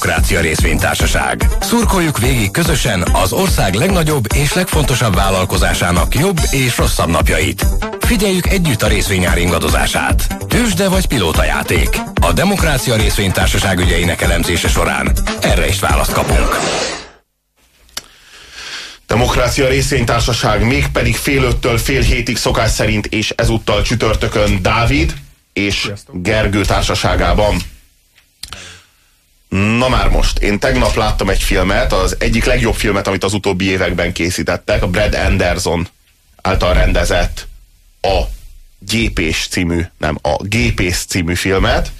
Demokrácia Részvénytársaság. Szurkoljuk végig közösen az ország legnagyobb és legfontosabb vállalkozásának jobb és rosszabb napjait. Figyeljük együtt a részvényár ingadozását. Tősde vagy pilótajáték. A Demokrácia Részvénytársaság ügyeinek elemzése során erre is választ kapunk. Demokrácia részvénytársaság mégpedig fél öttől fél hétig szokás szerint és ezúttal csütörtökön Dávid és Gergő társaságában. Na már most, én tegnap láttam egy filmet, az egyik legjobb filmet, amit az utóbbi években készítettek, a Brad Anderson által rendezett a Gépés című, nem, a Gépész című filmet,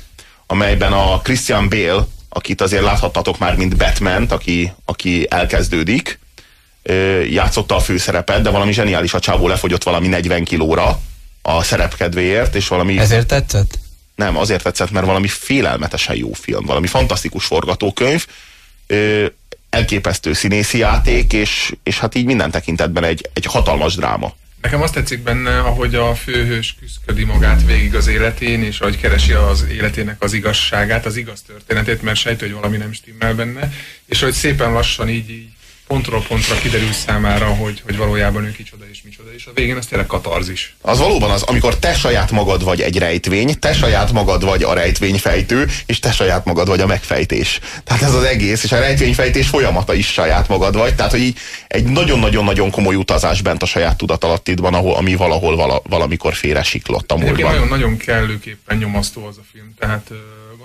amelyben a Christian Bale, akit azért láthattatok már, mint batman aki, aki elkezdődik, játszotta a főszerepet, de valami zseniális a csávó lefogyott valami 40 kilóra a szerepkedvéért, és valami... Ezért tetszett? Nem, azért tetszett, mert valami félelmetesen jó film, valami fantasztikus forgatókönyv, elképesztő színészi játék, és, és hát így minden tekintetben egy, egy hatalmas dráma. Nekem azt tetszik benne, ahogy a főhős küzdködi magát végig az életén, és ahogy keresi az életének az igazságát, az igaz történetét, mert sejtő, hogy valami nem stimmel benne, és hogy szépen lassan így, így pontról pontra kiderül számára, hogy, hogy valójában ő kicsoda és micsoda, és a végén az tényleg katarzis. Az valóban az, amikor te saját magad vagy egy rejtvény, te saját magad vagy a rejtvényfejtő, és te saját magad vagy a megfejtés. Tehát ez az egész, és a rejtvényfejtés folyamata is saját magad vagy, tehát hogy így egy nagyon-nagyon-nagyon komoly utazás bent a saját tudatalattidban, ahol, ami valahol vala, valamikor félre siklott a múltban. Nagyon-nagyon kellőképpen nyomasztó az a film, tehát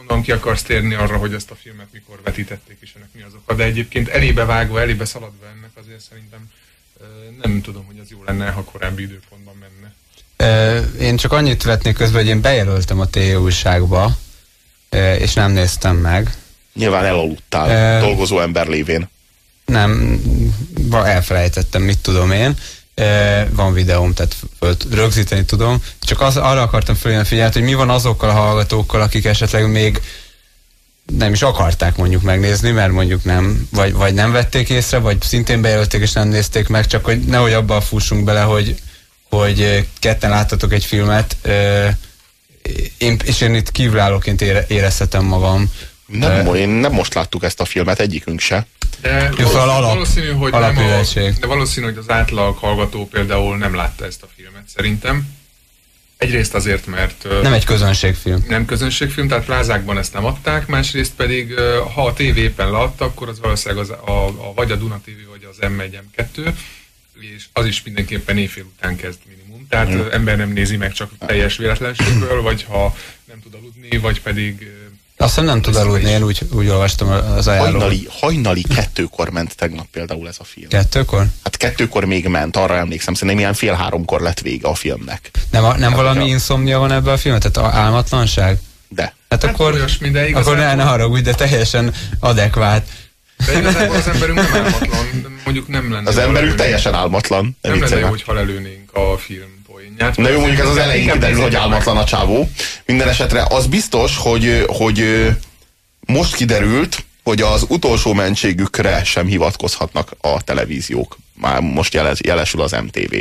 gondolom ki akarsz térni arra, hogy ezt a filmet mikor vetítették, és ennek mi az oka. De egyébként elébe vágva, elébe szaladva ennek azért szerintem nem tudom, hogy az jó lenne, ha korábbi időpontban menne. Én csak annyit vetnék közben, hogy én bejelöltem a TE újságba, és nem néztem meg. Nyilván elaludtál, e, dolgozó ember lévén. Nem, elfelejtettem, mit tudom én. E, van videóm, tehát rögzíteni tudom. Csak az, arra akartam följönni figyelni, hogy mi van azokkal a hallgatókkal, akik esetleg még nem is akarták mondjuk megnézni, mert mondjuk nem, vagy, vagy nem vették észre, vagy szintén bejelölték és nem nézték meg, csak hogy nehogy abban fussunk bele, hogy, hogy ketten láttatok egy filmet, én, és én itt kívülállóként ére, érezhetem magam. Nem, én nem most láttuk ezt a filmet, egyikünk se. De Jó, szóval alap, valószínű, hogy nem a, de valószínű, hogy az átlag hallgató például nem látta ezt a filmet, szerintem. Egyrészt azért, mert... Nem egy közönségfilm. Nem közönségfilm, tehát plázákban ezt nem adták, másrészt pedig, ha a tévé éppen leadta, akkor az valószínűleg az, a, a, vagy a Duna TV, vagy az M1, M2, és az is mindenképpen éjfél után kezd minimum. Tehát mm. ember nem nézi meg csak teljes véletlenségből, vagy ha nem tud aludni, vagy pedig azt hiszem nem tud aludni, én úgy, úgy olvastam az ajánlót. Hajnali, hajnali kettőkor ment tegnap például ez a film. Kettőkor? Hát kettőkor még ment, arra emlékszem, szerintem ilyen fél háromkor lett vége a filmnek. Nem, a, nem hát, valami a... inszomnia van ebben a filmet? Tehát a álmatlanság? De. Hát, hát akkor, olyasmi, de akkor ne, ne haragudj, de teljesen adekvát. De igazából az emberünk nem álmatlan, mondjuk nem lenne. Az emberünk teljesen álmatlan. Nem lenne jó, hogyha lelőnénk a film. Na jó, mondjuk ez az elején kiderül, hogy álmatlan a csávó. Minden esetre az biztos, hogy, hogy most kiderült, hogy az utolsó mentségükre sem hivatkozhatnak a televíziók. Már most jelez, jelesül az MTV.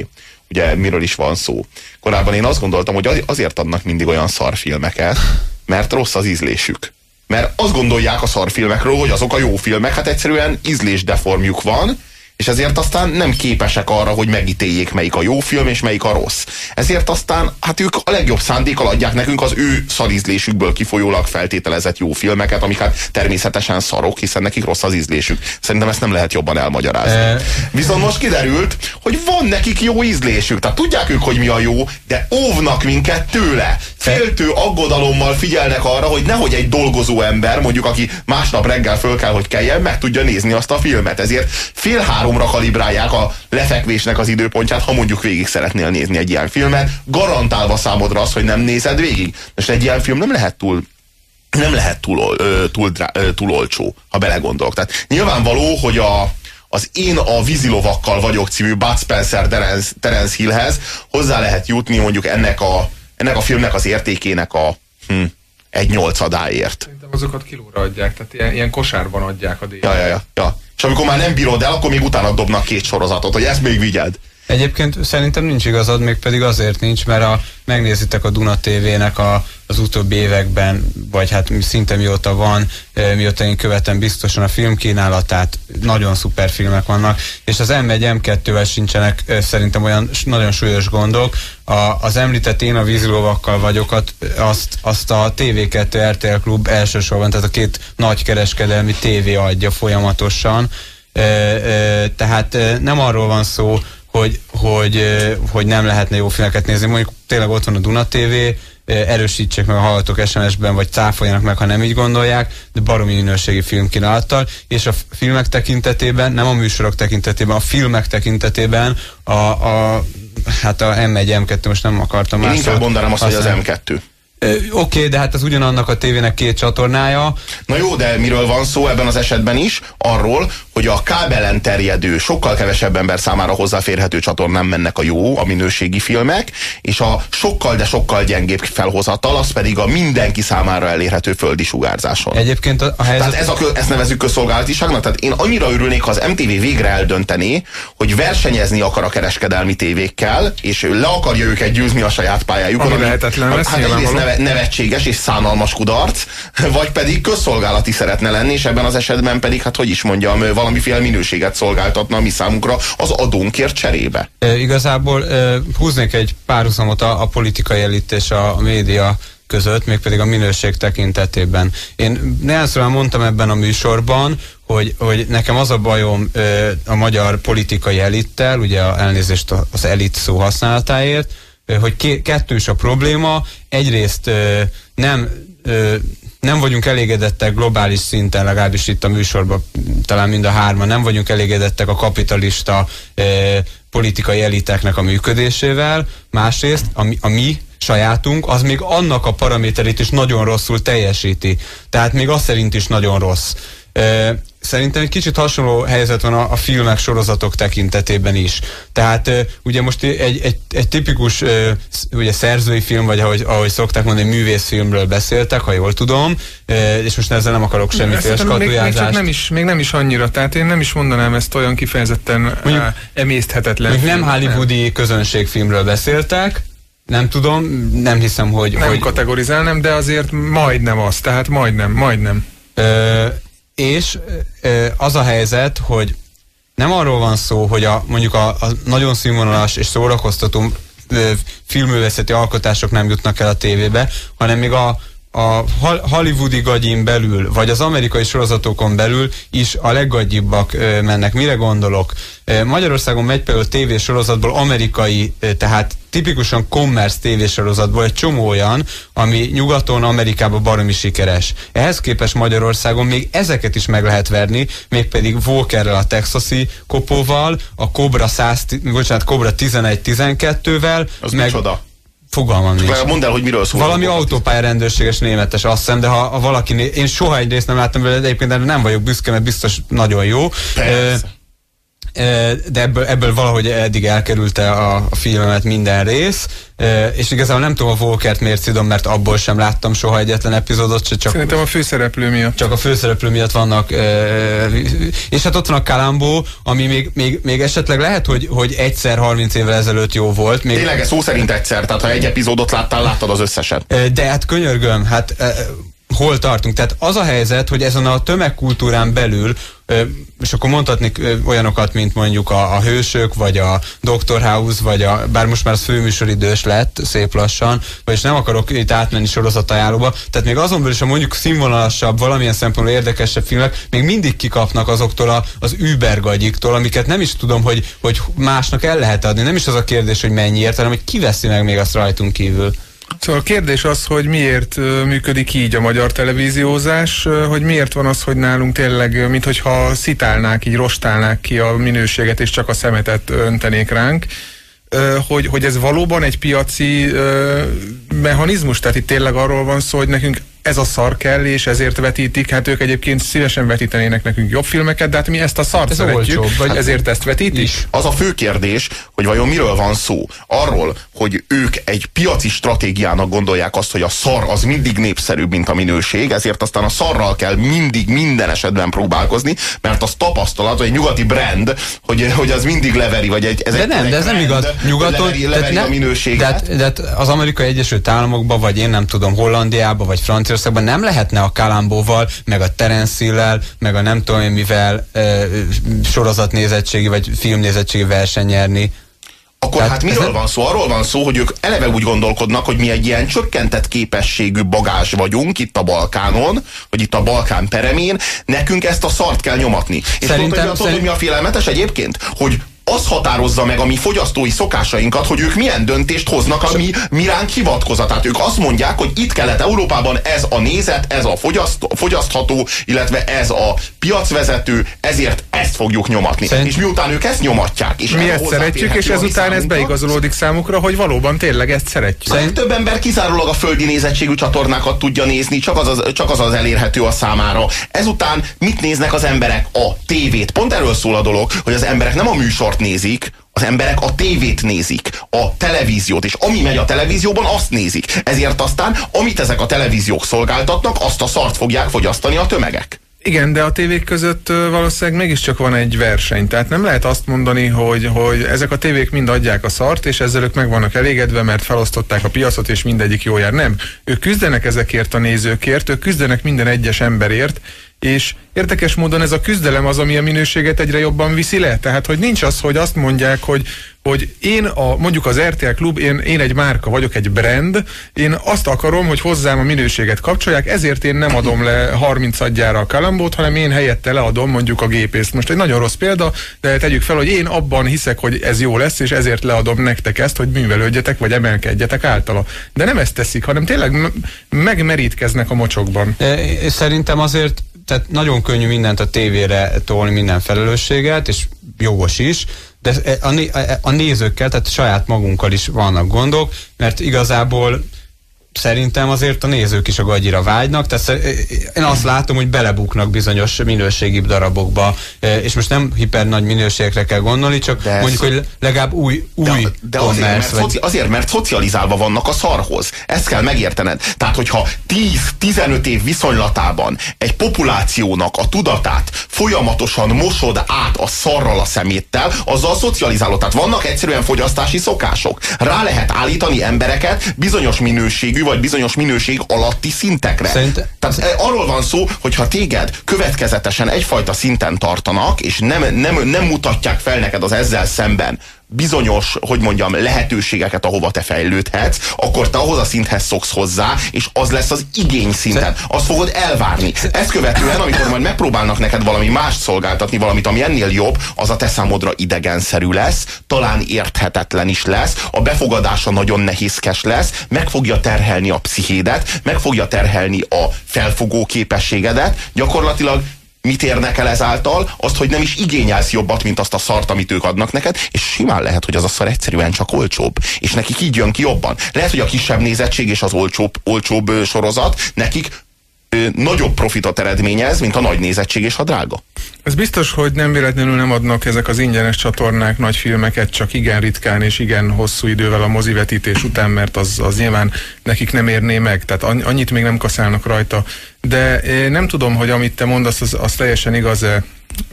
Ugye miről is van szó? Korábban én azt gondoltam, hogy azért adnak mindig olyan szarfilmeket, mert rossz az ízlésük. Mert azt gondolják a szarfilmekről, hogy azok a jó filmek, hát egyszerűen ízlésdeformjuk van, és ezért aztán nem képesek arra, hogy megítéljék, melyik a jó film és melyik a rossz. Ezért aztán, hát ők a legjobb szándékkal adják nekünk az ő szarízlésükből kifolyólag feltételezett jó filmeket, amik hát természetesen szarok, hiszen nekik rossz az ízlésük. Szerintem ezt nem lehet jobban elmagyarázni. Viszont most kiderült, hogy van nekik jó ízlésük, tehát tudják ők, hogy mi a jó, de óvnak minket tőle. Féltő aggodalommal figyelnek arra, hogy nehogy egy dolgozó ember, mondjuk aki másnap reggel föl kell, hogy kelljen, meg tudja nézni azt a filmet. Ezért fél háromra kalibrálják a lefekvésnek az időpontját, ha mondjuk végig szeretnél nézni egy ilyen filmet, garantálva számodra az, hogy nem nézed végig. Most egy ilyen film nem lehet túl nem lehet túl, túl, túl, túl olcsó, ha belegondolok. Tehát nyilvánvaló, hogy a, az Én a vízilovakkal vagyok című Bud Spencer Terence, Terence Hillhez hozzá lehet jutni mondjuk ennek a, ennek a filmnek az értékének a hm, egy nyolcadáért. Szerintem azokat kilóra adják, tehát ilyen, ilyen kosárban adják a díjat. Ja, ja, ja, ja. És amikor már nem bírod el, akkor még utána dobnak két sorozatot, hogy ezt még vigyed. Egyébként szerintem nincs igazad, még pedig azért nincs, mert a, megnézitek a Duna TV-nek a, az utóbbi években, vagy hát szinte mióta van, e, mióta én követem biztosan a filmkínálatát, nagyon szuper filmek vannak, és az M1, M2-vel sincsenek e, szerintem olyan nagyon súlyos gondok. A, az említett Én a vízilóvakkal vagyokat, azt, azt a TV2 RTL Klub elsősorban, tehát a két nagy kereskedelmi tévé adja folyamatosan, e, e, tehát e, nem arról van szó, hogy, hogy, hogy nem lehetne jó filmeket nézni. Mondjuk tényleg ott van a Duna TV, erősítsék meg a hallgatók SMS-ben, vagy cáfoljanak meg, ha nem így gondolják, de baromi minőségi filmkínálattal, és a filmek tekintetében, nem a műsorok tekintetében, a filmek tekintetében a, a hát a M1, M2 most nem akartam Én inkább mondanám azt, hogy az M2. Oké, okay, de hát az ugyanannak a tévének két csatornája. Na jó, de miről van szó ebben az esetben is? Arról, hogy a kábelen terjedő, sokkal kevesebb ember számára hozzáférhető csatornán mennek a jó, a minőségi filmek, és a sokkal, de sokkal gyengébb felhozatal, az pedig a mindenki számára elérhető földi sugárzáson. Egyébként a, a helyzet... Tehát ez a, ezt nevezük közszolgálatiságnak, tehát én annyira örülnék, ha az MTV végre eldöntené, hogy versenyezni akar a kereskedelmi tévékkel, és le akarja őket győzni a saját pályájukon. Ami lehetetlen lesz, hát egyrészt neve, nevetséges és szánalmas kudarc, vagy pedig közszolgálati szeretne lenni, és ebben az esetben pedig, hát hogy is mondjam, valamiféle minőséget szolgáltatna mi számunkra az adónkért cserébe. E, igazából e, húznék egy párhuzamot a, a politikai elit és a, média között, mégpedig a minőség tekintetében. Én néhányszor mondtam ebben a műsorban, hogy, hogy nekem az a bajom ö, a magyar politikai elittel, ugye elnézést az elit szó használatáért, hogy kettős a probléma. Egyrészt nem nem vagyunk elégedettek globális szinten, legalábbis itt a műsorban talán mind a hárman, nem vagyunk elégedettek a kapitalista politikai eliteknek a működésével. Másrészt a, a mi sajátunk, az még annak a paraméterét is nagyon rosszul teljesíti. Tehát még azt szerint is nagyon rossz. Szerintem egy kicsit hasonló helyzet van a, a filmek, sorozatok tekintetében is. Tehát ugye most egy, egy, egy tipikus ugye szerzői film, vagy ahogy, ahogy szokták mondani, művészfilmről beszéltek, ha jól tudom, és most ezzel nem akarok semmiféle skatujázást. Még, még, nem is, még nem is annyira, tehát én nem is mondanám ezt olyan kifejezetten mondjuk, emészthetetlen. Még nem hollywoodi nem. közönségfilmről beszéltek, nem tudom, nem hiszem, hogy... Nem hogy... kategorizálnám, de azért majdnem az, tehát majdnem, majdnem. Ö, és az a helyzet, hogy nem arról van szó, hogy a, mondjuk a, a nagyon színvonalas és szórakoztató filmővészeti alkotások nem jutnak el a tévébe, hanem még a, a hollywoodi gagyin belül, vagy az amerikai sorozatokon belül is a leggagyibbak mennek. Mire gondolok? Magyarországon megy például tévésorozatból amerikai, tehát tipikusan commerce tévésorozatból egy csomó olyan, ami nyugaton, Amerikában baromi sikeres. Ehhez képest Magyarországon még ezeket is meg lehet verni, mégpedig Walkerrel a texasi kopóval, a Cobra 100, bocsánat, Cobra 11-12-vel, Az meg, micsoda? Fogalmam nincs. Mondd el, hogy miről szól. Valami autópályarendőrséges németes, azt hiszem, de ha, ha valaki, én soha egy részt nem láttam belőle, de egyébként nem vagyok büszke, mert biztos nagyon jó. Persze de ebből, ebből valahogy eddig elkerülte a, a filmemet minden rész, és igazából nem tudom a Volkert miért szidom, mert abból sem láttam soha egyetlen epizódot, csak Szerintem a főszereplő miatt. Csak a főszereplő miatt vannak, és hát ott van a Kalambó, ami még, még, még esetleg lehet, hogy, hogy egyszer 30 évvel ezelőtt jó volt. Még... Tényleg, szó szerint egyszer, tehát ha egy epizódot láttál, láttad az összeset. De hát könyörgöm, hát hol tartunk. Tehát az a helyzet, hogy ezen a tömegkultúrán belül, és akkor mondhatnék olyanokat, mint mondjuk a, a Hősök, vagy a Dr. House, vagy a, bár most már az főműsoridős lett szép lassan, vagyis nem akarok itt átmenni sorozatajánlóba, tehát még azon belül is, ha mondjuk színvonalasabb, valamilyen szempontból érdekesebb filmek, még mindig kikapnak azoktól a, az übergagyiktól, amiket nem is tudom, hogy, hogy másnak el lehet adni. Nem is az a kérdés, hogy mennyiért, hanem hogy kiveszi meg még azt rajtunk kívül. Szóval a kérdés az, hogy miért működik így a magyar televíziózás, hogy miért van az, hogy nálunk tényleg, mintha szitálnák, így rostálnák ki a minőséget, és csak a szemetet öntenék ránk, hogy, hogy ez valóban egy piaci mechanizmus, tehát itt tényleg arról van szó, hogy nekünk ez a szar kell, és ezért vetítik. Hát ők egyébként szívesen vetítenének nekünk jobb filmeket, de hát mi ezt a szart Ez szeretjük, olcsóbb, vagy- ezért ezt vetítik. Is. Az a fő kérdés, hogy vajon miről van szó. Arról, hogy ők egy piaci stratégiának gondolják azt, hogy a szar az mindig népszerűbb, mint a minőség, ezért aztán a szarral kell mindig minden esetben próbálkozni, mert az tapasztalat, vagy egy nyugati brand, hogy, hogy az mindig leveri, vagy egy, ez De egy, nem, egy de ez nem brand, igaz. hogy Nyugaton, leveri, leveri nem- a minőséget. De, hát- de hát az Amerikai Egyesült Államokban, vagy én nem tudom, Hollandiában, vagy Franciaországban nem lehetne a Kalambóval, meg a Terence meg a nem tudom én mivel e, sorozatnézettségi, vagy filmnézettségi verseny nyerni. Akkor Tehát hát miről van szó? Arról van szó, hogy ők eleve úgy gondolkodnak, hogy mi egy ilyen csökkentett képességű bagázs vagyunk itt a Balkánon, vagy itt a Balkán peremén, nekünk ezt a szart kell nyomatni. És Szerintem- tudod, hogy- szerint- hogy mi a félelmetes egyébként? Hogy az határozza meg a mi fogyasztói szokásainkat, hogy ők milyen döntést hoznak, ami mi ránk hivatkozat. Tehát ők azt mondják, hogy itt Kelet-Európában ez a nézet, ez a fogyaszt, fogyasztható, illetve ez a piacvezető, ezért ezt fogjuk nyomatni. Szerint- És miután ők ezt nyomatják, és Mi ez ezt szeretjük, és ezután ez beigazolódik számukra, hogy valóban tényleg ezt szeretjük. a legtöbb ember kizárólag a földi nézettségű csatornákat tudja nézni, csak az az, csak az, az elérhető a számára. Ezután mit néznek az emberek? A tévét. Pont erről szól a dolog, hogy az emberek nem a műsort nézik, az emberek a tévét nézik, a televíziót, és ami megy a televízióban, azt nézik. Ezért aztán, amit ezek a televíziók szolgáltatnak, azt a szart fogják fogyasztani a tömegek. Igen, de a tévék között valószínűleg mégiscsak van egy verseny. Tehát nem lehet azt mondani, hogy, hogy ezek a tévék mind adják a szart, és ezzel ők meg vannak elégedve, mert felosztották a piacot, és mindegyik jó jár. Nem. Ők küzdenek ezekért a nézőkért, ők küzdenek minden egyes emberért, és érdekes módon ez a küzdelem az, ami a minőséget egyre jobban viszi le. Tehát, hogy nincs az, hogy azt mondják, hogy, hogy én a, mondjuk az RTL Klub, én, én egy márka vagyok, egy brand, én azt akarom, hogy hozzám a minőséget kapcsolják, ezért én nem adom le 30 adjára a kalambót, hanem én helyette leadom mondjuk a gépészt. Most egy nagyon rossz példa, de tegyük fel, hogy én abban hiszek, hogy ez jó lesz, és ezért leadom nektek ezt, hogy művelődjetek, vagy emelkedjetek általa. De nem ezt teszik, hanem tényleg megmerítkeznek a mocsokban. E, Szerintem azért tehát nagyon könnyű mindent a tévére tolni, minden felelősséget, és jogos is, de a, né- a nézőkkel, tehát saját magunkkal is vannak gondok, mert igazából szerintem azért a nézők is a gagyira vágynak, tehát én azt látom, hogy belebuknak bizonyos minőségi darabokba, e, és most nem hiper nagy minőségekre kell gondolni, csak De ez- mondjuk, hogy legalább új, új De, de azért, mert vagy szoci, azért, mert szocializálva vannak a szarhoz. Ezt kell megértened. Tehát, hogyha 10-15 év viszonylatában egy populációnak a tudatát folyamatosan mosod át a szarral a szeméttel, azzal szocializálod. Tehát vannak egyszerűen fogyasztási szokások. Rá lehet állítani embereket bizonyos minőségű vagy bizonyos minőség alatti szintekre. Szerint- Tehát e, arról van szó, hogy ha téged következetesen egyfajta szinten tartanak, és nem, nem, nem mutatják fel neked az ezzel szemben bizonyos, hogy mondjam, lehetőségeket, ahova te fejlődhetsz, akkor te ahhoz a szinthez szoksz hozzá, és az lesz az igény szinten. Azt fogod elvárni. Ezt követően, amikor majd megpróbálnak neked valami mást szolgáltatni, valamit, ami ennél jobb, az a te számodra idegenszerű lesz, talán érthetetlen is lesz, a befogadása nagyon nehézkes lesz, meg fogja terhelni a pszichédet, meg fogja terhelni a felfogó képességedet, gyakorlatilag mit érnek el ezáltal? Azt, hogy nem is igényelsz jobbat, mint azt a szart, amit ők adnak neked, és simán lehet, hogy az a szar egyszerűen csak olcsóbb, és nekik így jön ki jobban. Lehet, hogy a kisebb nézettség és az olcsóbb, olcsóbb sorozat nekik nagyobb profitot eredményez, mint a nagy nézettség és a drága. Ez biztos, hogy nem véletlenül nem adnak ezek az ingyenes csatornák nagy filmeket, csak igen ritkán és igen hosszú idővel a mozivetítés után, mert az, az nyilván nekik nem érné meg, tehát anny- annyit még nem kaszálnak rajta. De nem tudom, hogy amit te mondasz, az, az teljesen igaz-e.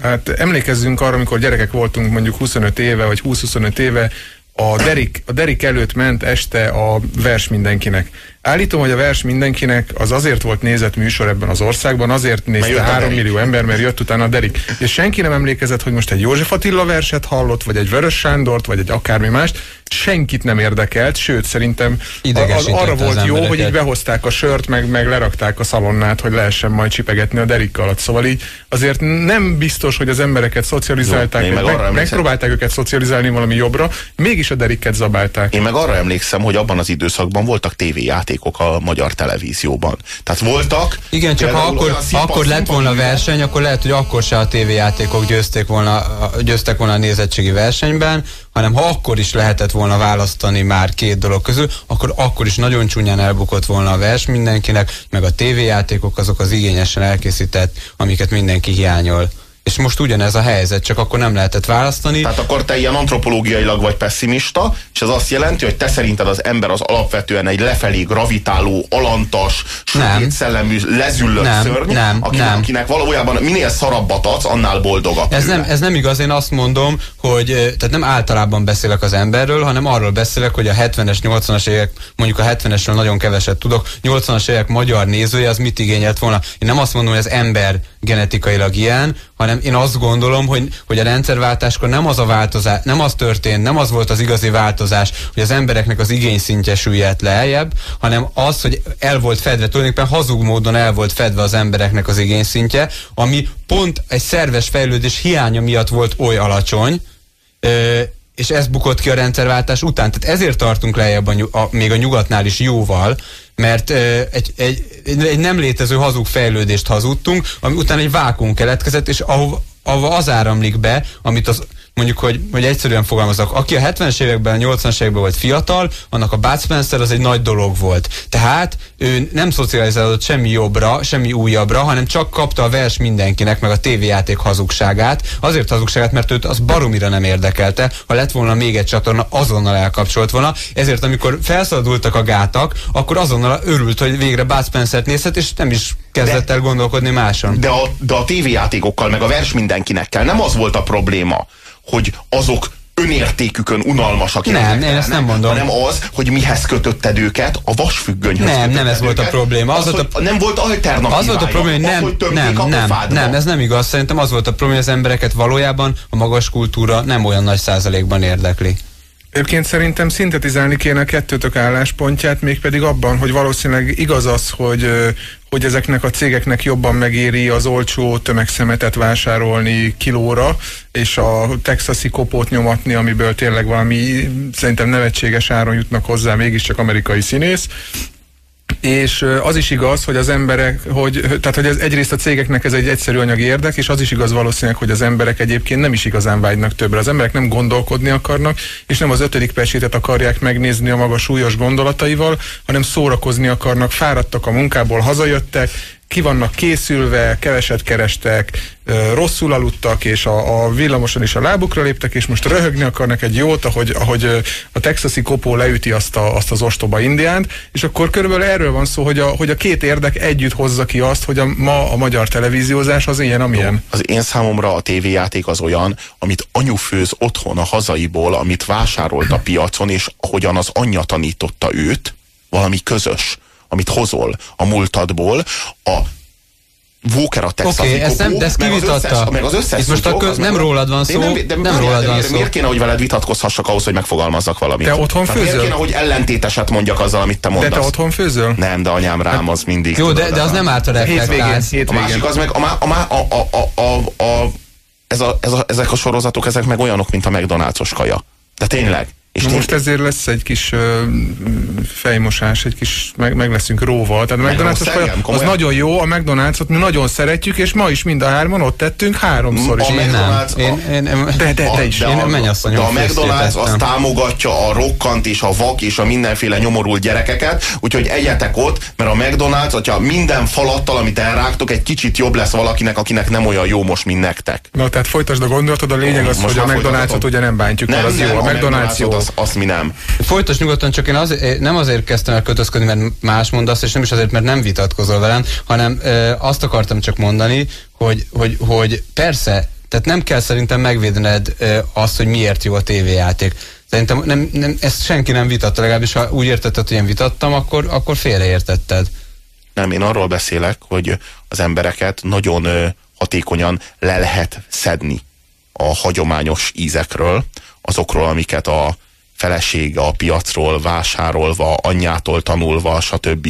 Hát emlékezzünk arra, amikor gyerekek voltunk mondjuk 25 éve, vagy 20-25 éve, a Derik, a Derik előtt ment este a vers mindenkinek. Állítom, hogy a vers mindenkinek az azért volt nézett műsor ebben az országban, azért nézte a 3 Derik. millió ember, mert jött utána a Derik. És senki nem emlékezett, hogy most egy József Attila verset hallott, vagy egy Vörös Sándort, vagy egy akármi mást. Senkit nem érdekelt, sőt, szerintem az, az arra az volt jó, embereket. hogy így behozták a sört, meg, meg lerakták a szalonnát, hogy lehessen majd csipegetni a Derik alatt. Szóval így azért nem biztos, hogy az embereket szocializálták, Jó, meg, meg megpróbálták őket szocializálni valami jobbra, mégis a Deriket zabálták. Én meg arra emlékszem, hogy abban az időszakban voltak tévéjátékok. Játékok a magyar televízióban. Tehát voltak... Igen, csak ha akkor, akkor lett volna verseny, akkor lehet, hogy akkor se a tévéjátékok győzték volna, győztek volna a nézettségi versenyben, hanem ha akkor is lehetett volna választani már két dolog közül, akkor akkor is nagyon csúnyán elbukott volna a vers mindenkinek, meg a tévéjátékok azok az igényesen elkészített, amiket mindenki hiányol. És most ugyanez a helyzet, csak akkor nem lehetett választani. Tehát akkor te ilyen antropológiailag vagy pessimista, és ez azt jelenti, hogy te szerinted az ember az alapvetően egy lefelé gravitáló, alantas, sötét szellemű, lezüllött nem, szörny, nem, akinek, nem. akinek valójában minél szarabbat adsz, annál boldogabb. Ez tőle. nem, ez nem igaz, én azt mondom, hogy tehát nem általában beszélek az emberről, hanem arról beszélek, hogy a 70-es, 80-as évek, mondjuk a 70-esről nagyon keveset tudok, 80-as évek magyar nézője az mit igényelt volna. Én nem azt mondom, hogy az ember genetikailag ilyen, hanem én azt gondolom, hogy, hogy a rendszerváltáskor nem az a változás, nem az történt, nem az volt az igazi változás, hogy az embereknek az igényszintje süllyedt lejjebb, hanem az, hogy el volt fedve, tulajdonképpen hazug módon el volt fedve az embereknek az igényszintje, ami pont egy szerves fejlődés hiánya miatt volt oly alacsony, és ez bukott ki a rendszerváltás után. Tehát ezért tartunk lejjebb a, a, még a nyugatnál is jóval, mert egy, egy, egy nem létező hazug fejlődést hazudtunk, ami után egy vákum keletkezett, és ahova, ahova az áramlik be, amit az mondjuk, hogy, hogy egyszerűen fogalmazok, aki a 70-es években, 80-as években volt fiatal, annak a Bud Spencer az egy nagy dolog volt. Tehát ő nem szocializálódott semmi jobbra, semmi újabbra, hanem csak kapta a vers mindenkinek, meg a tévéjáték hazugságát. Azért hazugságát, mert őt az baromira nem érdekelte. Ha lett volna még egy csatorna, azonnal elkapcsolt volna. Ezért, amikor felszabadultak a gátak, akkor azonnal örült, hogy végre Bud Spencer-t nézhet, és nem is kezdett el gondolkodni máson. De a, de a tévéjátékokkal, meg a vers mindenkinekkel nem az volt a probléma, hogy azok önértékükön unalmasak. Nem, érdekelnek, én ezt nem mondom. Hanem az, hogy mihez kötötted őket, a vasfüggönyhöz Nem, nem ez volt a őket. probléma. Az Az, volt a- hogy nem volt alternatívája. Az volt a probléma, hogy Az, nem, hogy tömték nem, a nem, nem, ez nem igaz. Szerintem az volt a probléma, hogy az embereket valójában a magas kultúra nem olyan nagy százalékban érdekli. Egyébként szerintem szintetizálni kéne a kettőtök álláspontját, mégpedig abban, hogy valószínűleg igaz az, hogy, hogy ezeknek a cégeknek jobban megéri az olcsó tömegszemetet vásárolni kilóra, és a texasi kopót nyomatni, amiből tényleg valami szerintem nevetséges áron jutnak hozzá, mégiscsak amerikai színész. És az is igaz, hogy az emberek, hogy, tehát hogy ez egyrészt a cégeknek ez egy egyszerű anyagi érdek, és az is igaz valószínűleg, hogy az emberek egyébként nem is igazán vágynak többre. Az emberek nem gondolkodni akarnak, és nem az ötödik pesétet akarják megnézni a maga súlyos gondolataival, hanem szórakozni akarnak, fáradtak a munkából, hazajöttek, ki vannak készülve, keveset kerestek, rosszul aludtak, és a, a villamoson is a lábukra léptek, és most röhögni akarnak egy jót, ahogy, ahogy a texasi kopó leüti azt, a, azt az ostoba indiánt, és akkor körülbelül erről van szó, hogy a, hogy a két érdek együtt hozza ki azt, hogy a, ma a magyar televíziózás az ilyen, amilyen. Az én számomra a tévéjáték az olyan, amit anyu főz otthon a hazaiból, amit vásárolt a piacon, és ahogyan az anyja tanította őt, valami közös, amit hozol a múltadból, a Walker a texasi Oké, ezt nem- de ezt meg az kivitatta. meg az összes Itt most az nem rólad van De szó, nem, de, nem rólad de van miért, szó. Miért kéne, hogy veled vitatkozhassak ahhoz, hogy megfogalmazzak valamit? Te otthon Tehát Miért főzöl? kéne, hogy ellentéteset mondjak azzal, amit te De mondasz? te otthon főzöl? Nem, de anyám rám az mindig. Jó, de, de az a- nem árt a reflektálsz. a másik az meg, a, a, a, a, a, a, a, ez a, ez a, ezek a sorozatok, ezek meg olyanok, mint a McDonald's-os kaja. De tényleg. És most ezért lesz egy kis ö, fejmosás, egy kis, meg, meg leszünk róval. Tehát a McDonald's az komolyan? nagyon jó, a McDonald's-ot mi nagyon szeretjük, és ma is mind a hárman ott tettünk háromszor is. A Én nem. McDonald's- Én, én, én, De, de, A- te is. de Én a- De a McDonald's az ettem. támogatja a rokkant és a vak és a mindenféle nyomorult gyerekeket, úgyhogy egyetek ott, mert a McDonald's, hogyha minden falattal, amit elrágtok, egy kicsit jobb lesz valakinek, akinek nem olyan jó most, mint nektek. Na, tehát folytasd a gondolatod, a lényeg az, Most hogy a McDonald's-ot ugye nem bántjuk, mert az jó. A McDonald's jó. Az, azt mi nem. Folytos nyugodtan, csak én az, nem azért kezdtem el kötözködni, mert más mondasz, és nem is azért, mert nem vitatkozol velem, hanem ö, azt akartam csak mondani, hogy, hogy, hogy persze, tehát nem kell szerintem megvédened ö, azt, hogy miért jó a tévéjáték. Szerintem nem, nem, ezt senki nem vitatta, legalábbis ha úgy értetted, hogy én vitattam, akkor, akkor félreértetted. Nem, én arról beszélek, hogy az embereket nagyon ö, hatékonyan le lehet szedni a hagyományos ízekről, azokról, amiket a felesége a piacról vásárolva, anyjától tanulva, stb.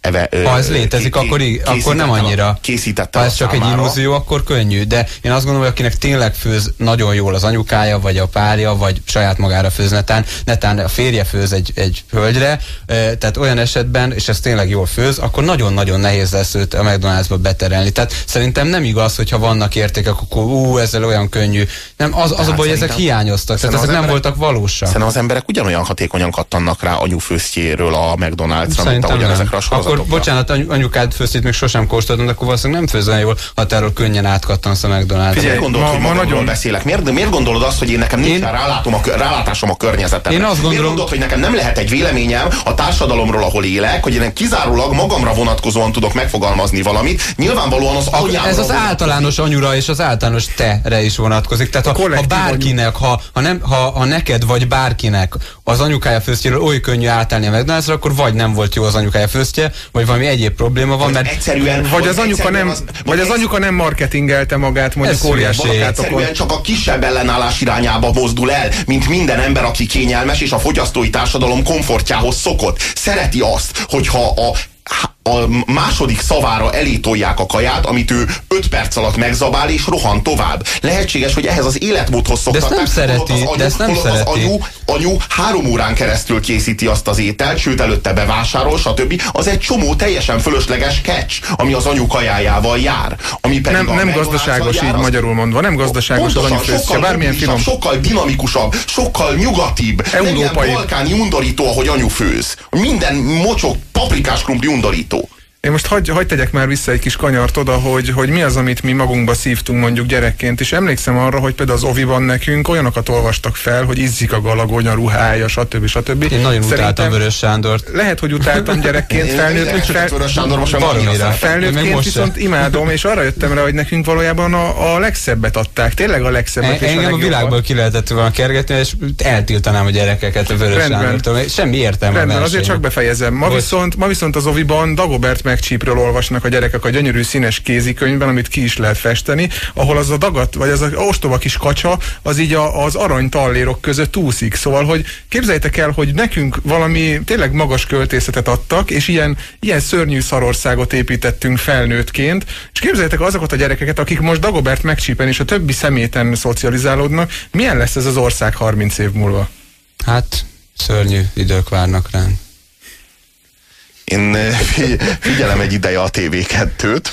Eve, ha ez létezik, ké, akkor, akkor nem annyira. Készítette ha ez csak számára. egy illúzió, akkor könnyű. De én azt gondolom, hogy akinek tényleg főz nagyon jól az anyukája, vagy a párja, vagy saját magára főz netán, netán a férje főz egy, egy hölgyre, tehát olyan esetben, és ez tényleg jól főz, akkor nagyon-nagyon nehéz lesz őt a McDonald'sba beterelni. Tehát szerintem nem igaz, hogyha vannak értékek, akkor ú, ezzel olyan könnyű. Nem, az, az a baj, hogy ezek hiányoztak, tehát ezek nem emberek, voltak valósak. Szerintem az emberek ugyanolyan hatékonyan kattannak rá anyufőztjéről a McDonald's-ra, mint ahogyan ezekre a Akkor bocsánat, anyukád főztét még sosem kóstoltam, de akkor valószínűleg nem főz olyan jól, ha te erről könnyen átkattansz a McDonald's-ra. Figyelj, gondolod, ma, hogy ma nagyon beszélek? Miért, miért gondolod azt, hogy én nekem nincs én... rálátom a, rálátásom a környezetemre? Én azt gondolom... Miért gondolod, hogy nekem nem lehet egy véleményem a társadalomról, ahol élek, hogy én kizárólag magamra vonatkozóan tudok megfogalmazni valamit. Nyilvánvalóan az anyámra Ez az általános anyura és az általános te-re is vonatkozik. Tehát ha, ha bárkinek, ha, ha, nem, ha, ha neked vagy bárkinek az anyukája főztjéről oly könnyű átállni a mcdonalds akkor vagy nem volt jó az anyukája főztje, vagy valami egyéb probléma van, mert egyszerűen, vagy az anyuka nem, az, vagy az anyuka nem marketingelte magát, mondjuk óriási Egyszerűen csak a kisebb ellenállás irányába mozdul el, mint minden ember, aki kényelmes és a fogyasztói társadalom komfortjához szokott. Szereti azt, hogyha a a második szavára elétolják a kaját, amit ő 5 perc alatt megzabál és rohan tovább. Lehetséges, hogy ehhez az életmódhoz szoktatták. De ezt nem szereti. Az anyu, de ezt nem szereti. Az anyu, anyu három órán keresztül készíti azt az ételt, sőt előtte bevásárol, stb. Az egy csomó teljesen fölösleges catch, ami az anyu kajájával jár. Ami pedig nem, nem gazdaságos jár, így az... magyarul mondva, nem gazdaságos az anyu sokkal bármilyen finom. Sokkal dinamikusabb, sokkal nyugatibb. Európai. Balkáni undorító, ahogy anyu főz. Minden mocsok paprikás krumpli undorító. Én most hagy, hagy tegyek már vissza egy kis kanyart oda, hogy, hogy mi az, amit mi magunkba szívtunk mondjuk gyerekként, és emlékszem arra, hogy például az Oviban nekünk olyanokat olvastak fel, hogy izzik a galagony, a ruhája, stb. stb. Én nagyon Szerintem utáltam Vörös Sándort. Lehet, hogy utáltam gyerekként, felnőtt, fel, Vörös Sándor most felnőttként viszont imádom, és arra jöttem rá, hogy nekünk valójában a, a legszebbet adták, tényleg a legszebbet. E, engem a, a világból ki lehetett volna kergetni, és eltiltanám a gyerekeket a Vörös Sándortól. Semmi értelme. Rendben, azért csak befejezem. Ma viszont, ma viszont az Oviban Dagobert megcsípről olvasnak a gyerekek a gyönyörű színes kézikönyvben, amit ki is lehet festeni, ahol az a dagat, vagy az a ostoba kis kacsa, az így a, az arany tallérok között úszik. Szóval, hogy képzeljétek el, hogy nekünk valami tényleg magas költészetet adtak, és ilyen, ilyen szörnyű szarországot építettünk felnőttként, és képzeljétek azokat a gyerekeket, akik most Dagobert megcsípen és a többi szeméten szocializálódnak, milyen lesz ez az ország 30 év múlva? Hát, szörnyű idők várnak ránk. Én eh, figyelem egy ideje a TV2-t,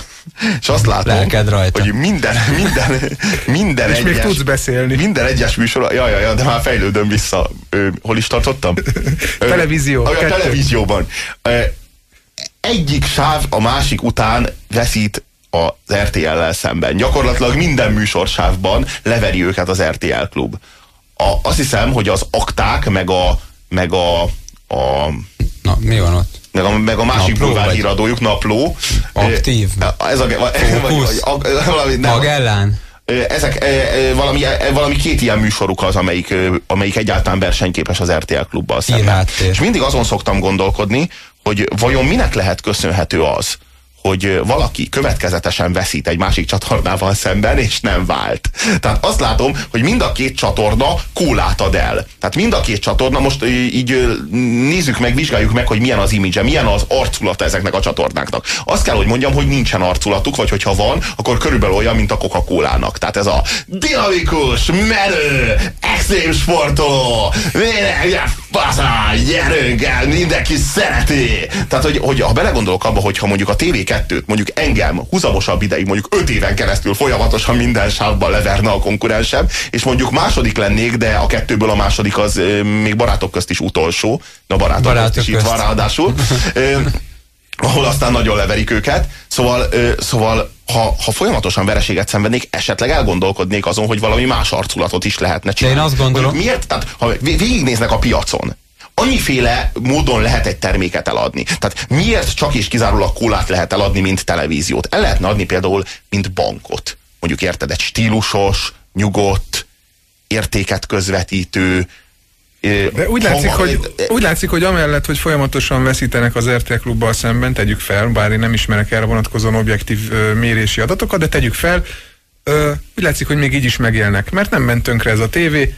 és azt látom, hogy minden, minden, minden és egyes... még tudsz beszélni. Minden egyes műsor, ja, ja, ja, de már fejlődöm vissza. Ö, hol is tartottam? Televízió. Ö, a televízióban. Ö, egyik sáv a másik után veszít az RTL-lel szemben. Gyakorlatilag minden műsorsávban leveri őket az RTL klub. A, azt hiszem, hogy az akták, meg a, meg a, a Na, mi van ott? Meg a, meg a másik bulvár híradójuk, Napló. Aktív. Ez a, Fókusz. Vagy, valami, nem, Magellán. Ezek, valami, valami két ilyen műsoruk az, amelyik, amelyik egyáltalán versenyképes az RTL klubbal szemben. És mindig azon szoktam gondolkodni, hogy vajon minek lehet köszönhető az, hogy valaki következetesen veszít egy másik csatornával szemben, és nem vált. Tehát azt látom, hogy mind a két csatorna kólát ad el. Tehát mind a két csatorna, most így nézzük meg, vizsgáljuk meg, hogy milyen az imidzse, milyen az arculata ezeknek a csatornáknak. Azt kell, hogy mondjam, hogy nincsen arculatuk, vagy hogyha van, akkor körülbelül olyan, mint a Coca-Colának. Tehát ez a dinamikus, merő, extrém sportoló, fasza, gyerünk el, mindenki szereti. Tehát, hogy, hogy ha belegondolok abba, hogyha mondjuk a TV2-t, mondjuk engem húzamosabb ideig, mondjuk 5 éven keresztül folyamatosan minden sávban leverne a konkurensem, és mondjuk második lennék, de a kettőből a második az még barátok közt is utolsó, na barátok, barátok közt is közt. itt van ráadásul, ahol aztán nagyon leverik őket. Szóval, szóval ha, ha folyamatosan vereséget szenvednék, esetleg elgondolkodnék azon, hogy valami más arculatot is lehetne csinálni. De én azt gondolom... Hogy miért? Tehát, ha végignéznek a piacon, annyiféle módon lehet egy terméket eladni. Tehát miért csak és kizárólag kólát lehet eladni, mint televíziót? El lehetne adni például, mint bankot. Mondjuk érted, egy stílusos, nyugodt, értéket közvetítő, de úgy látszik, hogy, úgy látszik, hogy amellett, hogy folyamatosan veszítenek az RTL klubbal szemben, tegyük fel, bár én nem ismerek erre vonatkozóan objektív mérési adatokat, de tegyük fel, úgy látszik, hogy még így is megélnek, mert nem ment tönkre ez a tévé,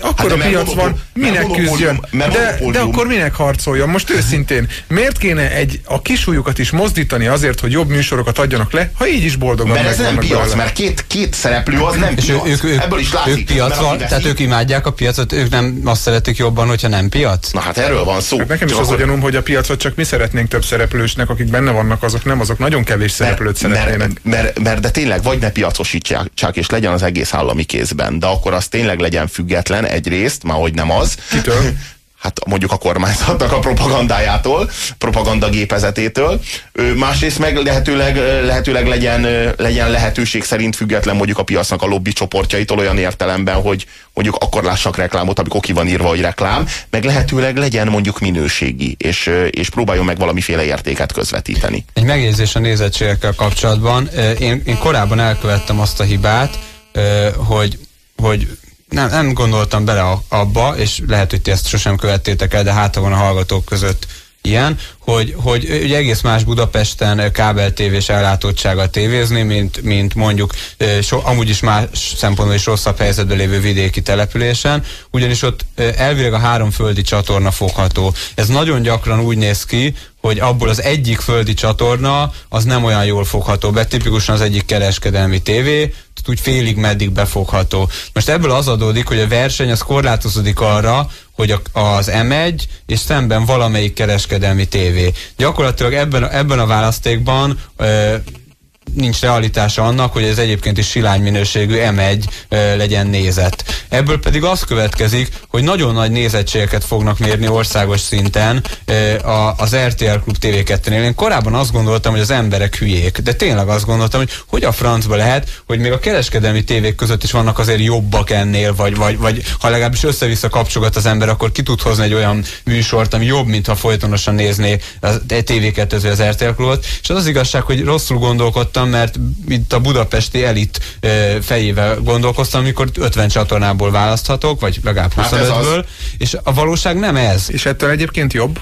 akkor Hát a piac van, minek küzdjön? De, de akkor minek harcoljon? Most őszintén, miért kéne egy a kisújukat is mozdítani azért, hogy jobb műsorokat adjanak le, ha így is boldogan Mert ez nem piac, belőle? mert két, két szereplő az nem És piac. ők, ők, Ebből is látszik. ők piac van, tehát ők imádják a piacot, ők nem azt szeretik jobban, hogyha nem piac? Na hát erről van szó. Hát Nekem is az akkor- gyanúm, hogy a piacot csak mi szeretnénk több szereplősnek, akik benne vannak, azok nem, azok nagyon kevés szereplőt szeretnének. mert, mert, mert, de tényleg vagy ne piacosítsák csak, és legyen az egész állami kézben, de akkor az tényleg legyen független egyrészt, már hogy nem az. Kitől? Hát mondjuk a kormányzatnak a propagandájától, propagandagépezetétől. Ö, Másrészt meg lehetőleg, lehetőleg legyen, legyen lehetőség szerint független mondjuk a piacnak a lobby csoportjaitól olyan értelemben, hogy mondjuk akkor lássak reklámot, amikor ki van írva, hogy reklám, meg lehetőleg legyen mondjuk minőségi, és, és próbáljon meg valamiféle értéket közvetíteni. Egy megjegyzés a nézettségekkel kapcsolatban. Én, én korábban elkövettem azt a hibát, hogy, hogy nem, nem gondoltam bele abba, és lehet, hogy ti ezt sosem követtétek el, de hát van a hallgatók között ilyen, hogy, hogy ugye egész más Budapesten kábel tévés ellátottsággal tévézni, mint, mint mondjuk so, amúgy is más szempontból is rosszabb helyzetben lévő vidéki településen, ugyanis ott elvileg a három földi csatorna fogható. Ez nagyon gyakran úgy néz ki, hogy abból az egyik földi csatorna az nem olyan jól fogható be, tipikusan az egyik kereskedelmi tévé, tehát úgy félig meddig befogható. Most ebből az adódik, hogy a verseny az korlátozódik arra, hogy az M1 és szemben valamelyik kereskedelmi tévé. Gyakorlatilag ebben, ebben a választékban ö, nincs realitása annak, hogy ez egyébként is silány minőségű M1 ö, legyen nézett. Ebből pedig az következik, hogy nagyon nagy nézettségeket fognak mérni országos szinten ö, a, az RTL Klub TV2-nél. Én korábban azt gondoltam, hogy az emberek hülyék, de tényleg azt gondoltam, hogy hogy a francba lehet, hogy még a kereskedelmi tévék között is vannak azért jobbak ennél, vagy, vagy, vagy ha legalábbis össze-vissza kapcsogat az ember, akkor ki tud hozni egy olyan műsort, ami jobb, mint ha folytonosan nézné a TV2 az RTL Klubot. És az az igazság, hogy rosszul gondolkodtam, mert itt a budapesti elit fejével gondolkoztam, amikor 50 csatornából választhatok, vagy legalább Hát ez 25-ből, és a valóság nem ez. És ettől egyébként jobb?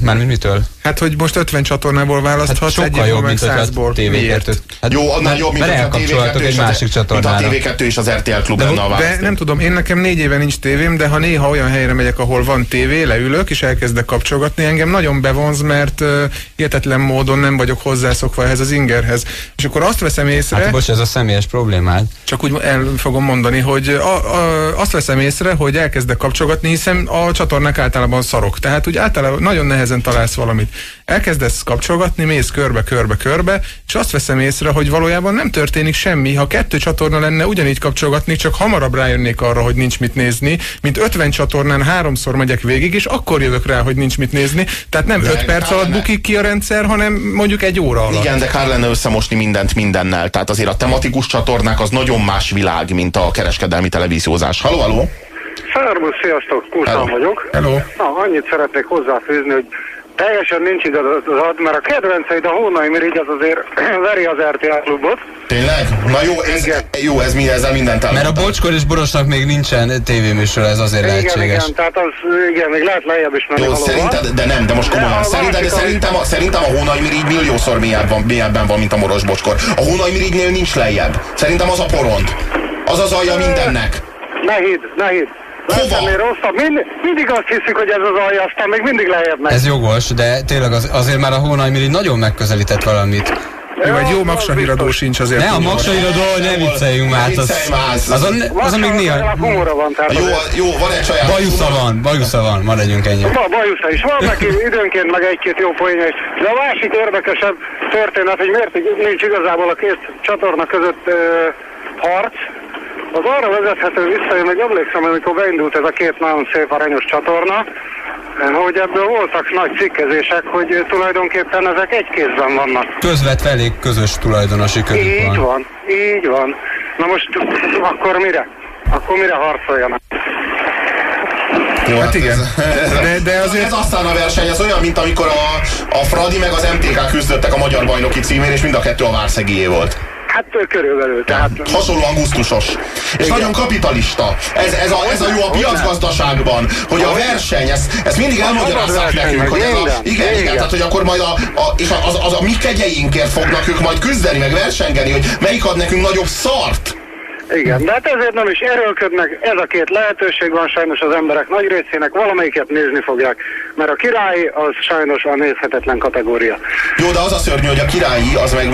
Mármint mitől? Hát, hogy most 50 csatornából választhatsz, Hát sokkal jobb, mint a 100-ból. Miért? TV2. Hát, Jó, annál jobb, mint a elkapcsolhatok TV2 egy másik mint a csatornára. TV2 és az RTL Klub De, lenne a de nem tudom, én nekem négy éve nincs tévém, de ha néha olyan helyre megyek, ahol van tévé, leülök és elkezdek kapcsolgatni, engem nagyon bevonz, mert uh, hihetetlen módon nem vagyok hozzászokva ehhez az ingerhez. És akkor azt veszem észre, Hát bocs, ez a személyes problémád. csak úgy el fogom mondani, hogy a, a, azt veszem észre, hogy elkezdek kapcsolgatni, hiszen a csatornák általában szarok. Tehát úgy általában nagyon nehezen találsz valamit. Elkezdesz kapcsolgatni, mész körbe, körbe, körbe, és azt veszem észre, hogy valójában nem történik semmi. Ha kettő csatorna lenne, ugyanígy kapcsolgatni, csak hamarabb rájönnék arra, hogy nincs mit nézni, mint 50 csatornán háromszor megyek végig, és akkor jövök rá, hogy nincs mit nézni. Tehát nem De 5 perc alatt bukik ki a rendszer, hanem mondjuk egy óra alatt. Igen, de kár lenne összemosni mindent mindennel. Tehát azért a tematikus csatornák az nagyon más világ, mint a kereskedelmi televíziózás. Halló, halló? Szervusz, sziasztok, Kustán Hello. vagyok. Hello. Na, annyit szeretnék hozzáfűzni, hogy teljesen nincs igazad, mert a kedvenceid, a Hónai Mirigy az azért veri az RTL klubot. Tényleg? Na jó, ez, Igen. jó, ez mi, ezzel mindent Mert a elmondtam. Bocskor és Borosnak még nincsen tévéműsor, ez azért Igen, lehetséges. igen, tehát az, igen, még lehet lejjebb is menni Jó, valóban. szerinted, de nem, de most De komolyan. a Szerinted, de ami- szerintem, a, szerintem a Hónai Mirigy milliószor mélyebb van, mélyebben van, mint a Moros Bocskor. A Hónai Mirigynél nincs lejjebb. Szerintem az a porond. Az az alja mindennek. Ne hidd, ne hidd. Hova? rosszabb. Mind, mindig azt hiszük, hogy ez az alja, aztán még mindig lejjebb megy. Ez jogos, de tényleg az, azért már a Hónai Mirigy nagyon megközelített valamit. Jó, egy jó az biztos. híradó sincs azért. Ne, a. Magsa irodó, ne vicceljünk már. Ne Az, már, az- azon, azon még Vasárnap néha... legalább humora van, tehát Jó, jó, van egy saját... Bajusza van, bajusza van, maradjunk ennyi. Ba, bajusza is van neki időnként meg egy-két jó poénja is. De a másik érdekesebb történet, hogy miért nincs igazából a két csatorna között harc, az arra vezethető vissza, én meg emlékszem, amikor beindult ez a két nagyon szép aranyos csatorna, hogy ebből voltak nagy cikkezések, hogy tulajdonképpen ezek egy kézben vannak. Közvetve elég közös tulajdonosi körük Így van. van, így van. Na most akkor mire? Akkor mire harcoljanak? Jó, Hát igen. Ez, De, de azért ez aztán a verseny, ez olyan, mint amikor a, a Fradi meg az MTK küzdöttek a magyar bajnoki címért, és mind a kettő a Várszegié volt. Hát körülbelül, tehát... Hasonlóan gusztusos. És nagyon kapitalista. Ez, ez, a, ez a jó a piacgazdaságban, hogy a verseny, ezt, ezt mindig elmagyarázzák nekünk, hogy ez a, igen, igen, igen. tehát hogy akkor majd a, a, és az, az, a mi kegyeinkért fognak ők majd küzdeni, meg versengeni, hogy melyik ad nekünk nagyobb szart. Igen, de hát ezért nem is erőlködnek, ez a két lehetőség van sajnos az emberek nagy részének, valamelyiket nézni fogják, mert a királyi az sajnos a nézhetetlen kategória. Jó, de az a szörnyű, hogy a királyi az meg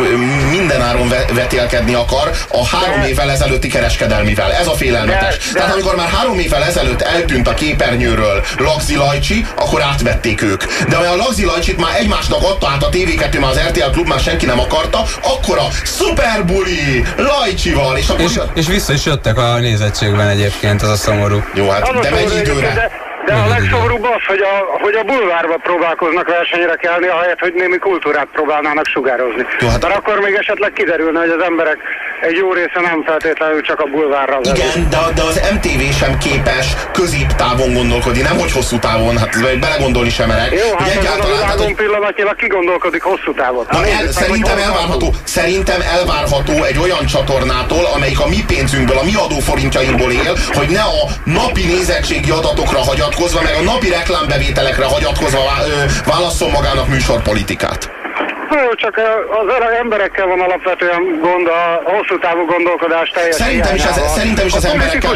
mindenáron vetélkedni akar a három de... évvel ezelőtti kereskedelmivel. Ez a félelmetes. De, de... Tehát amikor már három évvel ezelőtt eltűnt a képernyőről Lagzi Lajcsi, akkor átvették ők. De olyan Lagzi Lajcsit már egymásnak adta át a TV2, már az RTL klub már senki nem akarta, akkor a szuperbuli Lajcsival, és akkor... És, és vissza is jöttek a nézettségben egyébként, az a szomorú. Jó, hát de mennyi időre? De, a legszomorúbb az, hogy a, hogy a bulvárba próbálkoznak versenyre kelni, ahelyett, hogy némi kultúrát próbálnának sugározni. Jó, hát... Mert akkor még esetleg kiderülne, hogy az emberek egy jó része nem feltétlenül csak a bulvárra Igen, de, de az MTV sem képes középtávon gondolkodni, nem hogy hosszú távon, hát belegondolni sem merek. Jó, hát egyáltalán, tehát, hogy... pillanatnyilag kigondolkodik hosszú távon. Na, el, szerintem, elvárható, szerintem elvárható egy olyan csatornától, amelyik a mi pénzünkből, a mi adóforintjainkból él, hogy ne a napi nézettségi adatokra hagyatkozva, meg a napi reklámbevételekre hagyatkozva válasszon magának műsorpolitikát. Jó, csak az emberekkel van alapvetően gond, a hosszú távú gondolkodás teljesen. Szerintem is, az, szerintem is az a emberekkel.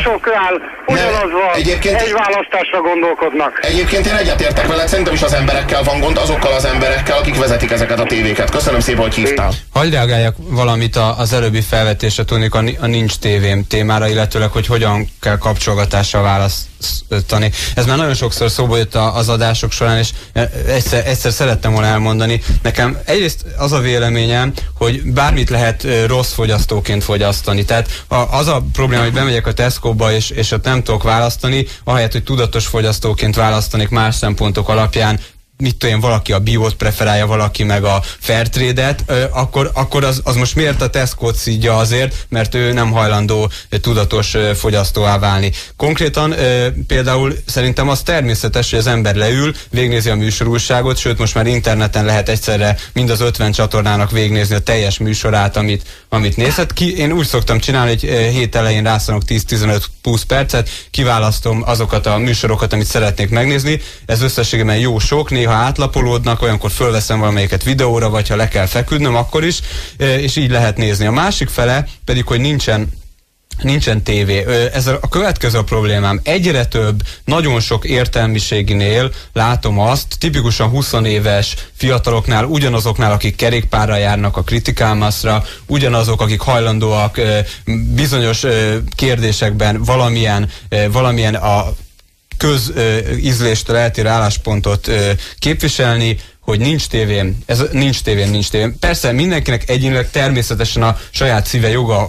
áll, ugyanaz van, egyébként, egy választásra gondolkodnak. Egyébként én egyetértek veled, szerintem is az emberekkel van gond, azokkal az emberekkel, akik vezetik ezeket a tévéket. Köszönöm szépen, hogy hívtál. Hagyj reagáljak valamit az előbbi felvetésre, tudnék a, a Nincs tévém témára, illetőleg, hogy hogyan kell kapcsolgatással választani. Ez már nagyon sokszor szóba jött az adások során, és egyszer, egyszer szerettem volna elmondani. Nekem egy egyrészt az a véleményem, hogy bármit lehet rossz fogyasztóként fogyasztani. Tehát az a probléma, hogy bemegyek a Tesco-ba és, és ott nem tudok választani, ahelyett, hogy tudatos fogyasztóként választanék más szempontok alapján, mit tudom valaki a biót preferálja, valaki meg a Fairtrade-et, akkor, akkor az, az most miért a Tesco-t szídja azért, mert ő nem hajlandó tudatos fogyasztóvá válni. Konkrétan például szerintem az természetes, hogy az ember leül, végnézi a műsorúságot, sőt most már interneten lehet egyszerre mind az 50 csatornának végnézni a teljes műsorát, amit, amit nézhet. Ki, én úgy szoktam csinálni, hogy hét elején rászanok 10-15-20 percet, kiválasztom azokat a műsorokat, amit szeretnék megnézni. Ez összességében jó sok, néha ha átlapolódnak, olyankor fölveszem valamelyiket videóra, vagy ha le kell feküdnöm, akkor is, és így lehet nézni. A másik fele pedig, hogy nincsen Nincsen tévé. Ez a következő a problémám. Egyre több, nagyon sok értelmiséginél látom azt, tipikusan 20 éves fiataloknál, ugyanazoknál, akik kerékpárra járnak a kritikálmaszra, ugyanazok, akik hajlandóak bizonyos kérdésekben valamilyen, valamilyen a közízléstől eltérő álláspontot képviselni, hogy nincs tévém, ez nincs tévém, nincs tévém. Persze mindenkinek egyénileg természetesen a saját szíve joga,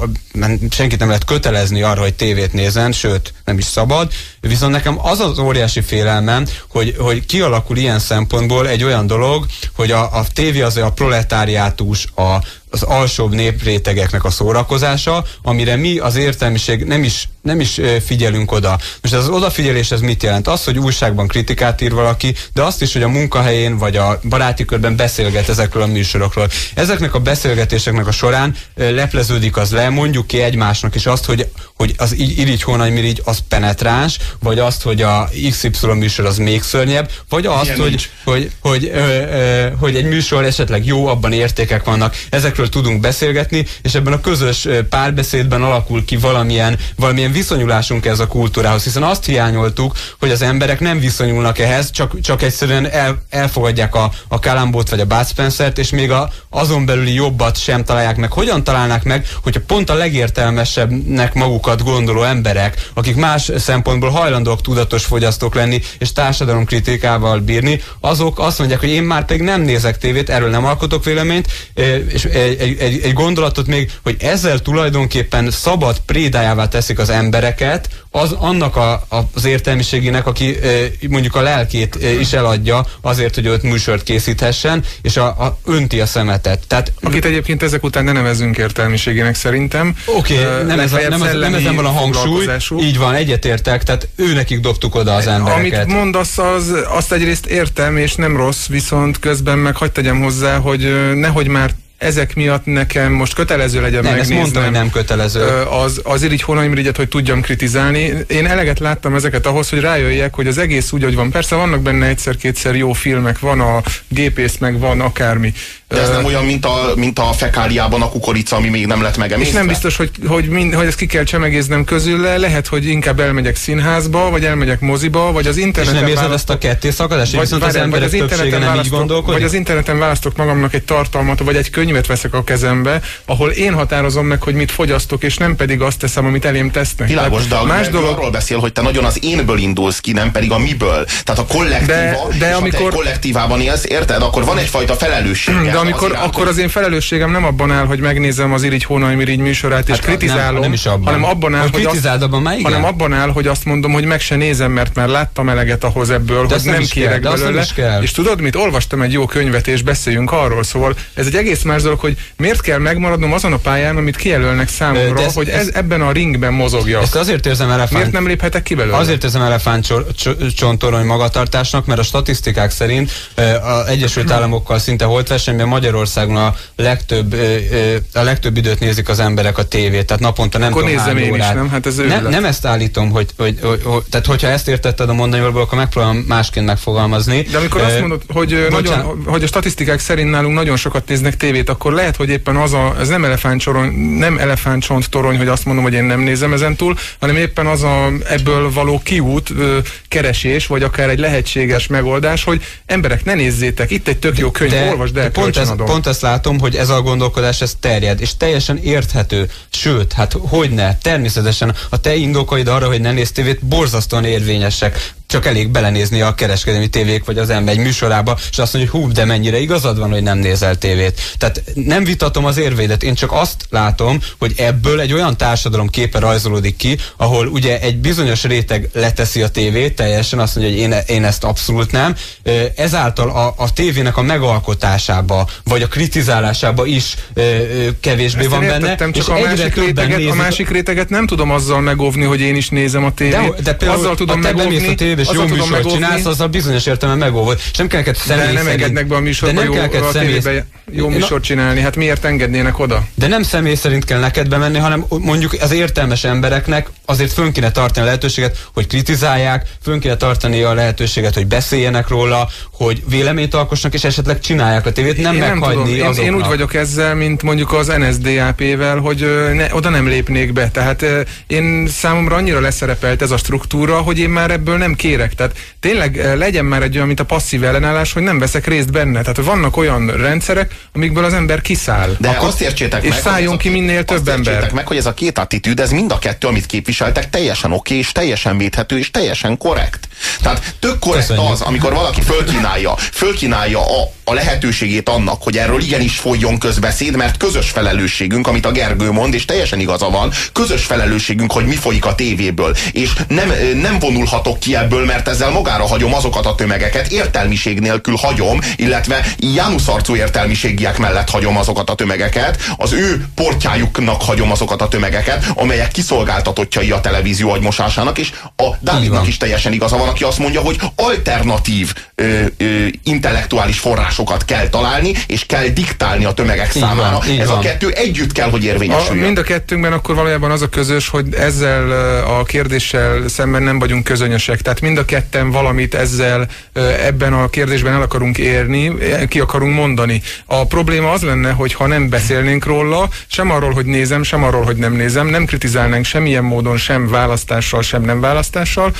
senkit nem lehet kötelezni arra, hogy tévét nézzen, sőt, nem is szabad. Viszont nekem az az óriási félelmem, hogy, hogy kialakul ilyen szempontból egy olyan dolog, hogy a, a tévé az a proletáriátus, a, az alsóbb néprétegeknek a szórakozása, amire mi az értelmiség nem is, nem is figyelünk oda. Most az odafigyelés ez mit jelent? Az, hogy újságban kritikát ír valaki, de azt is, hogy a munkahelyén vagy a baráti körben beszélget ezekről a műsorokról. Ezeknek a beszélgetéseknek a során lepleződik az le, mondjuk ki egymásnak is azt, hogy, hogy az irigy hónagymirigy az penetráns, vagy azt, hogy a XY műsor az még szörnyebb, vagy azt, hogy, hogy, hogy, hogy, ö, ö, hogy egy műsor esetleg jó, abban értékek vannak. Ezekről ezekről tudunk beszélgetni, és ebben a közös párbeszédben alakul ki valamilyen, valamilyen viszonyulásunk ez a kultúrához, hiszen azt hiányoltuk, hogy az emberek nem viszonyulnak ehhez, csak, csak egyszerűen el, elfogadják a, a Kalambót vagy a Bud Spencer-t, és még a, azon belüli jobbat sem találják meg. Hogyan találnák meg, hogyha pont a legértelmesebbnek magukat gondoló emberek, akik más szempontból hajlandóak tudatos fogyasztók lenni, és társadalom kritikával bírni, azok azt mondják, hogy én már pedig nem nézek tévét, erről nem alkotok véleményt, és egy, egy, egy gondolatot még, hogy ezzel tulajdonképpen szabad prédájává teszik az embereket, az annak a, az értelmiségének, aki e, mondjuk a lelkét e, is eladja azért, hogy őt műsort készíthessen, és a, a, önti a szemetet. Tehát, Akit egyébként ezek után ne nevezünk értelmiségének szerintem. Oké, okay, nem, ez a, nem, ez, nem ezen van a hangsúly, így van, egyetértek, tehát ő nekik dobtuk oda az embereket. Amit mondasz, az, azt egyrészt értem, és nem rossz, viszont közben meg hagyd tegyem hozzá, hogy nehogy már ezek miatt nekem most kötelező legyen Nem, megnéznem. mondtam, hogy nem kötelező. Az, az irigy hónaimirigyet, hogy tudjam kritizálni. Én eleget láttam ezeket ahhoz, hogy rájöjjek, hogy az egész úgy, hogy van. Persze vannak benne egyszer-kétszer jó filmek, van a gépész, meg van akármi. De ez nem olyan, mint a, mint a fekáliában a kukorica, ami még nem lett és megemésztve. nem biztos, hogy, hogy, mind, hogy ezt ki kell csemegéznem közül, lehet, hogy inkább elmegyek színházba, vagy elmegyek moziba, vagy az És interneten nem érzed ezt a ketté szakadást? vagy, Viszont az vagy az interneten nem így választok, gondolkodik? vagy az interneten választok magamnak egy tartalmat, vagy egy könyvet veszek a kezembe, ahol én határozom meg, hogy mit fogyasztok, és nem pedig azt teszem, amit elém tesznek. Világos, de más dolog, arról beszél, hogy te nagyon az énből indulsz ki, nem pedig a miből. Tehát a kollektíva, De- de és ha amikor- te egy kollektívában élsz, érted? Akkor van egyfajta felelősség. de amikor, akkor az én felelősségem nem abban áll, hogy megnézem az Irigy Hónaimirigy műsorát, és Hát kritizálom, nem, nem is abban. hanem abban áll, Hogy hogy, kritizáld, abban már igen. hanem abban áll, hogy azt mondom, hogy meg se nézem, mert már láttam eleget ahhoz ebből, De hogy azt nem nem kell, kérek azt nem belőle. kell. És tudod mit? Olvastam egy jó könyvet, és beszéljünk arról. Szóval ez egy egész más dolog, hogy miért kell megmaradnom azon a pályán, amit kijelölnek számomra, ez- hogy ez, ez- ebben a ringben mozogjak. Ezt azért érzem elefánt. Miért nem léphetek ki belőle? Azért érzem elefántcsontorony magatartásnak, mert a statisztikák szerint a Egyesült Államokkal szinte holtversenyben Magyarországon a legtöbb, a legtöbb időt nézik az emberek a tévét, tehát naponta nem Akkor tudom nézzem én is, órát. nem? Hát ez őrület. nem ezt állítom, hogy, hogy, hogy, hogy, tehát hogyha ezt értetted a mondani akkor megpróbálom másként megfogalmazni. De amikor Ö, azt mondod, hogy, nagyon, hogy a statisztikák szerint nálunk nagyon sokat néznek tévét, akkor lehet, hogy éppen az a, ez nem elefántcsont, nem elefántcsont torony, hogy azt mondom, hogy én nem nézem ezen túl, hanem éppen az a ebből való kiút, keresés, vagy akár egy lehetséges megoldás, hogy emberek ne nézzétek, itt egy tök jó könyv, olvasd el, pont, ez, kölcsönadom. pont ezt látom, hogy ez a gondolkodás ez terjed, és teljesen érthető. Sőt, hát hogy ne, természetesen a te indokaid arra, hogy ne nézz tévét, borzasztóan érvényesek. Csak elég belenézni a kereskedelmi tévék vagy az ember egy műsorába, és azt mondja, hogy hú, de mennyire igazad van, hogy nem nézel tévét. Tehát nem vitatom az érvédet, én csak azt látom, hogy ebből egy olyan társadalom képe rajzolódik ki, ahol ugye egy bizonyos réteg leteszi a tévét, teljesen azt mondja, hogy én, én ezt abszolút nem. Ezáltal a, a tévének a megalkotásába, vagy a kritizálásába is ö, ö, kevésbé Ezt van benne. értettem, csak és a másik, réteget, a másik réteget nem tudom azzal megóvni, hogy én is nézem a tévét. de, de például, azzal tudom megóvni, a és jó műsort megóvni, csinálsz, azzal bizonyos értelemben megóvod. És nem kell neked személy de nem engednek be a műsorba de nem jó, kell a személy- jó műsort csinálni. Hát miért engednének oda? De nem személy szerint kell neked bemenni, hanem mondjuk az értelmes embereknek azért fönn kéne tartani a lehetőséget, hogy kritizálják, fönn kéne tartani a lehetőséget, hogy beszéljenek róla, hogy véleményt alkossanak, és esetleg csinálják a tévét, nem én meghagyni tudom. Én, én úgy vagyok ezzel, mint mondjuk az NSDAP-vel, hogy ne, oda nem lépnék be. Tehát én számomra annyira leszerepelt ez a struktúra, hogy én már ebből nem kérek. Tehát tényleg ö, legyen már egy olyan, mint a passzív ellenállás, hogy nem veszek részt benne. Tehát vannak olyan rendszerek, amikből az ember kiszáll. De azt értsétek és meg, szálljon ki minél több ember. meg, hogy ez a két attitűd, ez mind a kettő, amit képviseltek, teljesen oké, és teljesen védhető, és teljesen korrekt. Tehát tök korrekt Köszönjük. az, amikor valaki fölkínálja, fölkínálja a, a lehetőségét annak, hogy erről igenis folyjon közbeszéd, mert közös felelősségünk, amit a Gergő mond, és teljesen igaza van, közös felelősségünk, hogy mi folyik a tévéből. És nem, nem vonulhatok ki ebből, mert ezzel magára hagyom azokat a tömegeket, értelmiség nélkül hagyom, illetve Jánusz arcú értelmiségiek mellett hagyom azokat a tömegeket, az ő portjájuknak hagyom azokat a tömegeket, amelyek kiszolgáltatottjai a televízió agymosásának, és a Dávidnak is teljesen igaza van, aki azt mondja, hogy alternatív ö, ö, intellektuális forrásokat kell találni, és kell diktálni a tömegek Így számára. van, Ez a van. kettő együtt kell, hogy A, érvényesüljön. mind a kettőnkben akkor valójában az a közös, hogy ezzel a kérdéssel szemben nem vagyunk közönösek. Tehát mind a ketten valamit ezzel ebben a kérdésben el akarunk érni, eh, ki akarunk mondani. A probléma az lenne, hogy ha nem beszélnénk róla, sem arról, hogy nézem, sem arról, hogy nem nézem, nem kritizálnánk semmilyen módon, sem választással, sem nem választással,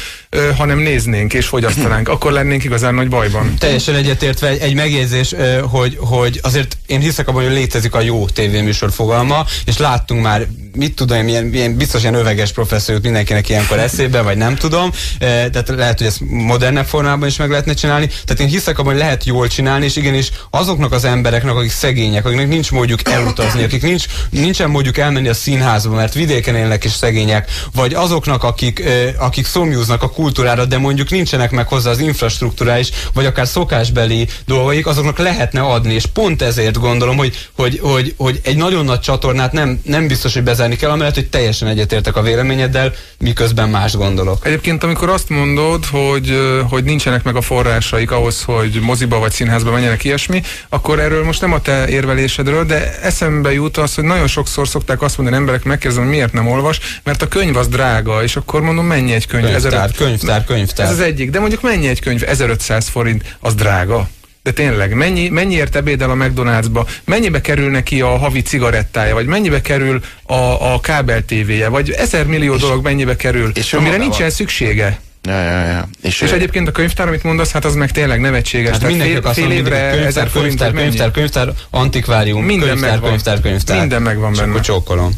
hanem néznénk és fogyasztanánk. Akkor lennénk igazán nagy bajban. Teljesen egyetértve egy, egy megjegyzés, hogy, hogy azért én hiszek abban, hogy létezik a jó tévéműsor fogalma, és láttunk már, mit tudom, én, milyen, milyen biztos ilyen öveges professzor mindenkinek ilyenkor eszébe, vagy nem tudom, tehát lehet, hogy ezt modernebb formában is meg lehetne csinálni. Tehát én hiszek abban, hogy lehet jól csinálni, és igenis azoknak az embereknek, akik szegények, akiknek nincs módjuk elutazni, akik nincs, nincsen módjuk elmenni a színházba, mert vidéken élnek és szegények, vagy azoknak, akik, akik szomjúznak a kultúrára, de mondjuk nincsenek meg hozzá az infrastruktúrális, vagy akár szokásbeli dolgaik, azoknak lehetne adni, és pont ezért gondolom, hogy, hogy, hogy, hogy egy nagyon nagy csatornát nem, nem biztos, hogy bezárni kell, amellett, hogy teljesen egyetértek a véleményeddel, miközben más gondolok. Egyébként, amikor azt mondod, mondod, hogy, hogy nincsenek meg a forrásaik ahhoz, hogy moziba vagy színházba menjenek ilyesmi, akkor erről most nem a te érvelésedről, de eszembe jut az, hogy nagyon sokszor szokták azt mondani emberek, megkérdezem, hogy miért nem olvas, mert a könyv az drága, és akkor mondom, mennyi egy könyv? Könyvtár, 1500 könyvtár, könyvtár. Ez az egyik, de mondjuk mennyi egy könyv? 1500 forint, az drága. De tényleg, mennyi, mennyiért ebédel a McDonald'sba? Mennyibe kerül neki a havi cigarettája? Vagy mennyibe kerül a, a kábel tévéje? Vagy ezer millió dolog mennyibe kerül? és amire nincsen szüksége. Ja, ja, ja. És, És ö, egyébként a könyvtár, amit mondasz, hát az meg tényleg nevetséges. Hát Tehát mindenki fél, fél évre hogy ezer könyvtár, forint, könyvtár, könyvtár, könyvtár, antikvárium, Minden könyvtár, megvan. könyvtár, könyvtár. Minden megvan És benne. akkor csókolom.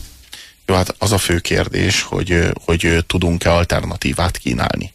Jó, hát az a fő kérdés, hogy, hogy tudunk-e alternatívát kínálni.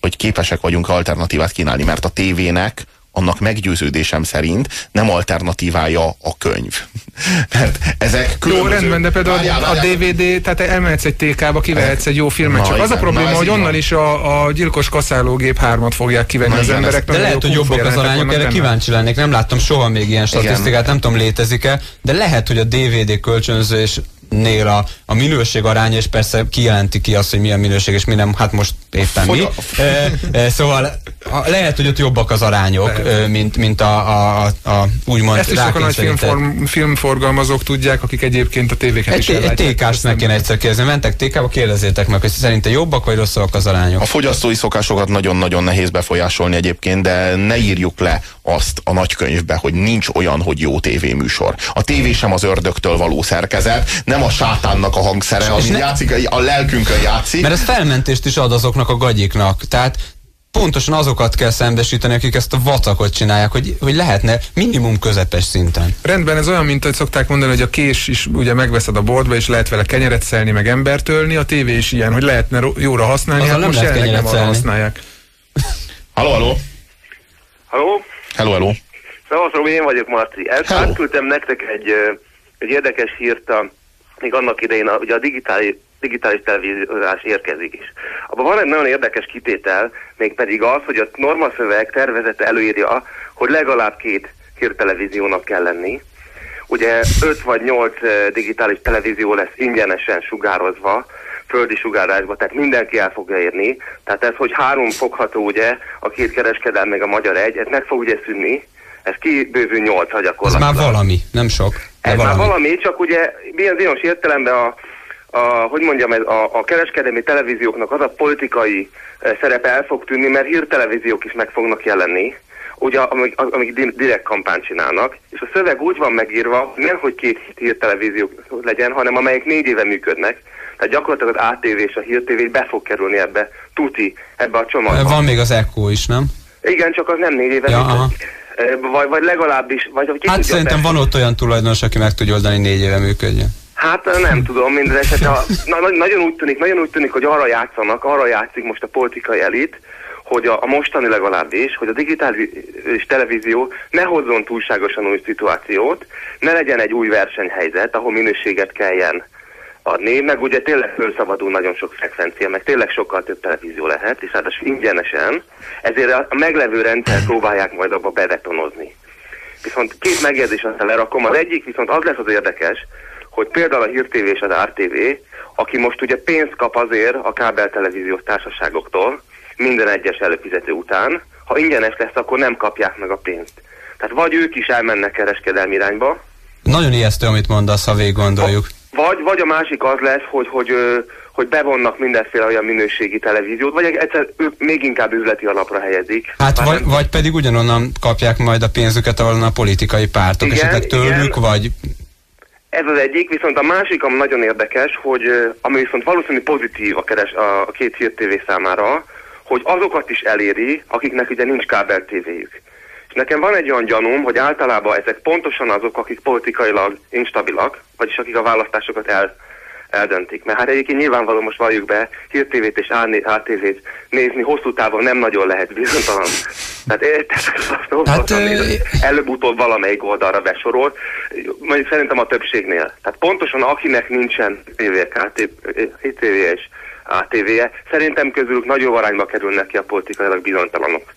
Hogy képesek vagyunk alternatívát kínálni, mert a tévének annak meggyőződésem szerint nem alternatívája a könyv. Mert ezek Jó, különböző... rendben, de például Várjál, a várjál. DVD, tehát elmehetsz egy TK-ba, kivehetsz egy jó filmet, Na, csak az a igen, probléma, na, hogy onnan van. is a, a gyilkos kaszálógép hármat fogják kivenni Na, az igen, emberek. De lehet, hogy jobbak az arányok, erre kíváncsi lennék. Nem láttam soha még ilyen statisztikát, nem tudom létezik-e, de lehet, hogy a DVD kölcsönzés nél a, a minőség aránya, és persze kijelenti ki azt, hogy milyen minőség, és mi nem, hát most éppen mi. Fogy- E, e, szóval a, lehet, hogy ott jobbak az arányok, e, mint, mint a, a, a, a úgymond Ezt is a nagy filmform, filmforgalmazók tudják, akik egyébként a tévéket Egy, is egy, nem- kéne egyszer kérdezni. Mentek TK-ba, kérdezzétek meg, hogy szerinte jobbak vagy rosszabbak az arányok. A fogyasztói szokásokat nagyon-nagyon nehéz befolyásolni egyébként, de ne írjuk le azt a nagykönyvbe, hogy nincs olyan, hogy jó tévéműsor. A tévé sem az ördögtől való szerkezet, nem a sátánnak a hangszere, ami ne- játszik, a lelkünkön játszik. Mert ez felmentést is ad azoknak a gagyiknak. Tehát pontosan azokat kell szembesíteni, akik ezt a vacakot csinálják, hogy, hogy lehetne minimum közepes szinten. Rendben, ez olyan, mint hogy szokták mondani, hogy a kés is ugye megveszed a boltba, és lehet vele kenyeret szelni, meg embert ölni, a tévé is ilyen, hogy lehetne jóra használni, Azzal hát nem most lehet jelenleg nem arra használják. Halló, halló, Halló? hello, hello. Szevasz, Robi, én vagyok, Marci. El, átküldtem nektek egy, egy érdekes hírt, a, még annak idején, a, ugye a digitális, digitális televíziós érkezik is. Abban van egy nagyon érdekes kitétel, mégpedig az, hogy a normaszöveg tervezete előírja, hogy legalább két hírtelevíziónak kell lenni. Ugye 5 vagy 8 digitális televízió lesz ingyenesen sugározva, földi sugárásba, tehát mindenki el fogja érni. Tehát ez, hogy három fogható ugye, a két kereskedelm meg a magyar egy, ez meg fog ugye szűnni, ez kibővül nyolcra Ez gyakorlatilag. már valami, nem sok. Ez valami. már valami, csak ugye bizonyos értelemben a, a, hogy mondjam, ez a, a kereskedelmi televízióknak az a politikai eh, szerepe el fog tűnni, mert hírtelevíziók is meg fognak jelenni, ugye, amik, amik di- direkt kampányt csinálnak, és a szöveg úgy van megírva, nem, hogy két hírtelevízió legyen, hanem amelyek négy éve működnek, tehát gyakorlatilag az ATV és a Hír TV be fog kerülni ebbe, tuti, ebbe a csomagba. Van még az Echo is, nem? Igen, csak az nem négy éve Ja, működik. Eh, Vagy, vagy legalábbis, vagy hogy Hát szerintem van ott olyan tulajdonos, aki meg tudja oldani négy éve működjön. Hát nem tudom, minden esetre a, na, na- nagyon úgy tűnik, nagyon úgy tűnik, hogy arra játszanak, arra játszik most a politikai elit, hogy a, a mostani legalábbis, hogy a digitális televízió ne hozzon túlságosan új szituációt, ne legyen egy új versenyhelyzet, ahol minőséget kelljen adni, meg ugye tényleg felszabadul nagyon sok frekvencia, meg tényleg sokkal több televízió lehet, és ráadásul ingyenesen, ezért a meglevő rendszer próbálják majd abba bebetonozni. Viszont két megjegyzés aztán lerakom. Az egyik viszont az lesz az érdekes, hogy például a Hír TV és az RTV, aki most ugye pénzt kap azért a kábeltelevíziós társaságoktól, minden egyes előfizető után, ha ingyenes lesz, akkor nem kapják meg a pénzt. Tehát vagy ők is elmennek kereskedelmi irányba, Nagyon ijesztő, amit mondasz, ha végig gondoljuk. Vagy, vagy a másik az lesz, hogy, hogy, hogy bevonnak mindenféle olyan minőségi televíziót, vagy egyszer ők még inkább üzleti alapra helyezik. Hát vagy, nem- vagy pedig ugyanonnan kapják majd a pénzüket, ahol a politikai pártok, Igen, esetleg tőlük, igen. vagy Ez az egyik, viszont a másik, ami nagyon érdekes, hogy ami viszont valószínű pozitív a, keres, a, két hír TV számára, hogy azokat is eléri, akiknek ugye nincs kábel tévéjük. Nekem van egy olyan gyanúm, hogy általában ezek pontosan azok, akik politikailag instabilak, vagyis akik a választásokat el, eldöntik. Mert hát egyébként nyilvánvaló most valljuk be, hírtévét és ATV-t nézni hosszú távon nem nagyon lehet bizonytalan. Tehát érted? Hát, Hát, ö, előbb-utóbb valamelyik oldalra besorol. Mondjuk szerintem a többségnél. Tehát pontosan akinek nincsen TVK, TV és ATV-je, szerintem közülük nagyobb arányba kerülnek ki a politikailag bizonytalanok.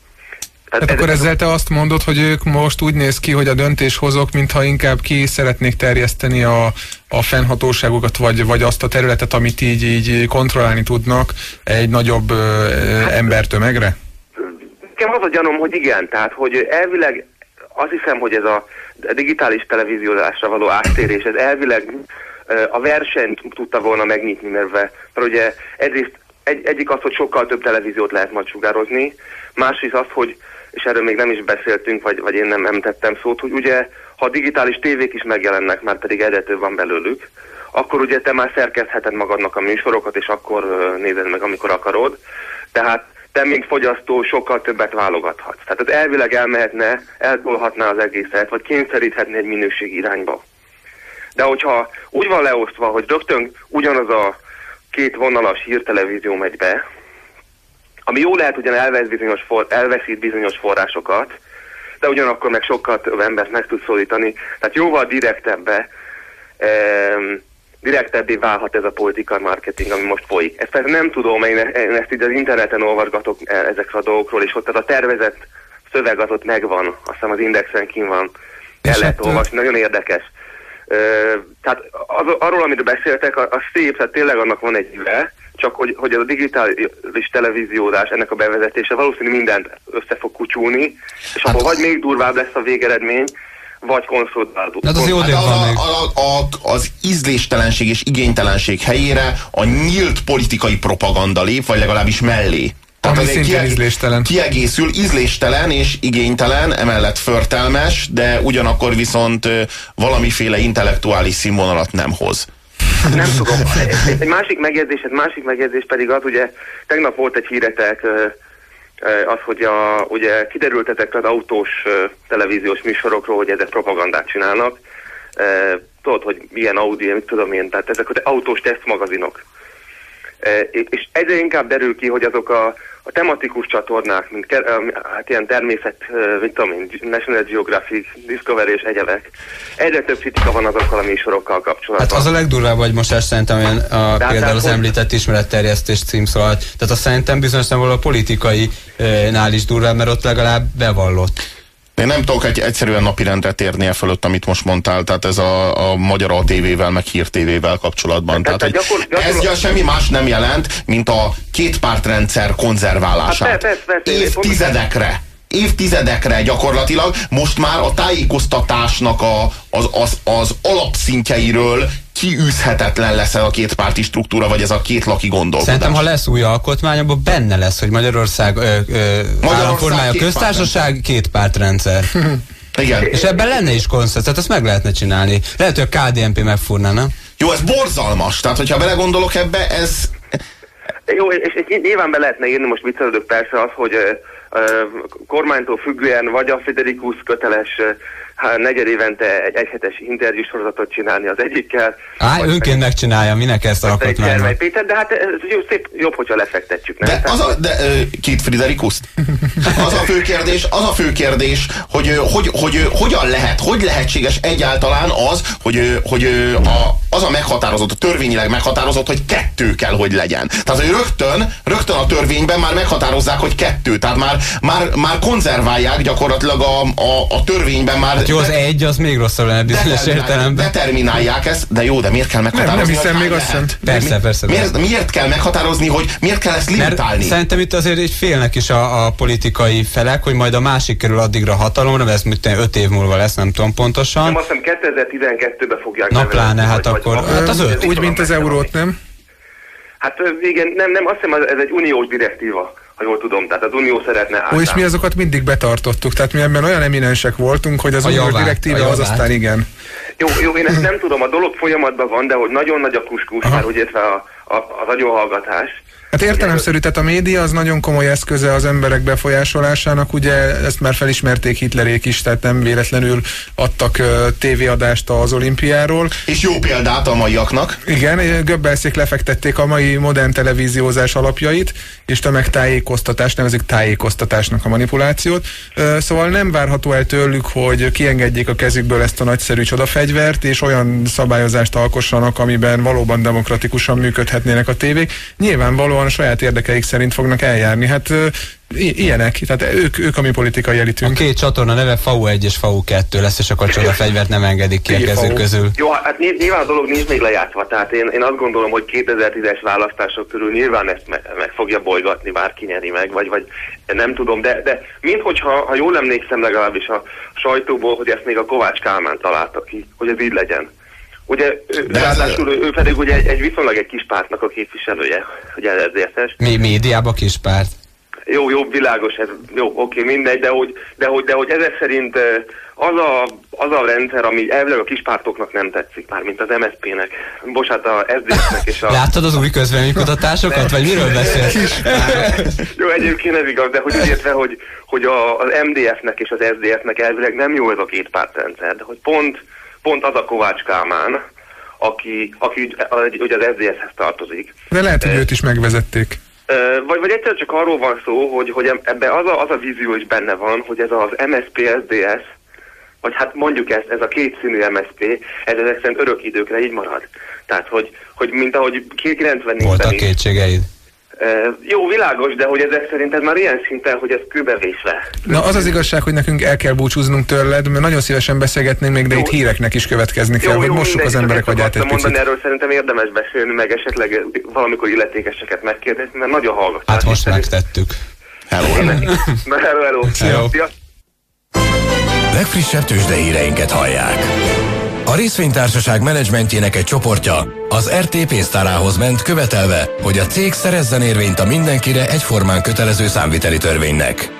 Tehát akkor ezzel te azt mondod, hogy ők most úgy néz ki, hogy a döntéshozók, mintha inkább ki szeretnék terjeszteni a, a fennhatóságokat, vagy, vagy azt a területet, amit így, így kontrollálni tudnak egy nagyobb ö, hát, embertömegre? Nekem az a gyanom, hogy igen, tehát hogy elvileg azt hiszem, hogy ez a digitális televíziózásra való áttérés, ez elvileg a versenyt tudta volna megnyitni, mert, mert ugye egyrészt egy, egyik az, hogy sokkal több televíziót lehet majd sugározni, másrészt az, hogy, és erről még nem is beszéltünk, vagy, vagy én nem, nem tettem szót, hogy ugye, ha digitális tévék is megjelennek, már pedig egyre van belőlük, akkor ugye te már szerkezheted magadnak a műsorokat, és akkor nézed meg, amikor akarod. Tehát te, mint fogyasztó, sokkal többet válogathatsz. Tehát ez elvileg elmehetne, eltolhatná az egészet, vagy kényszeríthetné egy minőség irányba. De hogyha úgy van leosztva, hogy rögtön ugyanaz a két vonalas hírtelevízió megy be, ami jó lehet, ugyan elvesz bizonyos for, elveszít bizonyos forrásokat, de ugyanakkor meg sokkal több embert meg tud szólítani. Tehát jóval direktebbe, um, direktebbé válhat ez a politika marketing, ami most folyik. Ezt persze nem tudom, én, én ezt így az interneten olvasgatok e, ezekről a dolgokról, és ott az a tervezett szöveg az ott megvan, azt hiszem az indexen kín van, el lehet olvasni, nagyon érdekes. Tehát az, arról, amiről beszéltek, az szép, tehát tényleg annak van egy üve, csak hogy, hogy a digitális televíziódás, ennek a bevezetése valószínűleg mindent össze fog kucsulni, és hát akkor vagy még durvább lesz a végeredmény, vagy konszolidálódó. Hát az jó hát a, a, a, az ízléstelenség és igénytelenség helyére a nyílt politikai propaganda lép, vagy legalábbis mellé. Tehát Ami szintén kieg ízléstelen. Kiegészül, ízléstelen és igénytelen, emellett förtelmes, de ugyanakkor viszont valamiféle intellektuális színvonalat nem hoz. Nem tudom. Egy másik megjegyzés, egy másik megjegyzés pedig az, ugye tegnap volt egy híretek, az, hogy a, ugye kiderültetek az autós televíziós műsorokról, hogy ezek propagandát csinálnak. Tudod, hogy milyen Audi, mit tudom én, tehát ezek az autós tesztmagazinok. És egyre inkább derül ki, hogy azok a a tematikus csatornák, mint hát ilyen természet, mit tudom én, National Geographic, Discovery és egyebek. Egyre több kritika van azokkal a műsorokkal kapcsolatban. Hát az a legdurvább, hogy most ezt szerintem olyan, a, De például az említett ismeretterjesztés címszóval. Tehát azt szerintem bizonyos nem a politikai nál is durvább, mert ott legalább bevallott. Én nem tudok egy egyszerűen napirendre térni e fölött, amit most mondtál, tehát ez a, a magyar ATV-vel, meg Hír TV-vel kapcsolatban. Tehát, tehát, gyakor, gyakor... ez semmi más nem jelent, mint a két pártrendszer konzerválását. Hát, persze, persze, Évtizedekre évtizedekre gyakorlatilag most már a tájékoztatásnak a, az, az, az alapszintjeiről kiűzhetetlen lesz ez a kétpárti struktúra, vagy ez a két laki gondolkodás. Szerintem, ha lesz új alkotmány, abban benne lesz, hogy Magyarország, ö, ö, Magyarország köztársaság, kétpártrendszer. Igen. És ebben lenne is konszenzus, tehát ezt meg lehetne csinálni. Lehet, hogy a KDNP megfúrná, nem? Jó, ez borzalmas. Tehát, hogyha belegondolok ebbe, ez... Jó, és, és nyilván be lehetne írni, most viccelődök persze az, hogy kormánytól függően vagy a Federikus köteles negyed évente egy egyhetes interjú sorozatot csinálni az egyikkel. Á, önként megcsinálja, minek ezt alkotmányban? Péter, de hát ez jó, szép, jobb, hogyha lefektetjük. Nem? De, az a, de két Friderikuszt? Az a fő kérdés, az a fő kérdés, hogy, hogy, hogy, hogyan lehet, hogy lehetséges egyáltalán az, hogy, hogy a, az a meghatározott, a törvényileg meghatározott, hogy kettő kell, hogy legyen. Tehát, hogy rögtön, rögtön a törvényben már meghatározzák, hogy kettő. Tehát már, már, már konzerválják gyakorlatilag a, a, a törvényben már jó, az egy, az még rosszabb lenne bizonyos értelemben. Determinálják ezt, de jó, de miért kell meghatározni? Nem, nem hiszem még azt sem. Persze, persze, miért, miért kell meghatározni, hogy miért kell ezt limitálni? Mert szerintem itt azért így félnek is a, a politikai felek, hogy majd a másik kerül addigra hatalomra, ez mit öt év múlva lesz, nem tudom pontosan. Nem, azt hiszem 2012-ben fogják Na pláne, hát akkor, hát az öt. Úgy, mint az eurót, nem? Hát igen, nem, nem, azt hiszem ez egy uniós direktíva ha jól tudom, tehát az Unió szeretne át. Ó, és mi azokat mindig betartottuk, tehát mi ebben olyan eminensek voltunk, hogy az a uniós direktíve az aztán igen. Jó, jó, én ezt nem tudom, a dolog folyamatban van, de hogy nagyon nagy a kuskus, már ugye a, a, a ragyóhallgatás. Hát értelemszerű, tehát a média az nagyon komoly eszköze az emberek befolyásolásának, ugye ezt már felismerték Hitlerék is, tehát nem véletlenül adtak uh, tévéadást az olimpiáról. És jó példát a maiaknak. Igen, Göbbelszék lefektették a mai modern televíziózás alapjait, és tömegtájékoztatást, nevezik tájékoztatásnak a manipulációt. Uh, szóval nem várható el tőlük, hogy kiengedjék a kezükből ezt a nagyszerű csodafegyvert, és olyan szabályozást alkossanak, amiben valóban demokratikusan működhetnének a tévék. Nyilvánvalóan nyilvánvalóan a saját érdekeik szerint fognak eljárni. Hát ilyenek, tehát ők, ők a mi politikai A elitünk. két csatorna neve FAU 1 és FAU 2 lesz, és akkor csoda fegyvert nem engedik ki a kezük közül. Jó, hát ny- nyilván a dolog nincs még lejátszva, tehát én, én azt gondolom, hogy 2010-es választások körül nyilván ezt me- meg fogja bolygatni, bárki nyeri meg, vagy, vagy nem tudom, de, de minthogyha, ha jól emlékszem legalábbis a sajtóból, hogy ezt még a Kovács Kálmán találta ki, hogy ez így legyen. Ugye, ő, De ez- ráadásul ő, ő pedig ugye egy, egy viszonylag egy kis pártnak a képviselője, ugye ezért Mi médiába kis párt. Jó, jó, világos, ez, jó, oké, mindegy, de hogy, de hogy, de hogy ezek szerint az a, az a rendszer, ami elvileg a kispártoknak nem tetszik, már mint az MSZP-nek, bocsánat, a SZDSZ-nek és a... Láttad az új közvéleménykutatásokat, vagy miről beszélsz? Jó, egyébként ez igaz, de hogy úgy értve, hogy, hogy a, az MDF-nek és az SZDSZ-nek elvileg nem jó ez a két pártrendszer, de hogy pont, pont az a Kovács Kálmán, aki, aki ugye az SZDSZ-hez tartozik. De lehet, hogy őt is megvezették. Vagy, vagy egyszer csak arról van szó, hogy, hogy ebbe az a, az a vízió is benne van, hogy ez az MSP SDS, vagy hát mondjuk ezt, ez a kétszínű MSP, ez ezek szerint örök időkre így marad. Tehát, hogy, hogy mint ahogy 94-ben Voltak is. kétségeid. Ö, Jó, világos, de hogy ezek szerint ez már ilyen szinten, hogy ez kőbevésve. Na az az igazság, hogy nekünk el kell búcsúznunk tőled, mert nagyon szívesen beszélgetnénk még, de Jó. itt híreknek is következni kell, hogy mossuk mindegy, az emberek agyát egy mondani, picit. erről szerintem érdemes beszélni, meg esetleg valamikor illetékeseket megkérdezni, mert nagyon hallgatás. Hát most megtettük. Hello. Hello, hello. Hello. Legfrissebb tőzsdehíreinket hallják. A részvénytársaság menedzsmentjének egy csoportja az RT pénztárához ment követelve, hogy a cég szerezzen érvényt a mindenkire egyformán kötelező számviteli törvénynek.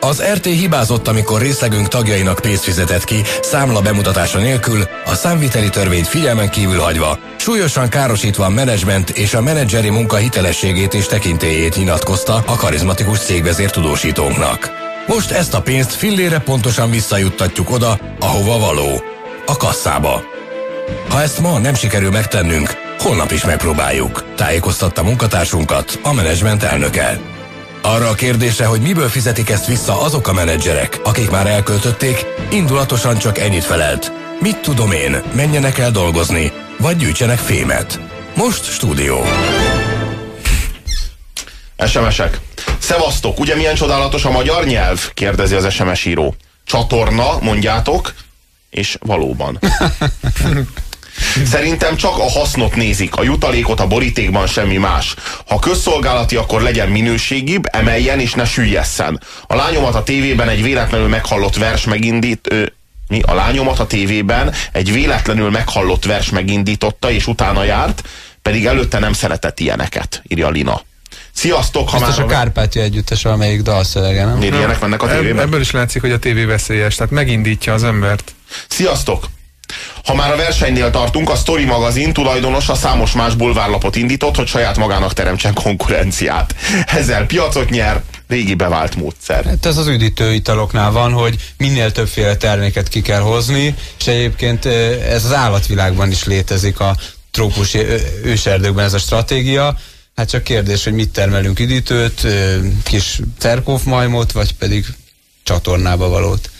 Az RT hibázott, amikor részlegünk tagjainak pénzt fizetett ki, számla bemutatása nélkül, a számviteli törvényt figyelmen kívül hagyva, súlyosan károsítva a menedzsment és a menedzseri munka hitelességét és tekintélyét nyilatkozta a karizmatikus cégvezér tudósítónknak. Most ezt a pénzt fillére pontosan visszajuttatjuk oda, ahova való. A kasszába. Ha ezt ma nem sikerül megtennünk, holnap is megpróbáljuk, tájékoztatta munkatársunkat a menedzsment elnöke. Arra a kérdésre, hogy miből fizetik ezt vissza azok a menedzserek, akik már elköltötték, indulatosan csak ennyit felelt. Mit tudom én, menjenek el dolgozni, vagy gyűjtsenek fémet. Most stúdió. SMS-ek. Szevasztok, ugye milyen csodálatos a magyar nyelv? Kérdezi az SMS író. Csatorna, mondjátok, és valóban. Szerintem csak a hasznot nézik, a jutalékot a borítékban semmi más. Ha közszolgálati, akkor legyen minőségibb, emeljen és ne süllyesszen. A lányomat a tévében egy véletlenül meghallott vers megindít... Ö, mi? A lányomat a tévében egy véletlenül meghallott vers megindította, és utána járt, pedig előtte nem szeretett ilyeneket, írja Lina. Sziasztok, ha Biztos a már... Kárpáti együttes valamelyik dalszövege, nem? Miért ilyenek mennek a tévében? Ebből is látszik, hogy a tévé veszélyes, tehát megindítja az embert. Sziasztok! Ha már a versenynél tartunk, a Story magazin tulajdonosa számos más bulvárlapot indított, hogy saját magának teremtsen konkurenciát. Ezzel piacot nyer, régi bevált módszer. Hát ez az üdítő italoknál van, hogy minél többféle terméket ki kell hozni, és egyébként ez az állatvilágban is létezik a trópusi őserdőkben ez a stratégia. Hát csak kérdés, hogy mit termelünk üdítőt, kis cerkófmajmot, vagy pedig csatornába valót.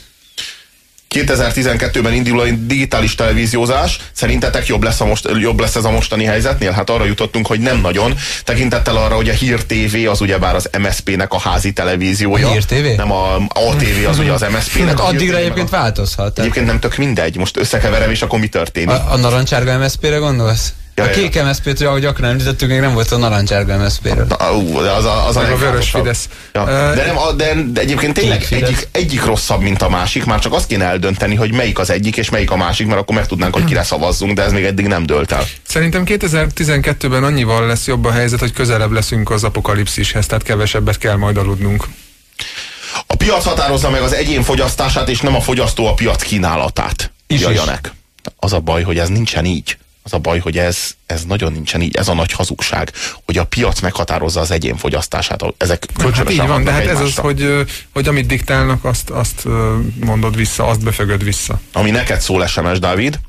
2012-ben indul a digitális televíziózás. Szerintetek jobb lesz, a most, jobb lesz ez a mostani helyzetnél? Hát arra jutottunk, hogy nem nagyon. Tekintettel arra, hogy a Hír TV az ugyebár az MSZP-nek a házi televíziója. A Hír TV? Nem a ATV az ugye az MSZP-nek. Hír Addigra egyébként a... változhat. Egyébként nem tök mindegy. Most összekeverem, és akkor mi történik? a, a narancsárga MSZP-re gondolsz? Ja, a kék MSZP-t, ahogy gyakran említettük, még nem volt a narancsárga MSZP-ről. Ú, de az a, az a, Meg a vörös. Fidesz. Ja. De, nem, de, de egyébként tényleg egyik, egyik rosszabb, mint a másik, már csak azt kéne eldönteni, hogy melyik az egyik és melyik a másik, mert akkor megtudnánk, hogy kire szavazzunk, de ez még eddig nem dőlt el. Szerintem 2012-ben annyival lesz jobb a helyzet, hogy közelebb leszünk az apokalipszishez, tehát kevesebbet kell majd aludnunk. A piac határozza meg az egyén fogyasztását, és nem a fogyasztó a piac kínálatát. Is írja is. Az a baj, hogy ez nincsen így. Az a baj, hogy ez, ez nagyon nincsen így. Ez a nagy hazugság, hogy a piac meghatározza az egyén fogyasztását. Ezek Hát kölcsönösen így van, de hát ez az, hogy, hogy amit diktálnak, azt, azt mondod vissza, azt befögöd vissza. ami neked szól SMS, Dávid.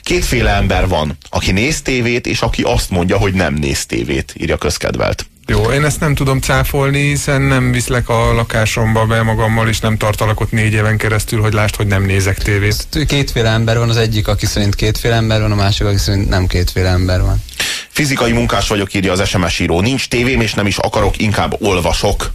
Kétféle ember van, aki néz tévét, és aki azt mondja, hogy nem néz tévét, írja közkedvelt. Jó, én ezt nem tudom cáfolni, hiszen nem viszlek a lakásomba be magammal, és nem tartalak ott négy éven keresztül, hogy lásd, hogy nem nézek tévét. Kétféle ember van, az egyik, aki szerint kétféle ember van, a másik, aki szerint nem kétféle ember van. Fizikai munkás vagyok, írja az SMS író. Nincs tévém, és nem is akarok, inkább olvasok.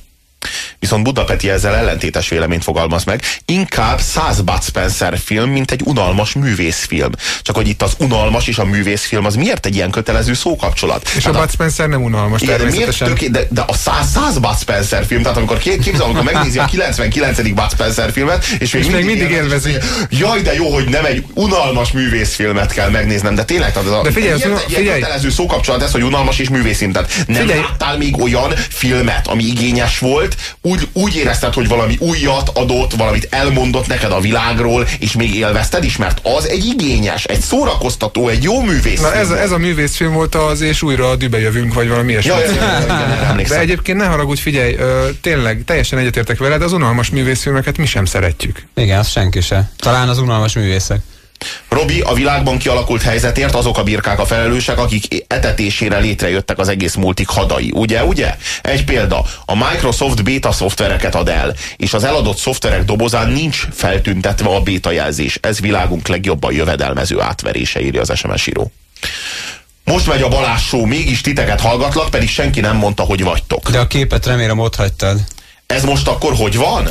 Viszont Budapeti ezzel ellentétes véleményt fogalmaz meg. Inkább 100 Bud Spencer film, mint egy unalmas művészfilm. Csak hogy itt az unalmas és a művészfilm az miért egy ilyen kötelező szókapcsolat? És hát a Bud Spencer nem unalmas, igen, de, miért természetesen. töké, de, de a 100, 100 Bud Spencer film, tehát amikor ké- képzel, amikor megnézi a 99. Bud Spencer filmet, és még, És még mindig élvezi. hogy Jaj, de jó, hogy nem egy unalmas művészfilmet kell megnéznem, de tényleg, tehát ez a, De figyelj, az ilyen, unal- ilyen figyelj. kötelező szókapcsolat ez, hogy unalmas és művészfilm. Tehát nem Figyelj. láttál még olyan filmet, ami igényes volt, úgy, úgy érezted, hogy valami újat adott, valamit elmondott neked a világról, és még élvezted is, mert az egy igényes, egy szórakoztató, egy jó művészfilm. Na ez, a- ez a művészfilm volt az, és újra a dübe jövünk, vagy valami ilyesmi. Ja, ja, De egyébként ne haragudj, figyelj, ö, tényleg teljesen egyetértek veled, az unalmas művészfilmeket mi sem szeretjük. Igen, az senki se. Talán az unalmas művészek. Robi, a világban kialakult helyzetért azok a birkák a felelősek, akik etetésére létrejöttek az egész multik hadai. Ugye, ugye? Egy példa. A Microsoft beta szoftvereket ad el, és az eladott szoftverek dobozán nincs feltüntetve a beta jelzés. Ez világunk legjobban jövedelmező átverése, írja az SMS író. Most megy a Balázs show, mégis titeket hallgatlak, pedig senki nem mondta, hogy vagytok. De a képet remélem ott hagytad. Ez most akkor hogy van?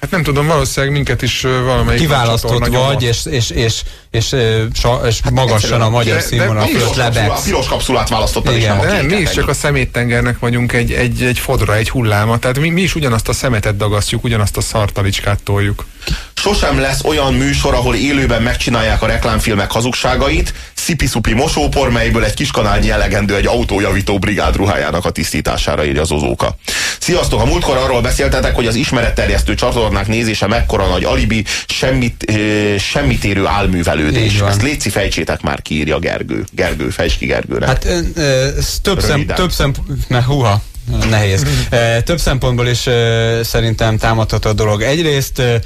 Hát nem tudom, valószínűleg minket is valamelyik Kiválasztott vagy, és, és, és, és, és, és magasan a magyar színvonal fölött Piros, kapszulát, lebegsz. piros kapszulát választottad, és Igen. nem a mi is csak a szeméttengernek vagyunk egy, egy, egy fodra, egy hulláma. Tehát mi, mi is ugyanazt a szemetet dagasztjuk, ugyanazt a szartalicskát toljuk. Sosem lesz olyan műsor, ahol élőben megcsinálják a reklámfilmek hazugságait, szipi-szupi mosópor, melyből egy kiskanálnyi elegendő egy autójavító brigád ruhájának a tisztítására írja az ozóka. Sziasztok! A múltkor arról beszéltetek, hogy az ismeretterjesztő csatornák nézése mekkora nagy alibi, semmit, eh, semmit érő álművelődés. Ezt létszi fejtsétek már ki, írja Gergő. Gergő, fejts ki Gergőnek. Hát ö, ö, több, szem, több szem, mert húha, nehéz. E, több szempontból is e, szerintem támadható a dolog. Egyrészt e,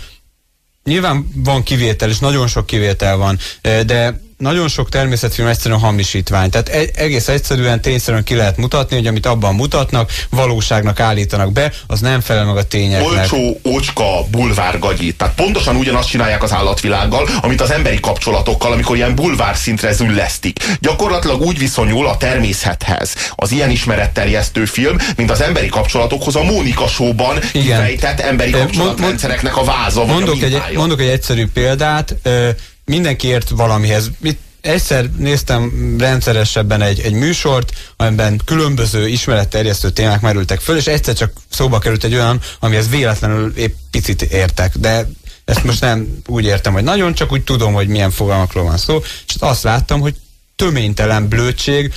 nyilván van kivétel, és nagyon sok kivétel van, de nagyon sok természetfilm egyszerűen hamisítvány. Tehát e- egész egyszerűen tényszerűen ki lehet mutatni, hogy amit abban mutatnak, valóságnak állítanak be, az nem felel meg a tényeknek. olcsó, ócska, bulvárgagyi. Tehát pontosan ugyanazt csinálják az állatvilággal, amit az emberi kapcsolatokkal, amikor ilyen bulvár szintre züllesztik. Gyakorlatilag úgy viszonyul a természethez az ilyen ismeretterjesztő film, mint az emberi kapcsolatokhoz a Mónika Show-ban kifejtett emberi kapcsolatrendszereknek a váza, vagy mondok a egy, mondok egy egyszerű példát, ö, mindenki ért valamihez. Mit, egyszer néztem rendszeresebben egy, egy műsort, amiben különböző ismeretterjesztő témák merültek föl, és egyszer csak szóba került egy olyan, amihez véletlenül épp picit értek, de ezt most nem úgy értem, hogy nagyon, csak úgy tudom, hogy milyen fogalmakról van szó, és azt láttam, hogy töménytelen blödség,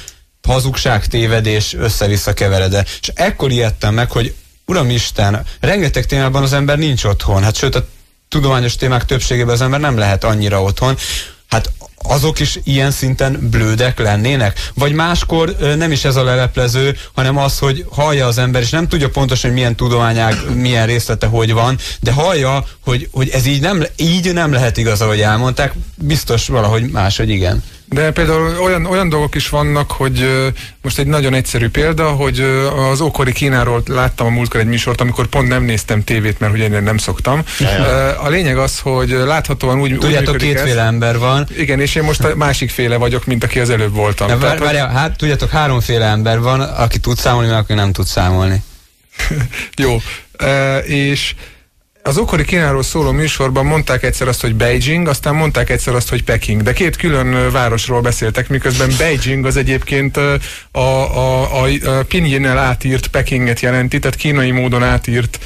hazugság, tévedés, össze-vissza keverede. És ekkor ijedtem meg, hogy Uram Isten, rengeteg témában az ember nincs otthon, hát sőt a tudományos témák többségében az ember nem lehet annyira otthon. Hát azok is ilyen szinten blődek lennének? Vagy máskor nem is ez a leleplező, hanem az, hogy hallja az ember, és nem tudja pontosan, hogy milyen tudományág, milyen részlete hogy van, de hallja, hogy, hogy ez így nem, így nem lehet igaz, ahogy elmondták, biztos valahogy máshogy igen. De például olyan, olyan dolgok is vannak, hogy most egy nagyon egyszerű példa, hogy az ókori Kínáról láttam a múltkor egy műsort, amikor pont nem néztem tévét, mert ugye én nem szoktam. A lényeg az, hogy láthatóan úgy, Tudjátok, működik ez- kétféle ember van, Igen, és én most a másik féle vagyok, mint aki az előbb voltam. De vár, várjál, hát tudjátok, háromféle ember van, aki tud számolni, meg aki nem tud számolni. Jó. E, és az ókori Kínáról szóló műsorban mondták egyszer azt, hogy Beijing, aztán mondták egyszer azt, hogy Peking. De két külön városról beszéltek, miközben Beijing az egyébként a, a, a, a pinyinnel átírt Pekinget jelenti, tehát kínai módon átírt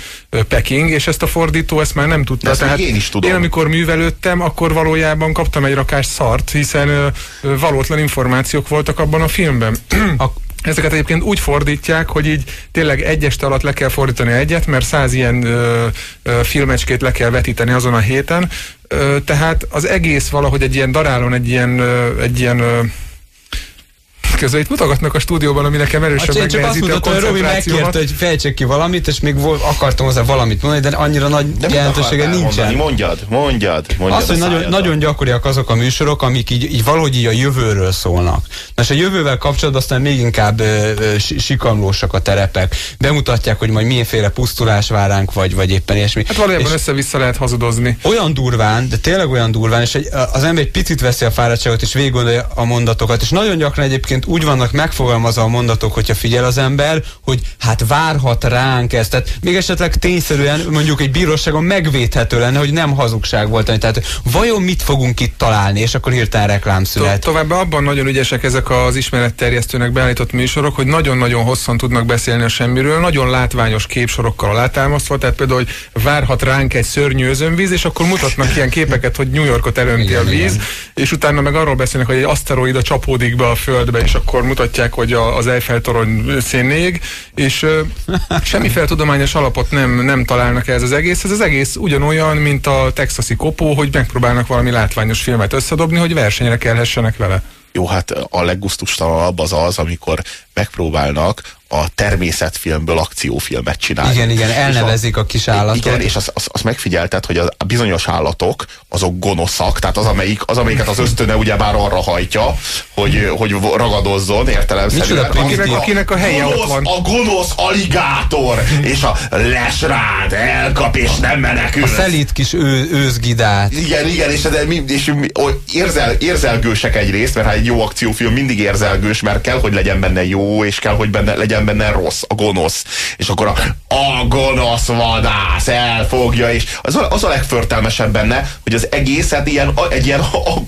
Peking, és ezt a fordító ezt már nem tudta. De tehát én is tudom. én amikor művelődtem, akkor valójában kaptam egy rakás szart, hiszen valótlan információk voltak abban a filmben. Ak- Ezeket egyébként úgy fordítják, hogy így tényleg egy este alatt le kell fordítani egyet, mert száz ilyen ö, ö, filmecskét le kell vetíteni azon a héten. Ö, tehát az egész valahogy egy ilyen darálon, egy ilyen, ö, egy ilyen ö, közben itt mutogatnak a stúdióban, ami nekem erősen Hát csak azt mondtam, hogy Robi megkérte, hogy fejtsek ki valamit, és még vol, akartam hozzá valamit mondani, de annyira nagy De jelentősége nincsen. Mondani? Mondjad, mondjad, mondjad Az, hogy nagyon, nagyon gyakoriak azok a műsorok, amik így, így valahogy így a jövőről szólnak. Na és a jövővel kapcsolatban aztán még inkább ö, ö, si- sikamlósak a terepek. Bemutatják, hogy majd milyenféle pusztulás vár ránk, vagy, vagy éppen ilyesmi. Hát valójában össze-vissza lehet hazudozni. olyan durván, de tényleg olyan durván, és egy, az ember egy picit veszi a fáradtságot, és végig gondolja a mondatokat, és nagyon gyakran egyébként úgy vannak megfogalmazva a mondatok, hogyha figyel az ember, hogy hát várhat ránk ezt. Tehát még esetleg tényszerűen mondjuk egy bíróságon megvédhető lenne, hogy nem hazugság volt. Tehát vajon mit fogunk itt találni, és akkor hirtelen reklám To- szület. továbbá abban nagyon ügyesek ezek az ismeretterjesztőnek beállított műsorok, hogy nagyon-nagyon hosszan tudnak beszélni a semmiről, nagyon látványos képsorokkal alátámasztva, tehát például, hogy várhat ránk egy szörnyű özönvíz, és akkor mutatnak ilyen képeket, hogy New Yorkot elönti Igen, a víz, igen. és utána meg arról beszélnek, hogy egy aszteroida csapódik be a földbe, és akkor mutatják, hogy a, az Eiffel torony szénég, és ö, semmiféle tudományos alapot nem, nem találnak ez az egész. Ez az egész ugyanolyan, mint a texasi kopó, hogy megpróbálnak valami látványos filmet összedobni, hogy versenyre kelhessenek vele. Jó, hát a leggusztustalanabb az az, amikor megpróbálnak a természetfilmből akciófilmet csinálni. Igen, igen, elnevezik a kis állatot. Igen, és azt az, az megfigyelted, hogy a, a bizonyos állatok, azok gonoszak, tehát az, amelyik, az amelyiket az ösztöne ugye már arra hajtja, hogy, hogy ragadozzon értelemszerűen. Micsoda primitív. Akinek Akinek a helye ott gonosz, van. A gonosz aligátor, és a les rád, elkap, és nem menekül. A szelít kis ő, őzgidát. Igen, igen, és, de és érzel, érzelgősek egyrészt, mert hát egy jó akciófilm mindig érzelgős, mert kell, hogy legyen benne jó, és kell, hogy benne, legyen benne rossz, a gonosz. És akkor a, a gonosz vadász elfogja, és az, a- az a legförtelmesebb benne, hogy az egészet ilyen, egy ilyen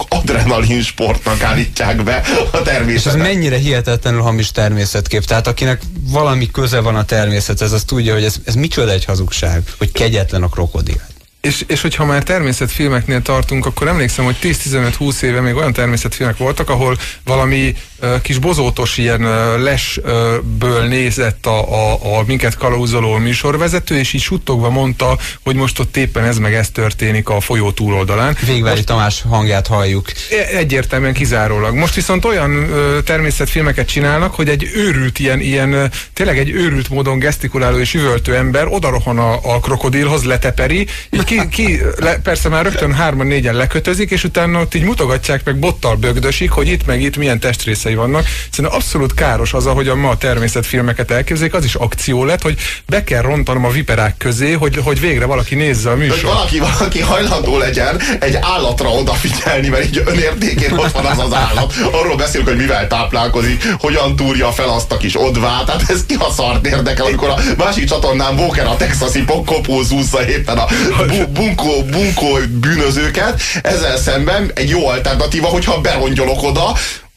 adrenalin sportnak állítják be a És ez természetet. mennyire hihetetlenül hamis természetkép. Tehát akinek valami köze van a természethez, az tudja, hogy ez, ez micsoda egy hazugság, hogy kegyetlen a krokodil. És, és hogyha már természetfilmeknél tartunk, akkor emlékszem, hogy 10-15-20 éve még olyan természetfilmek voltak, ahol valami uh, kis bozótos ilyen uh, lesből nézett a, a, a minket kalauzoló műsorvezető, és így suttogva mondta, hogy most ott éppen ez meg ez történik a folyó túloldalán. Végvári Tamás hangját halljuk. E- Egyértelműen kizárólag. Most viszont olyan ö, természetfilmeket csinálnak, hogy egy őrült ilyen, ilyen ö, tényleg egy őrült módon gesztikuláló és üvöltő ember odarohan a, a krokodilhoz, leteperi, így ki, ki le, persze már rögtön hárman négyen lekötözik, és utána ott így mutogatják meg bottal bögdösik, hogy itt meg itt milyen testrészei vannak. Szerintem abszolút káros az, ahogyan ma a természetfilmeket elképzelik, az is akció lett, hogy be kell rontanom a viperák közé, hogy, hogy végre valaki nézze a hogy műsort. valaki, valaki hajlandó legyen egy állatra odafigyelni, mert így önértékén ott van az az állat. Arról beszélünk, hogy mivel táplálkozik, hogyan túrja fel azt a kis odvát. Tehát ez ki a szart érdekel, amikor a másik csatornán Walker a texasi kopó zúzza éppen a bu- bunkó, bunkó bűnözőket. Ezzel szemben egy jó alternatíva, hogyha berongyolok oda,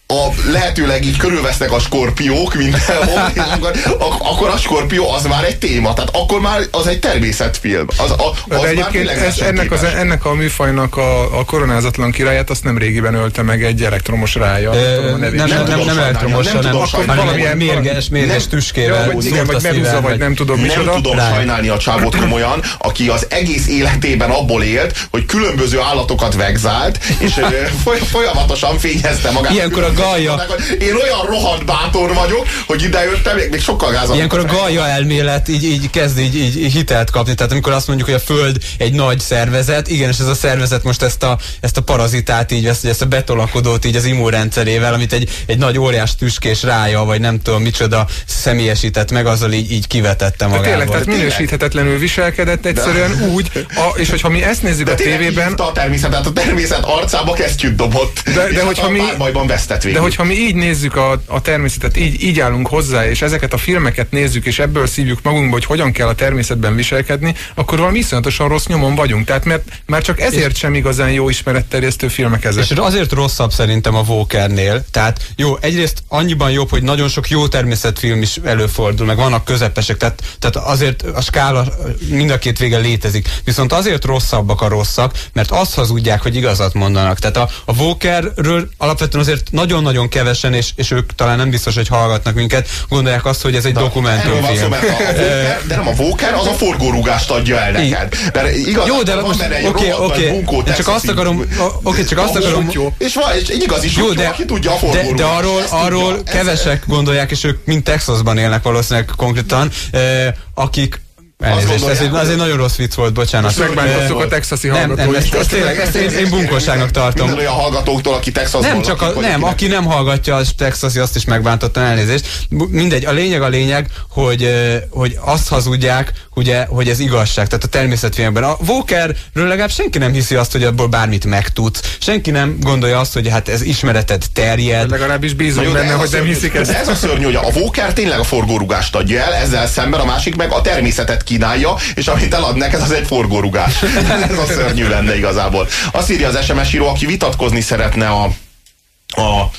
a lehetőleg így körülvesznek a skorpiók mindenhol, akkor, ak- akkor a skorpió az már egy téma, tehát akkor már az egy természetfilm. Az, a, az De egyébként ez, ennek, az, ennek a műfajnak a, a koronázatlan királyát azt nem régiben ölte meg egy elektromos rája. Tudom a nem, nem, nem, tudom nem, nem elektromos, nem tudom hanem valamilyen mérges, mérges Nem. tüskével. Vagy igen, vagy meduza, vagy nem tudom Nem micsoda. tudom Rá. sajnálni a csávót komolyan, aki az egész életében abból élt, hogy különböző állatokat vegzált, és folyamatosan fényezte magát. Ilyenkor a galja. Én olyan rohadt bátor vagyok, hogy idejöttem, még, még sokkal gázabb. Ilyenkor a Gaia elmélet így, így kezd így, így, így hitelt kapni. Tehát amikor azt mondjuk, hogy a Föld egy nagy szervezet, igen, és ez a szervezet most ezt a, ezt a parazitát így vesz, ezt a betolakodót így az immunrendszerével, amit egy, egy nagy óriás tüskés rája, vagy nem tudom micsoda személyesített meg, azzal így, így kivetette De tényleg, tehát minősíthetetlenül viselkedett egyszerűen úgy, a, és hogyha mi ezt nézzük de a tévében, a természetet, a természet arcába kesztyűt dobott. De- de hogyha a mi- bajban vesztett végül. De hogyha mi így nézzük a, a természetet, így, így állunk hozzá, és ezeket a filmeket nézzük, és ebből szívjuk magunkba, hogy hogyan kell a természetben viselkedni, akkor valami iszonyatosan rossz nyomon vagyunk. Tehát mert már csak ezért sem igazán jó ismeretterjesztő filmek ezek. És azért rosszabb szerintem a Walkernél. Tehát jó, egyrészt annyiban jobb, hogy nagyon sok jó természetfilm is előfordul, meg vannak közepesek, tehát, tehát azért a skála mind a két vége létezik. Viszont azért rosszabbak a rosszak, mert azt hazudják, hogy igazat mondanak. Tehát a, a Walkerről alapvetően azért nagyon nagyon-nagyon kevesen, és, és ők talán nem biztos, hogy hallgatnak minket, gondolják azt, hogy ez egy szó, dokumentumfilm. de nem a Walker, az a forgórúgást adja el neked. Mert igaz, Jó, de most, oké, oké, csak azt akarom, oké, csak azt akarom, sutyó. És van egy, egy igazi jó, de, aki tudja a de, de arról, arról kevesek gondolják, és ők mind Texasban élnek valószínűleg konkrétan, akik Elnézést, ez egy, az egy nagyon rossz vicc volt, bocsánat. Most megbántottuk a texasi nem, nem, hallgatóit. ezt, ezt tényleg, ezt én, én bunkosságnak tartom. Minden olyan hallgatóktól, aki Texasban Nem, csak a, nem, aki nem hallgatja a Texasi, azt is megbántottam elnézést. Mindegy, a lényeg a lényeg, hogy, hogy azt hazudják, ugye, hogy ez igazság, tehát a természetfilmben. A Walkerről legalább senki nem hiszi azt, hogy abból bármit megtudsz. Senki nem gondolja azt, hogy hát ez ismereted terjed. Legalábbis bízunk benne, hogy nem hiszik ezt. Ez a szörnyű, hogy a Walker tényleg a forgórugás adja el, ezzel szemben a másik meg a természetet kínálja, és amit elad neked, az egy forgórugás. ez a szörnyű lenne igazából. Azt írja az SMS író, aki vitatkozni szeretne a, a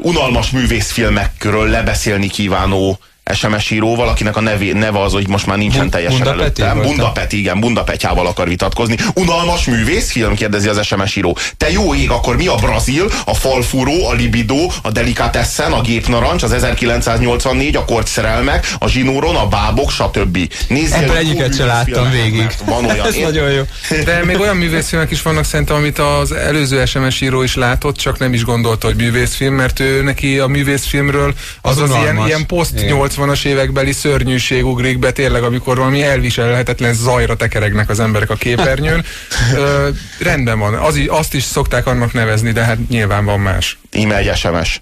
unalmas művészfilmekről lebeszélni kívánó SMS íróval, akinek a nevé, neve az, hogy most már nincsen teljesen Bunda Peti előttem. volt, Bunda? Peti, igen, Bunda Petyával akar vitatkozni. Unalmas művészfilm? kérdezi az SMS író. Te jó ég, akkor mi a Brazil, a Falfúró, a Libido, a Delicatessen, a Gépnarancs, az 1984, a Kortszerelmek, a Zsinóron, a Bábok, stb. Nézzél Ebből egyiket se láttam végig. Van olyan. Ez Én- nagyon jó. De még olyan művészfilmek is vannak szerintem, amit az előző SMS író is látott, csak nem is gondolta, hogy művészfilm, mert ő neki a művészfilmről az Az az, ilyen, ilyen poszt Igen. 80-as évekbeli szörnyűség ugrik be, tényleg, amikor valami elviselhetetlen zajra tekeregnek az emberek a képernyőn. Ö, rendben van, az, azt is szokták annak nevezni, de hát nyilván van más. Egy SMS.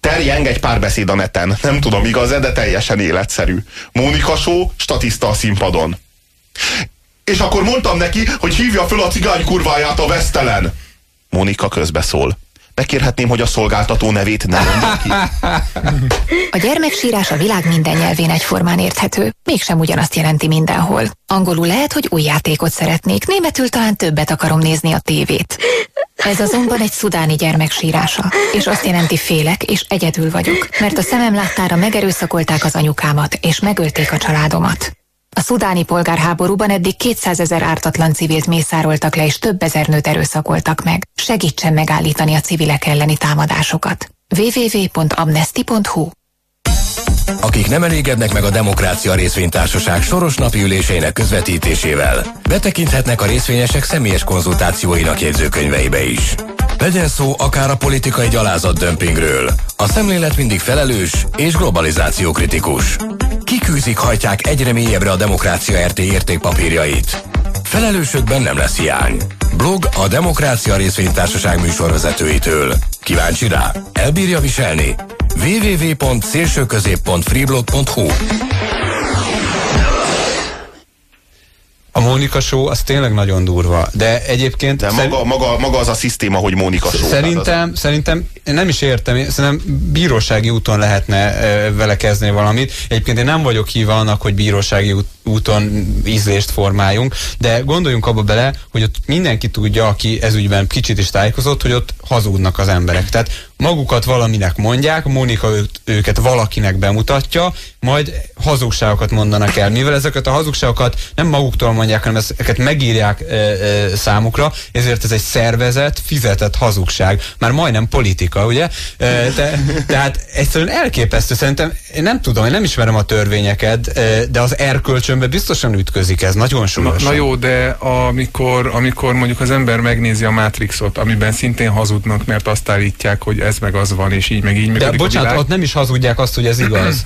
Terjeng egy párbeszéd a neten. Nem tudom igaz-e, de teljesen életszerű. Mónika Show, statiszta a színpadon. És akkor mondtam neki, hogy hívja föl a cigány kurváját a Vesztelen. Mónika közbeszól. Megkérhetném, hogy a szolgáltató nevét ne mondja ki. A gyermeksírás a világ minden nyelvén egyformán érthető, mégsem ugyanazt jelenti mindenhol. Angolul lehet, hogy új játékot szeretnék, németül talán többet akarom nézni a tévét. Ez azonban egy szudáni gyermeksírása, és azt jelenti félek, és egyedül vagyok, mert a szemem láttára megerőszakolták az anyukámat, és megölték a családomat. A szudáni polgárháborúban eddig 200 ezer ártatlan civilt mészároltak le, és több ezer nőt erőszakoltak meg. Segítsen megállítani a civilek elleni támadásokat. www.amnesty.hu Akik nem elégednek meg a Demokrácia Részvénytársaság soros napi ülésének közvetítésével, betekinthetnek a részvényesek személyes konzultációinak jegyzőkönyveibe is. Legyen szó akár a politikai gyalázat dömpingről. A szemlélet mindig felelős és globalizációkritikus. Kikűzik hajtják egyre mélyebbre a Demokrácia RT értékpapírjait. Felelősökben nem lesz hiány. Blog a Demokrácia Részvénytársaság műsorvezetőitől. Kíváncsi rá? Elbírja viselni? www.szélsőközép.freeblog.hu A Mónika show az tényleg nagyon durva, de egyébként De maga, maga, maga az a szisztéma, hogy Mónika Show. Szerintem, szerintem én nem is értem, szerintem bírósági úton lehetne ö, vele kezdeni valamit. Egyébként én nem vagyok híve annak, hogy bírósági út, úton ízlést formáljunk, de gondoljunk abba bele, hogy ott mindenki tudja, aki ezügyben kicsit is tájékozott, hogy ott hazudnak az emberek. Tehát magukat valaminek mondják, Mónika őt, őket valakinek bemutatja, majd hazugságokat mondanak el. Mivel ezeket a hazugságokat nem maguktól mondják, hanem ezeket megírják e, e, számukra, ezért ez egy szervezet, fizetett hazugság. Már majdnem politika, ugye? E, te, tehát egyszerűen elképesztő. Szerintem, én nem tudom, én nem ismerem a törvényeket, e, de az erkölcsönbe biztosan ütközik ez, nagyon Na, súlyos. na jó, de amikor, amikor mondjuk az ember megnézi a Matrixot, amiben szintén hazudnak, mert azt állítják, hogy ez meg az van, és így meg így De működik a bocsánat, világ. ott nem is hazudják azt, hogy ez igaz.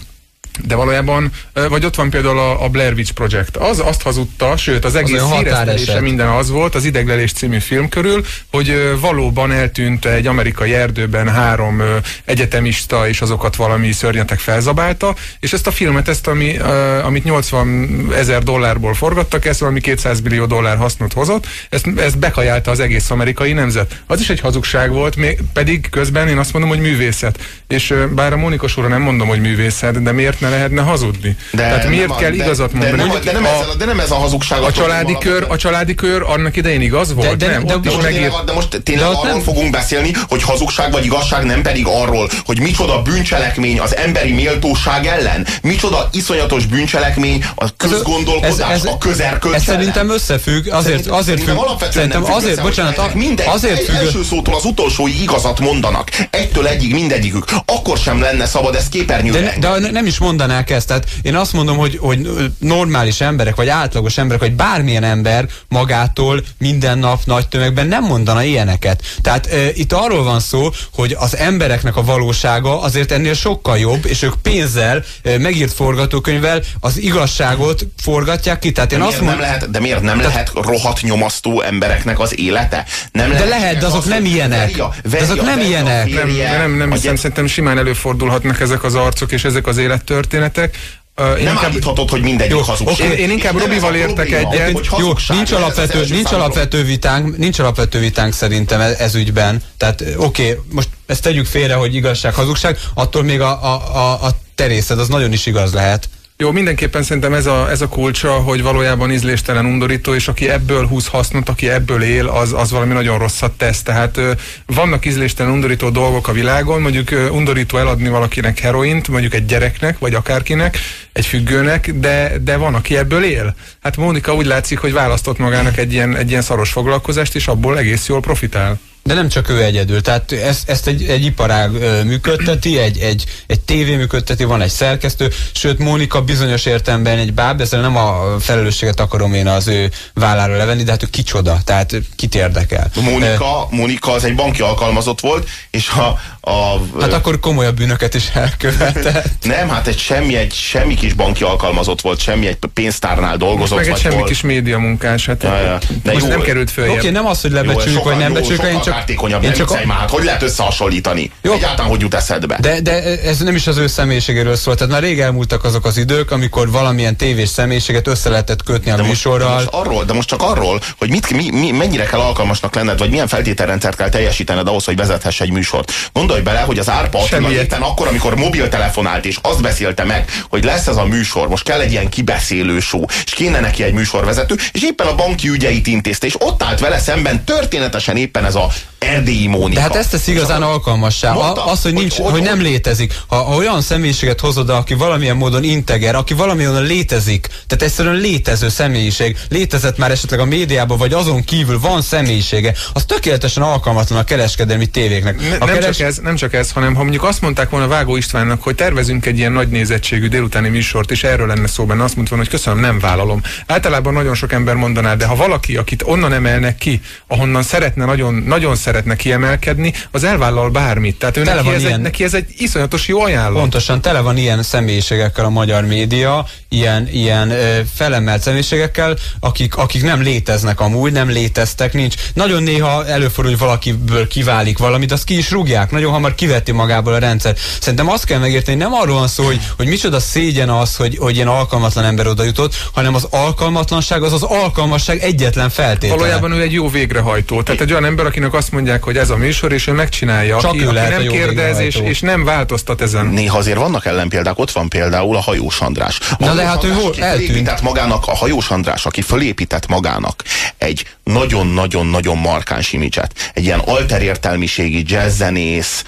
De valójában, vagy ott van például a, a Blair Witch Project. Az azt hazudta, sőt az egész határeset. híresztelése minden az volt, az Ideglelés című film körül, hogy valóban eltűnt egy amerikai erdőben három egyetemista, és azokat valami szörnyetek felzabálta, és ezt a filmet, ezt ami, amit 80 ezer dollárból forgattak, ezt valami 200 millió dollár hasznot hozott, ezt, ezt bekajálta az egész amerikai nemzet. Az is egy hazugság volt, még, pedig közben én azt mondom, hogy művészet. És bár a Mónika sorra nem mondom, hogy művészet, de miért nem lehetne hazudni. De Tehát miért nem a- kell de- igazat de mondani? nem, de, nem a, ez, a- de nem ez a hazugság. a családi kör, a családi kör annak idején igaz volt? de- nem, de- ott de is most megírt, tényleg, de most tényleg De arról nem- fogunk beszélni, hogy hazugság vagy igazság, nem pedig arról, hogy micsoda bűncselekmény az emberi méltóság ellen, micsoda iszonyatos bűncselekmény a közgondolkodás, a közerkölcs Ez ellen. szerintem összefügg, azért, Szerintem- azért függ, alapvetően szerintem nem függ azért, össze, bocsánat, a- minden, azért egy függ, első szótól az utolsóig igazat mondanak. Egytől egyig mindegyikük. Akkor sem lenne szabad ezt képernyőre de, de ne- nem is mondanák ezt, tehát én azt mondom, hogy, hogy normális emberek, vagy átlagos emberek, vagy bármilyen ember magától minden nap nagy tömegben nem mondana ilyeneket. Tehát e, itt arról van szó, hogy az embereknek a valósága azért ennél sokkal jobb, és ők pénzzel, e, megírt forgatókönyvvel az igazságot forgatják ki. Tehát De én miért, azt nem mondom, lehet, de miért nem lehet rohadt nyomasztó embereknek az élete? Nem De lehet, de azok az, nem ilyenek. veri a- De azok nem veri a ilyenek. nem, férje, nem, nem hiszem, szerintem simán előfordulhatnak ezek az arcok és ezek az élettörténetek. Ö, Én Nem inkább, állíthatod, hogy mindegyik Jó, hazugság. oké, én inkább Robival értek egyet. Jó, nincs alapvető, nincs alapvető vitánk, nincs alapvető vitánk szerintem ez, ez ügyben. Tehát oké, most ezt tegyük félre, hogy igazság, hazugság, attól még a, a, a, a terészed az nagyon is igaz lehet. Jó, mindenképpen szerintem ez a, ez a kulcsa, hogy valójában ízléstelen undorító, és aki ebből húz hasznot, aki ebből él, az, az valami nagyon rosszat tesz. Tehát vannak ízléstelen undorító dolgok a világon, mondjuk undorító eladni valakinek heroint, mondjuk egy gyereknek, vagy akárkinek, egy függőnek, de, de van, aki ebből él. Hát Mónika úgy látszik, hogy választott magának egy ilyen, egy ilyen szaros foglalkozást, és abból egész jól profitál. De nem csak ő egyedül, tehát ezt, ezt egy, egy iparág működteti, egy, egy, egy tévé működteti, van egy szerkesztő, sőt Mónika bizonyos értelemben egy báb, ezzel nem a felelősséget akarom én az ő vállára levenni, de hát ő kicsoda, tehát kit érdekel. Mónika, Mónika az egy banki alkalmazott volt, és a, a Hát akkor komolyabb bűnöket is elkövetett. nem, hát egy semmi, egy semmi kis banki alkalmazott volt, semmi egy pénztárnál dolgozott, Meg egy vagy semmi hol. kis média munkás, hát Ja, ja. De most jó, nem került föl. Oké, nem az, hogy lebecsüljük, vagy nem becsüljük, én csak... kártékonyabb, én csak már, hát hogy lehet összehasonlítani? Jó. Egyáltalán hogy jut eszedbe? De, de ez nem is az ő személyiségéről szól. Tehát már rég elmúltak azok az idők, amikor valamilyen tévés személyiséget össze lehetett kötni a de most, de műsorral. most arról, de most csak arról, hogy mit, mi, mi, mennyire kell alkalmasnak lenned, vagy milyen feltételrendszert kell teljesítened ahhoz, hogy vezethess egy műsort. Gondolj bele, hogy az Árpa éppen akkor, amikor mobiltelefonált, és azt beszélte meg, hogy lesz ez a műsor, most kell egy ilyen kibeszélő show, és kéne neki egy műsorvezető, és éppen a banki ügyeit intézte, és ott állt vele szemben történetesen éppen ez a erdélyi Mónika. De hát ezt tesz igazán alkalmassá. Mondta, az, hogy, hogy- nincs, hogy- hogy, nem létezik. Ha, ha olyan személyiséget hozod, aki valamilyen módon integer, aki valamilyen módon létezik, tehát egyszerűen létező személyiség, létezett már esetleg a médiában, vagy azon kívül van személyisége, az tökéletesen alkalmatlan a kereskedelmi tévéknek. Ne, a nem, keres- csak ez, nem csak ez, hanem ha mondjuk azt mondták volna Vágó Istvánnak, hogy tervezünk egy ilyen nagy nézettségű délutáni műsort, és erről lenne szó benne, azt mondta volna, hogy köszönöm, nem vállalom. Általában nagyon sok ember mondaná, de ha valaki, akit onnan emelnek ki, ahonnan szeretne, nagyon, nagyon szeretne kiemelkedni, az elvállal bármit. Tehát ő Tele neki van ez, egy, ilyen- neki ez egy iszonyatos jó ajánlat. Pontosan, tele van ilyen személyiségekkel a magyar média, ilyen, ilyen ö, felemelt személyiségekkel, akik, akik nem léteznek amúgy, nem léteztek, nincs. Nagyon néha előfordul, hogy valakiből kiválik valami, de azt ki is rúgják, nagyon hamar kiveti magából a rendszer. Szerintem azt kell megérteni, nem arról van szó, hogy, hogy micsoda szégyen az, hogy, hogy ilyen alkalmatlan ember oda jutott, hanem az alkalmatlanság az az alkalmasság egyetlen feltétele. Valójában ő egy jó végrehajtó. Tehát egy olyan ember, akinek azt mondják, hogy ez a műsor, és ő megcsinálja. Csak aki, ő aki lehet nem kérdez, és, és nem változtat ezen. Néha azért vannak ellenpéldák, ott van például a Hajós András. A Na de Hajós hát ő aki eltűnt. magának, a Hajós András, aki fölépített magának egy nagyon-nagyon-nagyon markáns imidzset. Egy ilyen alterértelmiségi jazzzenész,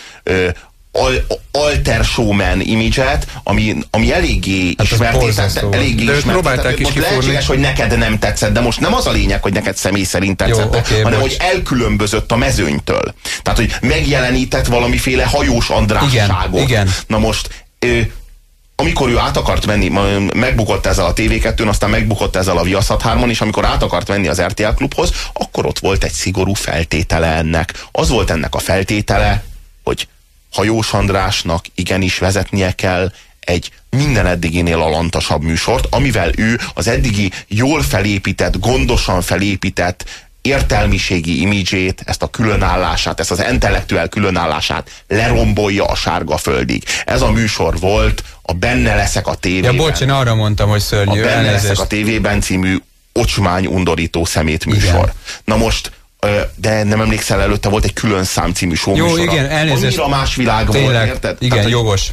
al, alter showman imidzset, ami, ami eléggé Hát tette, volt. eléggé De őt ismerté próbálták is Most lehetséges, hogy neked nem tetszett, de most nem az a lényeg, hogy neked személy szerint tetszett, oké, hanem bocs. hogy elkülönbözött a mezőnytől. Tehát, hogy megjelenített valamiféle hajós Andrásságot. Igen, igen. Na most ö, amikor ő át akart menni, megbukott ezzel a TV2-n, aztán megbukott ezzel a Viaszat 3 és amikor át akart menni az RTL klubhoz, akkor ott volt egy szigorú feltétele ennek. Az volt ennek a feltétele, hogy Hajós Andrásnak igenis vezetnie kell egy minden eddiginél alantasabb műsort, amivel ő az eddigi jól felépített, gondosan felépített értelmiségi imidzsét, ezt a különállását, ezt az intellektuál különállását lerombolja a sárga földig. Ez a műsor volt a Benne leszek a tévében. Ja, bocs, én arra mondtam, hogy a szörnyű. Benne leszek elnézést. a tévében című ocsmány undorító szemét műsor. Igen. Na most de nem emlékszel előtte volt egy külön szám című Jó, igen, elnézést. Annyira más világ volt, Tényleg, érted? igen, Tehát, jogos.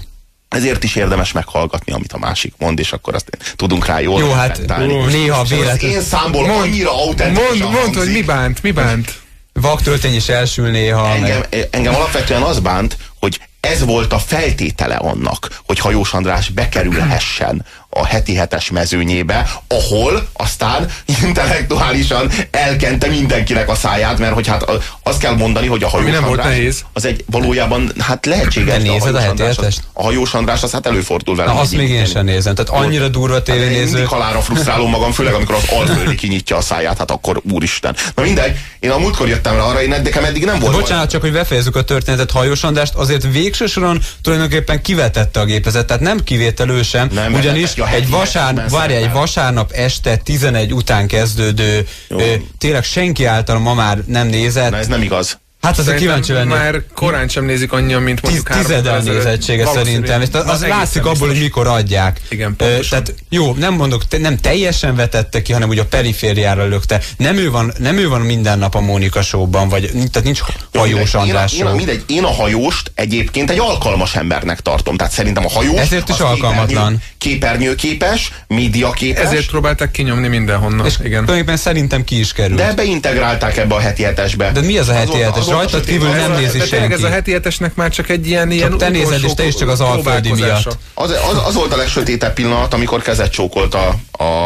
ezért is érdemes meghallgatni, amit a másik mond, és akkor azt tudunk rá jól Jó, hát ó, néha véletlen- én számból Mond- annyira autentikus Mond, mondd, hogy mi bánt, mi bánt. Vaktöltény is elsül néha. Engem, Meg... engem alapvetően az bánt, hogy ez volt a feltétele annak, hogy Hajós András bekerülhessen a heti hetes mezőnyébe, ahol aztán intellektuálisan elkente mindenkinek a száját, mert hogy hát a- azt kell mondani, hogy a Hajós Ami nem volt András nehéz. az egy valójában hát lehetséges. De nézed a Hajós heti András az-? A Hajós András az hát előfordul vele. Na, azt még én sem nézem. Tehát annyira durva Hát én tévénéző. mindig halára frusztrálom magam, főleg amikor az alföldi kinyitja a száját, hát akkor úristen. Na mindegy, én a múltkor jöttem rá arra, én nekem eddig nem volt. Bocsánat, csak hogy befejezzük a történetet, Hajós Andrást azért végső soron tulajdonképpen kivetette a gépezet, tehát nem kivételő sem, Nem, ugyanis vetette ki a heti egy, vasár, hetesben várja, egy vasárnap este 11 után kezdődő, ö, tényleg senki által ma már nem nézett. Na ez nem igaz. Hát azért kíváncsi lenni. Már korán sem nézik annyian, mint Tiz, mondjuk három tizede a évvel ezelőtt. nézettsége szerintem, és az látszik abból, hogy mikor adják. Igen, pontosan. Tehát jó, nem mondok, nem teljesen vetette ki, hanem úgy a perifériára lökte. Nem ő van, nem ő van minden nap a Mónika showban, vagy tehát nincs hajós András én, a, én, mindegy, én a hajóst egyébként egy alkalmas embernek tartom. Tehát szerintem a hajós Ezért is alkalmatlan. Képernyő, képernyőképes, médiaképes, Ezért próbálták kinyomni mindenhonnan. És igen. tulajdonképpen szerintem ki is kerül. de beintegrálták ebbe a heti hetesbe. De mi az a heti hetes? Azóta Rajtad kívül nem nézi tényleg ez a senki. heti hetesnek már csak egy ilyen, ilyen te nézed, és te is csak az Alföldi miatt. Az, az, az volt a legsötétebb pillanat, amikor kezet csókolt a, a,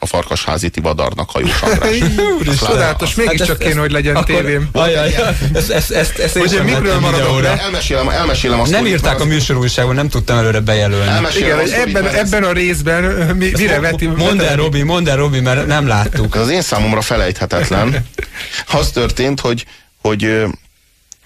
a farkasházi Tivadarnak hajós András. Úristen, Csodálatos, mégiscsak Hát kéne, hogy legyen akkor- tévém. Ajaj, ezt, ezt, ezt, ezt én Hogy mikről maradok videóra. le? Elmesélem, elmesélem azt. Nem írták a műsorújságban, nem tudtam előre bejelölni. Elmesélem Igen, ebben, ebben a részben mi, mire veti... Mondd el, Robi, mondd el, Robi, mert nem láttuk. Ez az én számomra felejthetetlen. Az történt, hogy, hogy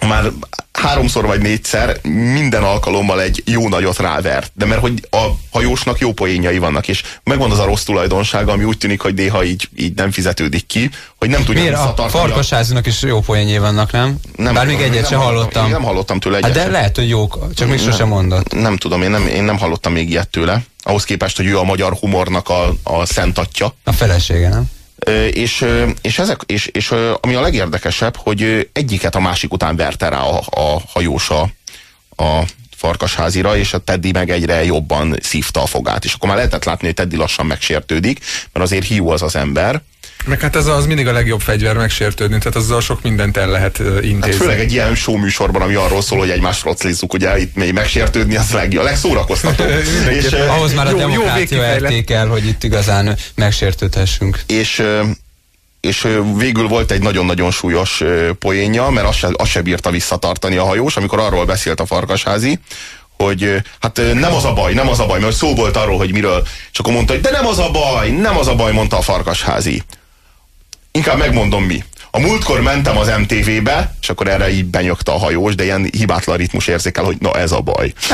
már háromszor vagy négyszer minden alkalommal egy jó nagyot rávert. De mert hogy a hajósnak jó poénjai vannak, és megvan az a rossz tulajdonsága, ami úgy tűnik, hogy néha így, így nem fizetődik ki, hogy nem tudja Miért? A farkasházinak is jó poénjé vannak, nem? Nem Bár még egyet nem sem hallottam. Én nem hallottam tőle egyet. Hát de sem. lehet, hogy jók, csak még sosem mondott. Nem tudom, én nem, én nem hallottam még ilyet tőle. Ahhoz képest, hogy ő a magyar humornak a, a szent atya. A felesége, nem? És, és, ezek, és, és ami a legérdekesebb, hogy egyiket a másik után verte rá a, a hajós a, a farkasházira, és a Teddy meg egyre jobban szívta a fogát. És akkor már lehetett látni, hogy Teddy lassan megsértődik, mert azért hiú az az ember. Meg hát ez az mindig a legjobb fegyver megsértődni, tehát azzal sok mindent el lehet ö, Hát intézni. főleg egy ilyen show műsorban, ami arról szól, hogy egymást roclizzuk, ugye itt még megsértődni, az leg, a legszórakoztatóbb. és, Ahhoz már a Jó- demokrácia értékel, hogy itt igazán megsértődhessünk. és, és végül volt egy nagyon-nagyon súlyos poénja, mert azt se, azt se bírta visszatartani a hajós, amikor arról beszélt a farkasházi, hogy hát nem az a baj, nem az a baj, mert szó volt arról, hogy miről, és akkor mondta, hogy de nem az a baj, nem az a baj, mondta a farkasházi. Inkább megmondom mi. A múltkor mentem az MTV-be, és akkor erre így benyögte a hajós, de ilyen hibátlan ritmus érzékel, hogy na ez a baj.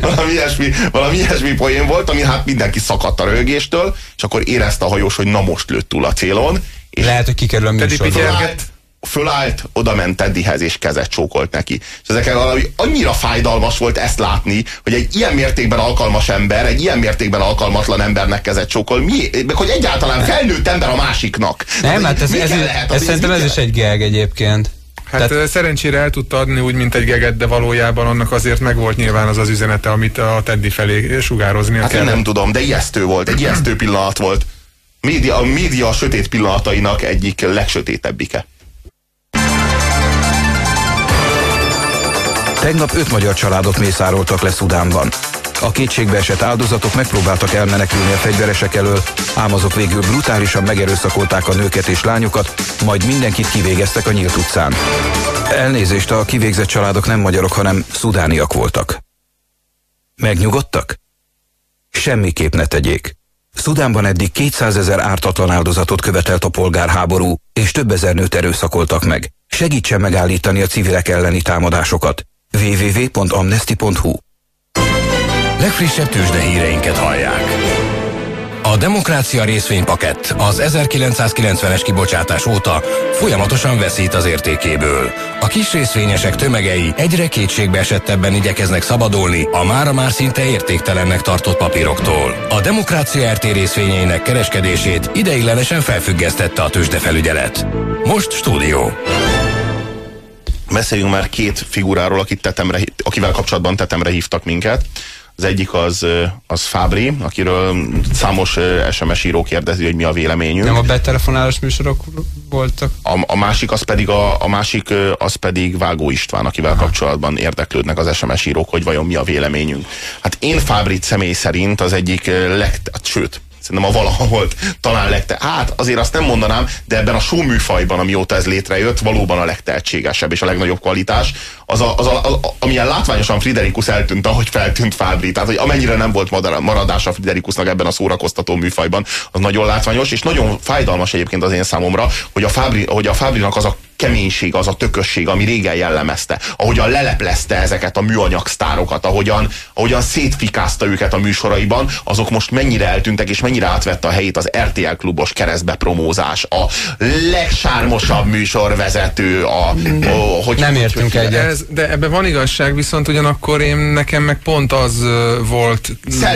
valami, ilyesmi, valami ilyesmi poén volt, ami hát mindenki szakadt a rögéstől, és akkor érezte a hajós, hogy na most lőtt túl a célon, és Lehet, hogy kikerül a műsorból. Pityel- fölállt, oda ment Teddyhez, és kezet csókolt neki. És ezeken valami annyira fájdalmas volt ezt látni, hogy egy ilyen mértékben alkalmas ember, egy ilyen mértékben alkalmatlan embernek kezet csókol, mi, meg hogy egyáltalán felnőtt ember a másiknak. Nem, hát ez, ez, lehet? ez szerintem ez is egy gag egyébként. Hát Tehát, szerencsére el tudta adni úgy, mint egy geget, de valójában annak azért megvolt nyilván az az üzenete, amit a Teddy felé sugároznia Hát én kell. nem tudom, de ijesztő volt, egy ijesztő pillanat volt. Média, a média sötét pillanatainak egyik legsötétebbike. Tegnap öt magyar családot mészároltak le Szudánban. A kétségbe esett áldozatok megpróbáltak elmenekülni a fegyveresek elől, ám azok végül brutálisan megerőszakolták a nőket és lányokat, majd mindenkit kivégeztek a nyílt utcán. Elnézést, a kivégzett családok nem magyarok, hanem szudániak voltak. Megnyugodtak? Semmiképp ne tegyék. Szudánban eddig 200 ezer ártatlan áldozatot követelt a polgárháború, és több ezer nőt erőszakoltak meg. Segítsen megállítani a civilek elleni támadásokat. www.amnesty.hu Legfrissebb tőzsde híreinket hallják. A Demokrácia részvénypakett az 1990-es kibocsátás óta folyamatosan veszít az értékéből. A kis részvényesek tömegei egyre kétségbe esettebben igyekeznek szabadulni a mára már szinte értéktelennek tartott papíroktól. A Demokrácia RT részvényeinek kereskedését ideiglenesen felfüggesztette a tőzsdefelügyelet. Most stúdió. Beszéljünk már két figuráról, akit tetemre, akivel kapcsolatban tetemre hívtak minket. Az egyik az, az Fábri, akiről számos SMS író kérdezi, hogy mi a véleményünk. Nem a betelefonálós műsorok voltak? A, a másik az pedig a, a másik az pedig Vágó István, akivel Aha. kapcsolatban érdeklődnek az SMS írók, hogy vajon mi a véleményünk. Hát én Fábrit személy szerint az egyik leg, sőt, szerintem a valaha volt talán legte. Hát azért azt nem mondanám, de ebben a show műfajban, amióta ez létrejött, valóban a legtehetségesebb és a legnagyobb kvalitás. Az, a, az a, a, amilyen látványosan Friderikus eltűnt, ahogy feltűnt Fábri. Tehát, hogy amennyire nem volt maradása Friderikusnak ebben a szórakoztató műfajban, az nagyon látványos, és nagyon fájdalmas egyébként az én számomra, hogy a, Fábri, hogy a Fábrinak az a keménység, az a tökösség, ami régen jellemezte. Ahogyan leleplezte ezeket a műanyag sztárokat, ahogyan, ahogyan szétfikázta őket a műsoraiban, azok most mennyire eltűntek, és mennyire átvette a helyét az RTL klubos keresztbe promózás, a legsármosabb műsorvezető, a, a hogy Nem értünk egyet. Ez, de ebben van igazság, viszont ugyanakkor én nekem meg pont az volt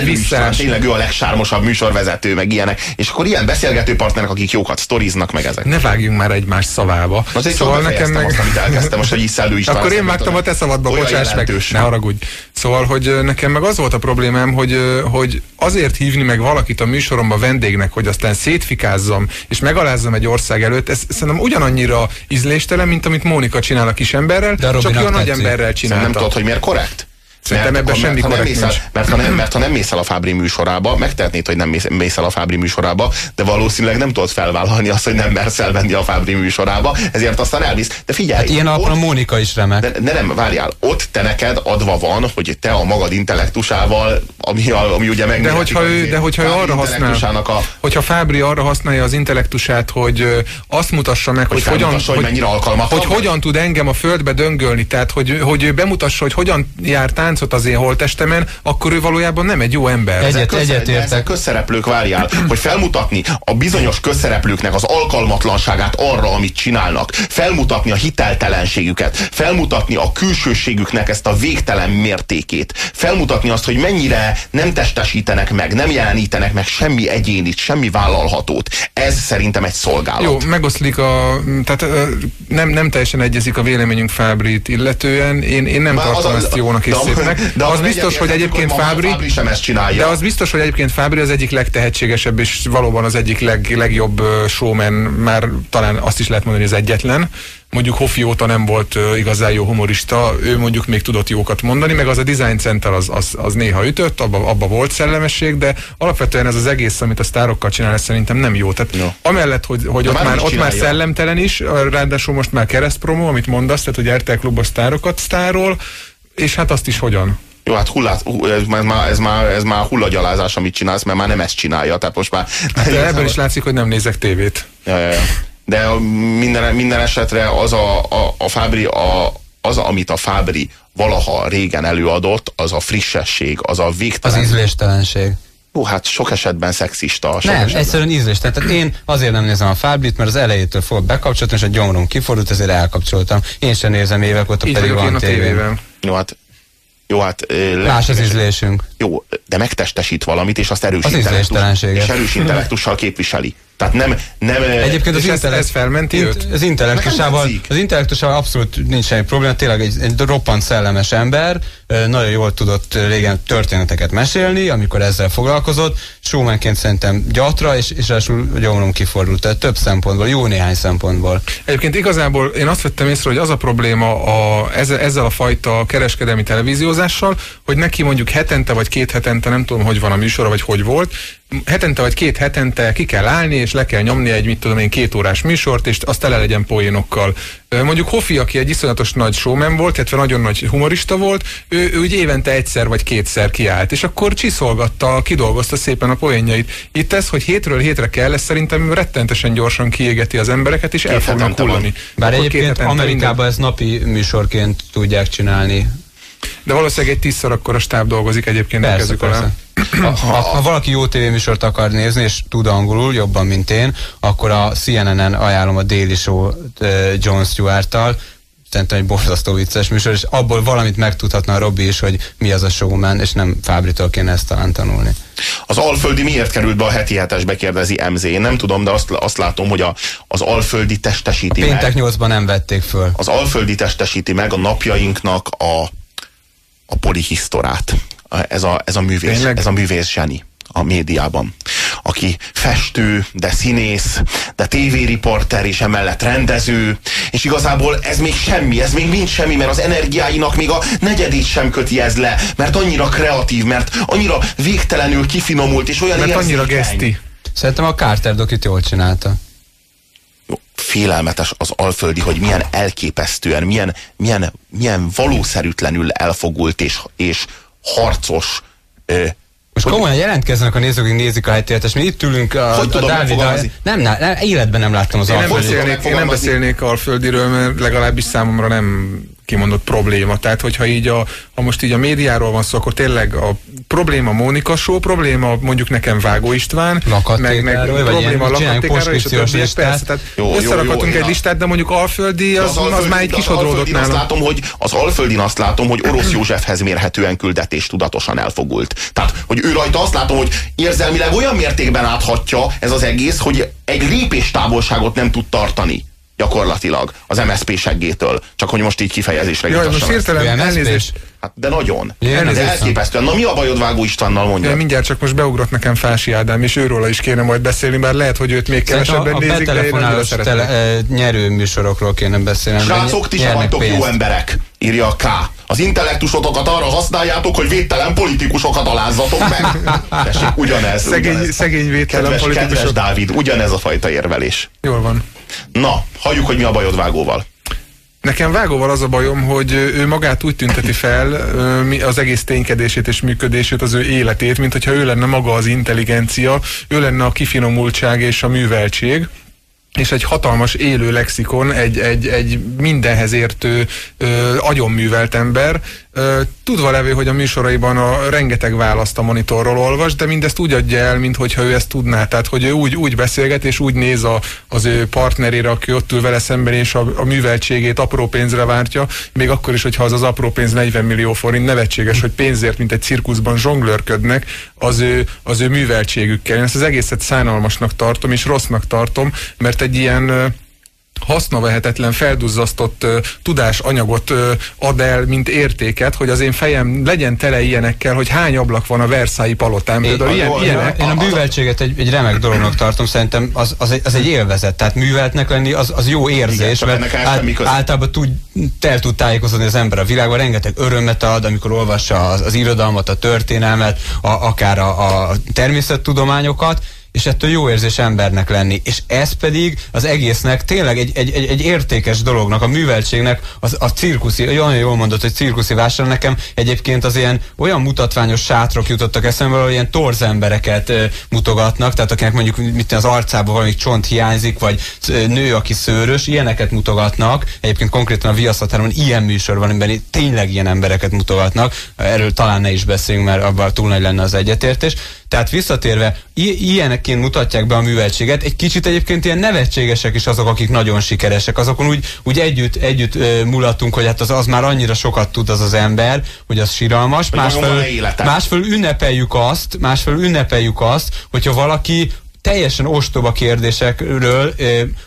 visszás. tényleg ő a legsármosabb műsorvezető, meg ilyenek. És akkor ilyen beszélgető partnerek, akik jókat sztoriznak meg ezek. Ne vágjunk már egymás szavába. Az egy szóval nekem meg... azt, amit elkezdtem, most, hogy Iszellő István. Akkor én vágtam a te szabadba, bocsáss meg, ne haragudj. Szóval, hogy nekem meg az volt a problémám, hogy, hogy azért hívni meg valakit a műsoromba vendégnek, hogy aztán szétfikázzam, és megalázzam egy ország előtt, ez szerintem ugyanannyira ízléstelen, mint amit Mónika csinál a kis emberrel, De csak olyan nagy emberrel csinálta. Nem tudod, hogy miért korrekt? Szerintem ebben semmi mert, ha nem el, mert, ha nem, mert ha nem mész el a Fábri műsorába, megtehetnéd, hogy nem mész, mész el a Fábri műsorába, de valószínűleg nem tudod felvállalni azt, hogy nem mersz elvenni a Fábri műsorába, ezért aztán elmész. De figyelj! Hát ilyen a Mónika is remek. De, de nem, várjál, ott te neked adva van, hogy te a magad intellektusával, ami, ami ugye meg. De hogyha ő, de hogyha ő arra használ, a, hogyha Fábri arra használja az intellektusát, hogy azt mutassa meg, hogy, hogy hogyan, hogy, hogy, mennyire hogy hogyan tud engem a földbe döngölni, tehát hogy, hogy ő bemutassa, hogy hogyan jár táncot az én holtestemen, akkor ő valójában nem egy jó ember. Egyet, ezek, egyet ezek közszereplők várjál, hogy felmutatni a bizonyos közszereplőknek az alkalmatlanságát arra, amit csinálnak, felmutatni a hiteltelenségüket, felmutatni a külsőségüknek ezt a végtelen mértékét, felmutatni azt, hogy mennyire nem testesítenek meg, nem jelenítenek meg semmi egyénit, semmi vállalhatót. Ez szerintem egy szolgálat. Jó, megoszlik a, tehát nem, nem teljesen egyezik a véleményünk Fábrit illetően. Én, én nem Már tartom az, ezt jónak és szépnek. De az biztos, hogy egyébként Fábri, Fábri sem ezt csinálja. De az biztos, hogy egyébként Fábri az egyik legtehetségesebb és valóban az egyik leg, legjobb showman, már talán azt is lehet mondani, hogy az egyetlen. Mondjuk Hofi óta nem volt igazán jó humorista, ő mondjuk még tudott jókat mondani, meg az a Design Center az, az, az néha ütött, abba, abba volt szellemesség, de alapvetően ez az egész, amit a sztárokkal csinál, szerintem nem jó. Tehát no. amellett, hogy, hogy ott, már, ott már szellemtelen is, ráadásul most már keresztpromo, amit mondasz, tehát hogy RTL klubos sztárokat sztárol, és hát azt is hogyan? Jó, hát hullát, ez, már, ez, már, ez már hullagyalázás, amit csinálsz, mert már nem ezt csinálja. Tehát most már... Hát de ebből is látszik, hogy nem nézek tévét. Ja, ja, ja. De minden, minden esetre az a, a, a Fábri, a, az, amit a Fábri valaha régen előadott, az a frissesség, az a végtelen... Az ízléstelenség. Ó, hát sok esetben szexista. Sok nem, esetben. egyszerűen ízlés. Tehát én azért nem nézem a Fábrit, mert az elejétől fog bekapcsoltam, és a gyomrom kifordult, ezért elkapcsoltam. Én sem nézem évek óta, pedig van tévében. Jó, hát jó, hát... Más az ízlésünk. Jó, de megtestesít valamit, és azt erős, az és erős intellektussal képviseli. Tehát nem... nem Egyébként az intellekt, ez felmenti őt? Az intellektusával, az intellektusával abszolút nincs semmi probléma, tényleg egy, egy roppant szellemes ember, nagyon jól tudott régen történeteket mesélni, amikor ezzel foglalkozott, showmanként szerintem gyatra, és, és ráadásul gyomrom kifordult, tehát több szempontból, jó néhány szempontból. Egyébként igazából én azt vettem észre, hogy az a probléma a, ezzel, ezzel a fajta kereskedelmi televíziózással, hogy neki mondjuk hetente vagy két hetente, nem tudom, hogy van a műsora, vagy hogy volt, hetente vagy két hetente ki kell állni, és le kell nyomni egy, mit tudom én, két órás műsort, és azt tele legyen poénokkal. Mondjuk Hofi, aki egy iszonyatos nagy showman volt, illetve nagyon nagy humorista volt, ő, ő úgy évente egyszer vagy kétszer kiállt, és akkor csiszolgatta, kidolgozta szépen a poénjait. Itt ez, hogy hétről hétre kell, ez szerintem rettentesen gyorsan kiégeti az embereket, és két el fognak hullani. Bár akkor egyébként Amerikában ezt napi műsorként tudják csinálni. De valószínűleg egy tízszer akkor a stáb dolgozik egyébként persze, persze. alá. Ha, ha, valaki jó tévéműsort akar nézni, és tud angolul jobban, mint én, akkor a CNN-en ajánlom a Daily Show John Stewart-tal. szerintem egy borzasztó vicces műsor, és abból valamit megtudhatna a Robi is, hogy mi az a showman, és nem Fábritól kéne ezt talán tanulni. Az Alföldi miért került be a heti hetesbe, kérdezi MZ. Én nem tudom, de azt, azt látom, hogy a, az Alföldi testesíti A péntek meg. nyolcban nem vették föl. Az Alföldi testesíti meg a napjainknak a, a polihisztorát. Ez a, ez, a művész, Tényleg? ez a művész zseni a médiában, aki festő, de színész, de tévériporter és emellett rendező, és igazából ez még semmi, ez még mind semmi, mert az energiáinak még a negyedét sem köti ez le, mert annyira kreatív, mert annyira végtelenül kifinomult, és olyan Mert annyira geszti. Szerintem a Carter dokit jól csinálta. Jó, félelmetes az alföldi, hogy milyen elképesztően, milyen, milyen, milyen valószerűtlenül elfogult és, és harcos ö, Most komolyan jelentkeznek a nézők, akik nézik a hetéltes, mi itt ülünk a, Hogy a tudom Dávid, megfogalmazni? nem, nem, nem, életben nem láttam az Én nem, beszélnék, én nem beszélnék Alföldiről, mert legalábbis számomra nem kimondott probléma. Tehát, hogyha így a, ha most így a médiáról van szó, akkor tényleg a probléma Mónika Show, probléma mondjuk nekem Vágó István, vagy ilyen- probléma lakattékára, és a listát. persze. Tehát Jó, jó, összerakatunk jó, egy listát, de mondjuk Alföldi, az, az, az, Alföldi- már egy az kisodródott Alföldin azt nálam. látom, hogy az Alföldin azt látom, hogy Orosz Józsefhez mérhetően küldetés tudatosan elfogult. Tehát, hogy ő rajta azt látom, hogy érzelmileg olyan mértékben áthatja ez az egész, hogy egy lépés távolságot nem tud tartani gyakorlatilag az MSZP seggétől. Csak hogy most így kifejezésre Jaj, most hirtelen elnézést. Hát, de nagyon. Én De nem elképesztően. Na mi a bajod Vágó Istvannal mondja? Ja, mindjárt csak most beugrott nekem Fási Ádám, és őróla is kéne majd beszélni, bár lehet, hogy őt még Szerintem kevesebben a, a nézik, de én annyira tele, e, nyerő műsorokról kéne beszélni. Srácok, ti sem vagytok jó emberek, írja a K. Az intellektusotokat arra használjátok, hogy védtelen politikusokat alázzatok meg. Tessék, ugyanez. Szegény- ugyanez. szegény védtelen kedves, politikusok. Kedves Dávid, ugyanez a fajta érvelés. Jól van. Na, halljuk, hogy mi a bajod Vágóval. Nekem Vágóval az a bajom, hogy ő magát úgy tünteti fel, az egész ténykedését és működését, az ő életét, mint hogyha ő lenne maga az intelligencia, ő lenne a kifinomultság és a műveltség és egy hatalmas élő lexikon, egy, egy, egy mindenhez értő, ö, agyonművelt ember, tudva levő, hogy a műsoraiban a rengeteg választ a monitorról olvas, de mindezt úgy adja el, mintha ő ezt tudná. Tehát, hogy ő úgy, úgy beszélget, és úgy néz a, az ő partnerére, aki ott ül vele szemben, és a, a műveltségét apró pénzre vártja, még akkor is, hogyha az az apró pénz 40 millió forint, nevetséges, hogy pénzért, mint egy cirkuszban zsonglőrködnek az ő, az ő műveltségükkel. Én ezt az egészet szánalmasnak tartom, és rossznak tartom, mert egy ilyen hasznavehetetlen, felduzzasztott ö, tudásanyagot ö, ad el, mint értéket, hogy az én fejem legyen tele ilyenekkel, hogy hány ablak van a Versailles palotán. Én, Például ilyen, jó, ilyenek. én a műveltséget egy, egy remek dolognak tartom, szerintem az, az, egy, az egy élvezet. Tehát műveltnek lenni az, az jó érzés, ennek mert köze. általában tud, el tud tájékozódni az ember a világban, rengeteg örömet ad, amikor olvassa az, az irodalmat, a történelmet, a, akár a, a természettudományokat, és ettől jó érzés embernek lenni. És ez pedig az egésznek tényleg egy, egy, egy, egy értékes dolognak, a műveltségnek, az, a cirkuszi, olyan jól mondott, hogy cirkuszi vásár nekem egyébként az ilyen olyan mutatványos sátrok jutottak eszembe, ahol ilyen torz embereket ö, mutogatnak, tehát akinek mondjuk mit az arcából valami csont hiányzik, vagy nő, aki szőrös, ilyeneket mutogatnak. Egyébként konkrétan a Viaszhatáron ilyen műsor van, amiben tényleg ilyen embereket mutogatnak. Erről talán ne is beszéljünk, mert abban túl nagy lenne az egyetértés. Tehát visszatérve, ilyenekként mutatják be a műveltséget. Egy kicsit egyébként ilyen nevetségesek is azok, akik nagyon sikeresek. Azokon úgy, úgy együtt, együtt ö, mulatunk, hogy hát az, az már annyira sokat tud az az ember, hogy az siralmas. Másfelől, másfelől ünnepeljük azt, másfelől ünnepeljük azt, hogyha valaki teljesen ostoba kérdésekről,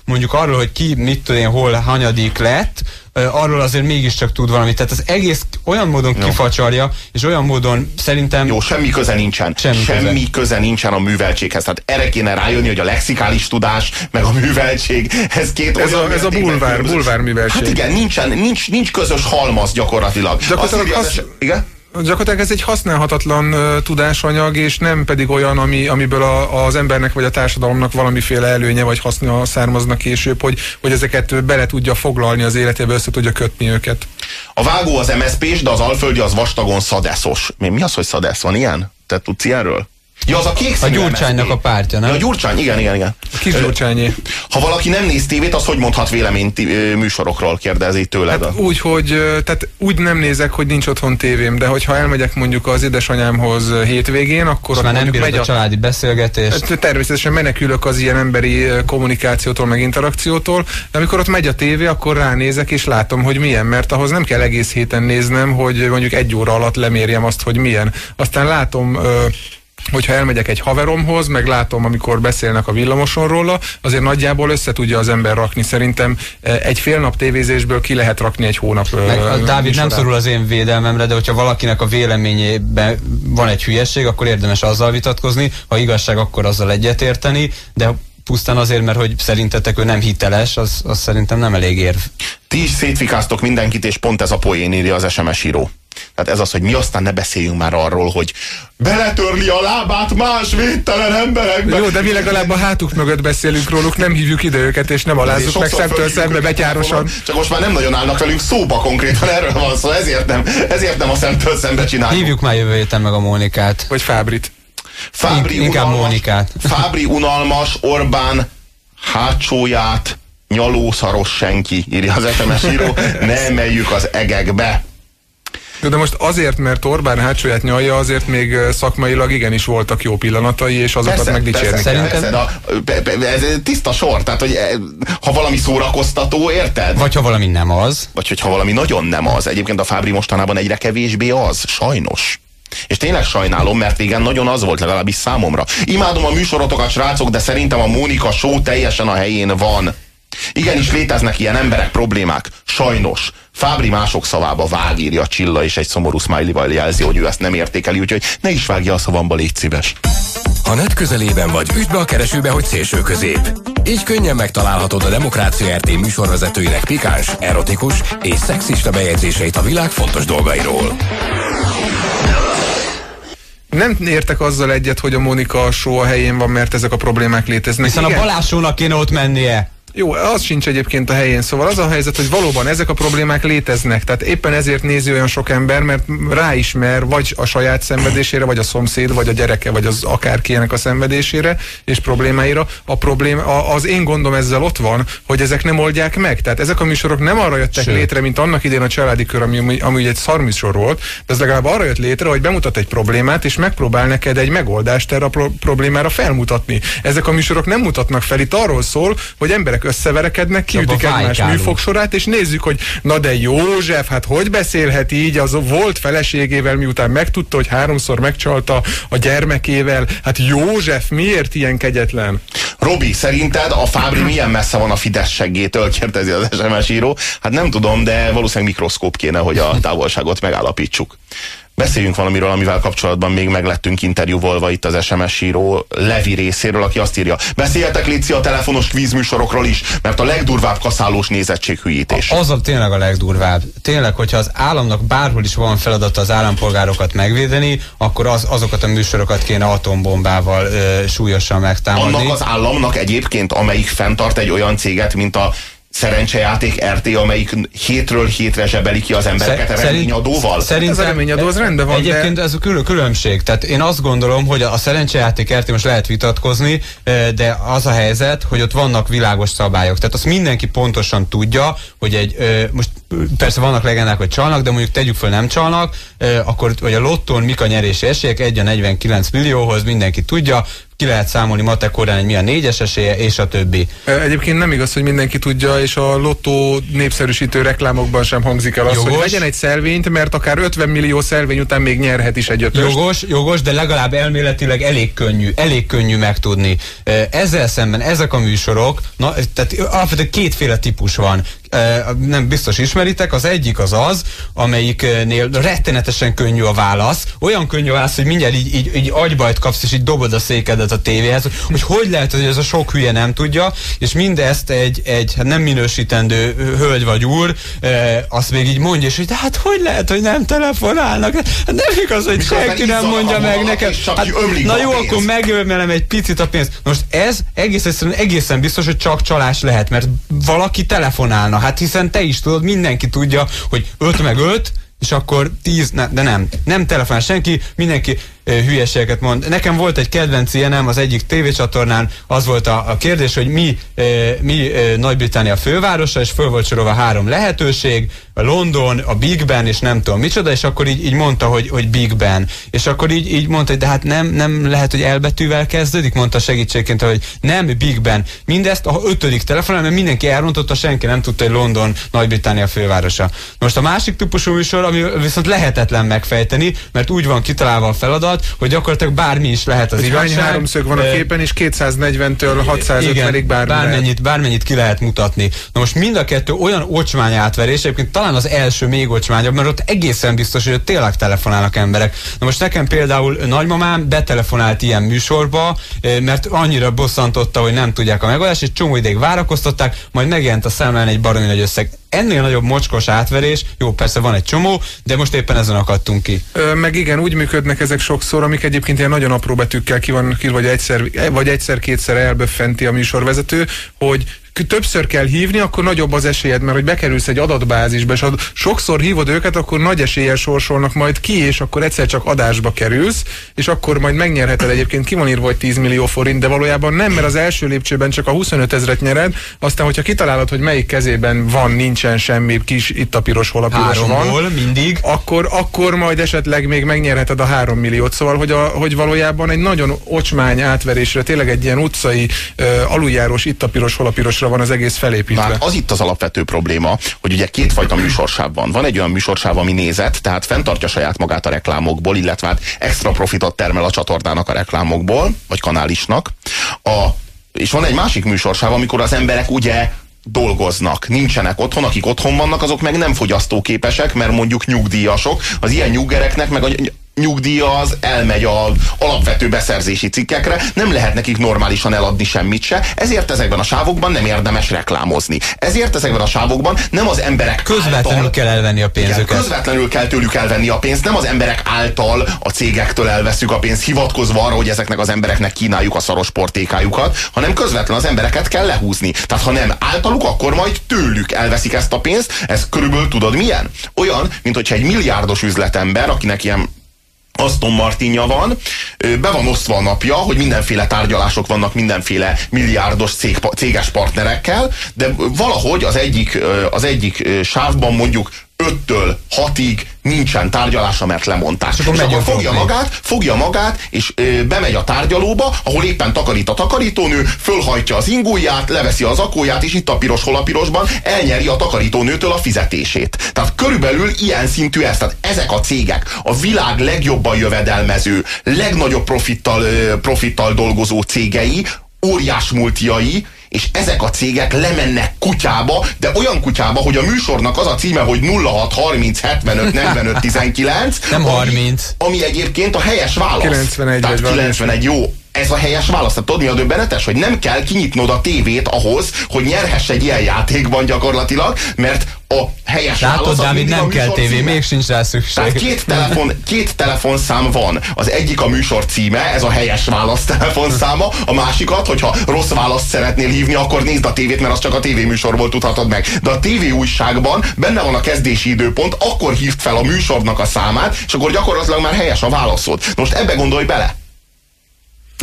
mondjuk arról, hogy ki mit tud én, hol hanyadik lett, arról azért mégiscsak tud valamit. Tehát az egész olyan módon kifacsarja, és olyan módon szerintem Jó, semmi köze nincsen. Semmi köze. semmi köze nincsen a műveltséghez. Tehát erre kéne rájönni, hogy a lexikális tudás, meg a műveltség, ez két Ez olyan a- ez a bulvár- bulvár műveltség. Hát igen, nincsen, nincs, nincs közös halmaz gyakorlatilag. Gyakorlatilag írja az- az- Igen? Gyakorlatilag ez egy használhatatlan tudásanyag, és nem pedig olyan, ami, amiből a, az embernek vagy a társadalomnak valamiféle előnye vagy haszna származna később, hogy, hogy ezeket bele tudja foglalni az életébe, össze tudja kötni őket. A vágó az MSZP-s, de az alföldi az vastagon szadeszos. Mi, mi az, hogy szadesz? Van ilyen? Te tudsz ilyenről? Ja, az a kék A Gyurcsánynak MSZP. a pártja, nem? Ja, a Gyurcsány, igen, igen, igen. Kis Gyurcsányi. Ha valaki nem néz tévét, az hogy mondhat véleményt műsorokról, kérdezi tőled. Hát úgy, hogy tehát úgy nem nézek, hogy nincs otthon tévém, de hogyha elmegyek mondjuk az édesanyámhoz hétvégén, akkor ott már nem megy a családi beszélgetést. Hát Természetesen menekülök az ilyen emberi kommunikációtól, meg interakciótól, de amikor ott megy a tévé, akkor ránézek és látom, hogy milyen, mert ahhoz nem kell egész héten néznem, hogy mondjuk egy óra alatt lemérjem azt, hogy milyen. Aztán látom hogyha elmegyek egy haveromhoz, meg látom, amikor beszélnek a villamoson róla, azért nagyjából össze tudja az ember rakni. Szerintem eh, egy fél nap tévézésből ki lehet rakni egy hónap Meg a Dávid nem szorul az én védelmemre, de hogyha valakinek a véleményében van egy hülyeség, akkor érdemes azzal vitatkozni, ha igazság, akkor azzal egyetérteni, de pusztán azért, mert hogy szerintetek ő nem hiteles, az, az szerintem nem elég érv. Ti is szétfikáztok mindenkit, és pont ez a poén írja az SMS író. Tehát ez az, hogy mi aztán ne beszéljünk már arról, hogy beletörli a lábát más védtelen emberekbe. Jó, de mi legalább a hátuk mögött beszélünk róluk, nem hívjuk ide őket, és nem alázzuk meg szemtől szembe betyárosan. Csak most már nem nagyon állnak velünk szóba konkrétan, erről van szó, ezért nem, ezért nem a szemtől szembe csináljuk. Hívjuk már jövő héten meg a Mónikát. Vagy Fábrit. Fábri Inkább unalmas, Mónikát. Fábri unalmas, Orbán hátsóját nyalószaros senki, írja az SMS író, ne emeljük az egekbe. Jó, de most azért, mert Orbán hátsóját nyalja, azért még szakmailag igenis voltak jó pillanatai, és azokat meg dicsérni kell. Szerintem- persze, de pe- ez tiszta sor, tehát hogy eh, ha valami szórakoztató, érted? Vagy ha valami nem az. Vagy hogyha valami nagyon nem az. Egyébként a Fábri mostanában egyre kevésbé az, sajnos. És tényleg sajnálom, mert régen nagyon az volt, legalábbis számomra. Imádom a műsorotokat, srácok, de szerintem a Mónika show teljesen a helyén van. Igenis léteznek ilyen emberek, problémák. Sajnos. Fábri mások szavába vág, írja Csilla, és egy szomorú smiley jelzi, hogy ő ezt nem értékeli, úgyhogy ne is vágja a szavamba, légy szíves. Ha net közelében vagy, üsd be a keresőbe, hogy szélső közép. Így könnyen megtalálhatod a Demokrácia RT műsorvezetőinek pikáns, erotikus és szexista bejegyzéseit a világ fontos dolgairól. Nem értek azzal egyet, hogy a Monika a show a helyén van, mert ezek a problémák léteznek. Hiszen a Igen. Balázsónak kéne ott mennie. Jó, az sincs egyébként a helyén. Szóval az a helyzet, hogy valóban ezek a problémák léteznek. Tehát éppen ezért nézi olyan sok ember, mert ráismer vagy a saját szenvedésére, vagy a szomszéd, vagy a gyereke, vagy az akárkinek a szenvedésére és problémáira. A problém, a, az én gondom ezzel ott van, hogy ezek nem oldják meg. Tehát ezek a műsorok nem arra jöttek Sőt. létre, mint annak idén a családi kör, ami, ami, egy szarműsor volt, de ez legalább arra jött létre, hogy bemutat egy problémát, és megpróbál neked egy megoldást erre a pro- problémára felmutatni. Ezek a műsorok nem mutatnak fel, itt arról szól, hogy emberek összeverekednek, kiütik egymás műfogsorát, és nézzük, hogy na de József, hát hogy beszélhet így az volt feleségével, miután megtudta, hogy háromszor megcsalta a gyermekével. Hát József, miért ilyen kegyetlen? Robi, szerinted a Fábri milyen messze van a Fidesz seggétől, kérdezi az SMS író. Hát nem tudom, de valószínűleg mikroszkóp kéne, hogy a távolságot megállapítsuk. Beszéljünk valamiről, amivel kapcsolatban még meglettünk interjúvolva itt az SMS író Levi részéről, aki azt írja. Beszéljetek Léci a telefonos kvízműsorokról is, mert a legdurvább kaszálós nézettséghűítés. Az a tényleg a legdurvább. Tényleg, hogyha az államnak bárhol is van feladata az állampolgárokat megvédeni, akkor az, azokat a műsorokat kéne atombombával ö, súlyosan megtámadni. Annak az államnak egyébként, amelyik fenntart egy olyan céget, mint a szerencsejáték RT, amelyik hétről hétre zsebeli ki az embereket Szer- reményadóval? Ez a reményadó, az rendben van, de- Egyébként ez a külön, különbség. Tehát én azt gondolom, hogy a szerencsejáték RT most lehet vitatkozni, de az a helyzet, hogy ott vannak világos szabályok. Tehát azt mindenki pontosan tudja, hogy egy, most persze vannak legendák, hogy csalnak, de mondjuk tegyük föl nem csalnak, akkor hogy a lottón mik a nyerési esélyek, egy a 49 millióhoz mindenki tudja, ki lehet számolni matek órán, hogy mi a négyes esélye, és a többi. Egyébként nem igaz, hogy mindenki tudja, és a lottó népszerűsítő reklámokban sem hangzik el az, Jogos. hogy vegyen egy szelvényt, mert akár 50 millió szelvény után még nyerhet is egy ötöst. Jogos, jogos, de legalább elméletileg elég könnyű, elég könnyű megtudni. Ezzel szemben ezek a műsorok, na, tehát alapvetően kétféle típus van. Nem biztos ismeritek, az egyik az az, amelyiknél rettenetesen könnyű a válasz, olyan könnyű a válasz, hogy mindjárt így, így, így agybajt kapsz, és így dobod a székedet a tévéhez, hogy hogy lehet, hogy ez a sok hülye nem tudja, és mindezt egy, egy hát nem minősítendő hölgy vagy úr, e, azt még így mondja, és hogy de hát hogy lehet, hogy nem telefonálnak? Hát nem igaz, hogy Miközben senki nem mondja meg nekem. Hát, na jó, akkor megölmelem egy picit a pénzt. Most ez egész egyszerűen egészen biztos, hogy csak csalás lehet, mert valaki telefonálna. Hát hiszen te is tudod, mindenki tudja, hogy 5 meg 5, és akkor 10, ne, de nem, nem telefonál senki, mindenki hülyeségeket mond. Nekem volt egy kedvenc ilyenem az egyik tévécsatornán, az volt a, a kérdés, hogy mi, mi Nagy-Britannia fővárosa, és föl volt sorolva három lehetőség, a London, a Big Ben, és nem tudom micsoda, és akkor így, így mondta, hogy, hogy Big Ben. És akkor így, így mondta, hogy de hát nem, nem lehet, hogy elbetűvel kezdődik, mondta segítségként, hogy nem Big Ben. Mindezt a ötödik telefonál, mert mindenki elrontotta, senki nem tudta, hogy London, Nagy-Britannia fővárosa. Most a másik típusú műsor, ami viszont lehetetlen megfejteni, mert úgy van kitalálva a feladat, hogy gyakorlatilag bármi is lehet az igazság. Hány háromszög van a képen, és 240-től 650-ig bármi bármennyit, bármennyit ki lehet mutatni. Na most mind a kettő olyan ocsmány átverés, egyébként talán az első még ocsmányabb, mert ott egészen biztos, hogy ott tényleg telefonálnak emberek. Na most nekem például nagymamám betelefonált ilyen műsorba, mert annyira bosszantotta, hogy nem tudják a megoldást, és csomó ideig várakoztatták, majd megjelent a számlán egy baromi nagy összeg ennél nagyobb mocskos átverés, jó, persze van egy csomó, de most éppen ezen akadtunk ki. Ö, meg igen, úgy működnek ezek sokszor, amik egyébként ilyen nagyon apró betűkkel ki van, vagy egyszer, vagy egyszer-kétszer elböffenti a műsorvezető, hogy többször kell hívni, akkor nagyobb az esélyed, mert hogy bekerülsz egy adatbázisba, és ha sokszor hívod őket, akkor nagy eséllyel sorsolnak majd ki, és akkor egyszer csak adásba kerülsz, és akkor majd megnyerheted egyébként, ki van írva, hogy 10 millió forint, de valójában nem, mert az első lépcsőben csak a 25 ezret nyered, aztán, hogyha kitalálod, hogy melyik kezében van, nincsen semmi, kis itt a piros, hol a piros Háromból, van, mindig. Akkor, akkor majd esetleg még megnyerheted a 3 milliót. Szóval, hogy, a, hogy valójában egy nagyon ocsmány átverésre, tényleg egy ilyen utcai uh, aluljárós itt a piros, hol a pirosra van az egész felépítve. Hát az itt az alapvető probléma, hogy ugye kétfajta műsorsáv van. Van egy olyan műsorsáv, ami nézett, tehát fenntartja saját magát a reklámokból, illetve hát extra profitot termel a csatornának a reklámokból, vagy kanálisnak. A, és van egy másik műsorsáv, amikor az emberek ugye dolgoznak, nincsenek otthon, akik otthon vannak, azok meg nem fogyasztóképesek, mert mondjuk nyugdíjasok. Az ilyen nyuggereknek meg a nyugdíja az elmegy az alapvető beszerzési cikkekre, nem lehet nekik normálisan eladni semmit se, ezért ezekben a sávokban nem érdemes reklámozni. Ezért ezekben a sávokban nem az emberek Közvetlenül által, kell elvenni a pénzüket. Igen, közvetlenül kell tőlük elvenni a pénzt, nem az emberek által a cégektől elveszük a pénzt, hivatkozva arra, hogy ezeknek az embereknek kínáljuk a szaros portékájukat, hanem közvetlen az embereket kell lehúzni. Tehát ha nem általuk, akkor majd tőlük elveszik ezt a pénzt. Ez körülbelül tudod milyen? Olyan, mint hogyha egy milliárdos üzletember, akinek ilyen Aston Martinja van, be van osztva a napja, hogy mindenféle tárgyalások vannak mindenféle milliárdos cég, céges partnerekkel, de valahogy az egyik, az egyik sávban mondjuk 5-től 6-ig nincsen tárgyalása, mert lemondták. És, és akkor fogja magát, fogja magát, és ö, bemegy a tárgyalóba, ahol éppen takarít a takarítónő, fölhajtja az ingóját, leveszi az akóját, és itt a piros, hol a pirosban elnyeri a takarítónőtől a fizetését. Tehát körülbelül ilyen szintű ez. Tehát ezek a cégek a világ legjobban jövedelmező, legnagyobb profittal, profittal dolgozó cégei, óriás multiai, és ezek a cégek lemennek kutyába, de olyan kutyába, hogy a műsornak az a címe, hogy 06 30 75 45 19. Nem 30. Ami, ami egyébként a helyes válasz. 91. Tehát 91, jó ez a helyes válasz. Tudod mi a döbbenetes? Hogy nem kell kinyitnod a tévét ahhoz, hogy nyerhess egy ilyen játékban gyakorlatilag, mert a helyes Látod, válasz... Dávid, nem kell tévé, címe. még sincs rá szükség. Tehát két, telefon, két telefonszám van. Az egyik a műsor címe, ez a helyes válasz telefonszáma, a másikat, hogyha rossz választ szeretnél hívni, akkor nézd a tévét, mert az csak a tévéműsorból tudhatod meg. De a tévé újságban benne van a kezdési időpont, akkor hívd fel a műsornak a számát, és akkor gyakorlatilag már helyes a válaszod. Most ebbe gondolj bele.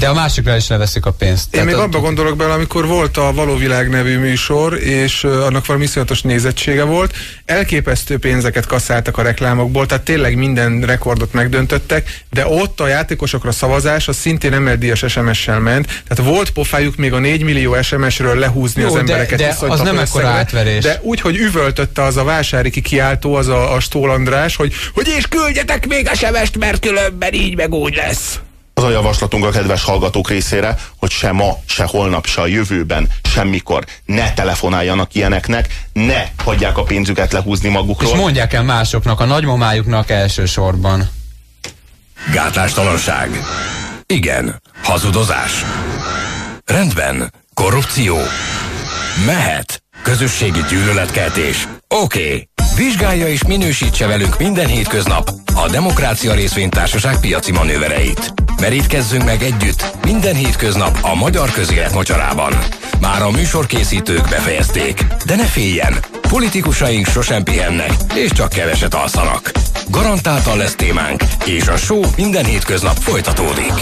De a másikra is leveszik a pénzt. Én még abba gondolok bele, amikor volt a Való Világ nevű műsor, és annak valami iszonyatos nézettsége volt, elképesztő pénzeket kasszáltak a reklámokból, tehát tényleg minden rekordot megdöntöttek, de ott a játékosokra szavazás az szintén MLD-es SMS-sel ment, tehát volt pofájuk még a 4 millió SMS-ről lehúzni Jó, az embereket. De, de az nem ekkora átverés. De úgy, hogy üvöltötte az a vásári kiáltó, az a, a Stól András, hogy, hogy és küldjetek még SMS-t, mert különben így meg úgy lesz. Az a javaslatunk a kedves hallgatók részére, hogy se ma, se holnap, se a jövőben, semmikor ne telefonáljanak ilyeneknek, ne hagyják a pénzüket lehúzni magukról. És mondják el másoknak, a nagymamájuknak elsősorban. Gátlástalanság. Igen. Hazudozás. Rendben. Korrupció. Mehet. Közösségi gyűlöletkeltés. Oké. Okay. Vizsgálja és minősítse velünk minden hétköznap a Demokrácia Részvénytársaság piaci manővereit. Merítkezzünk meg együtt minden hétköznap a magyar közélet mocsarában. Már a műsorkészítők befejezték, de ne féljen, politikusaink sosem pihennek, és csak keveset alszanak. Garant garantáltan lesz témánk, és a show minden hétköznap folytatódik.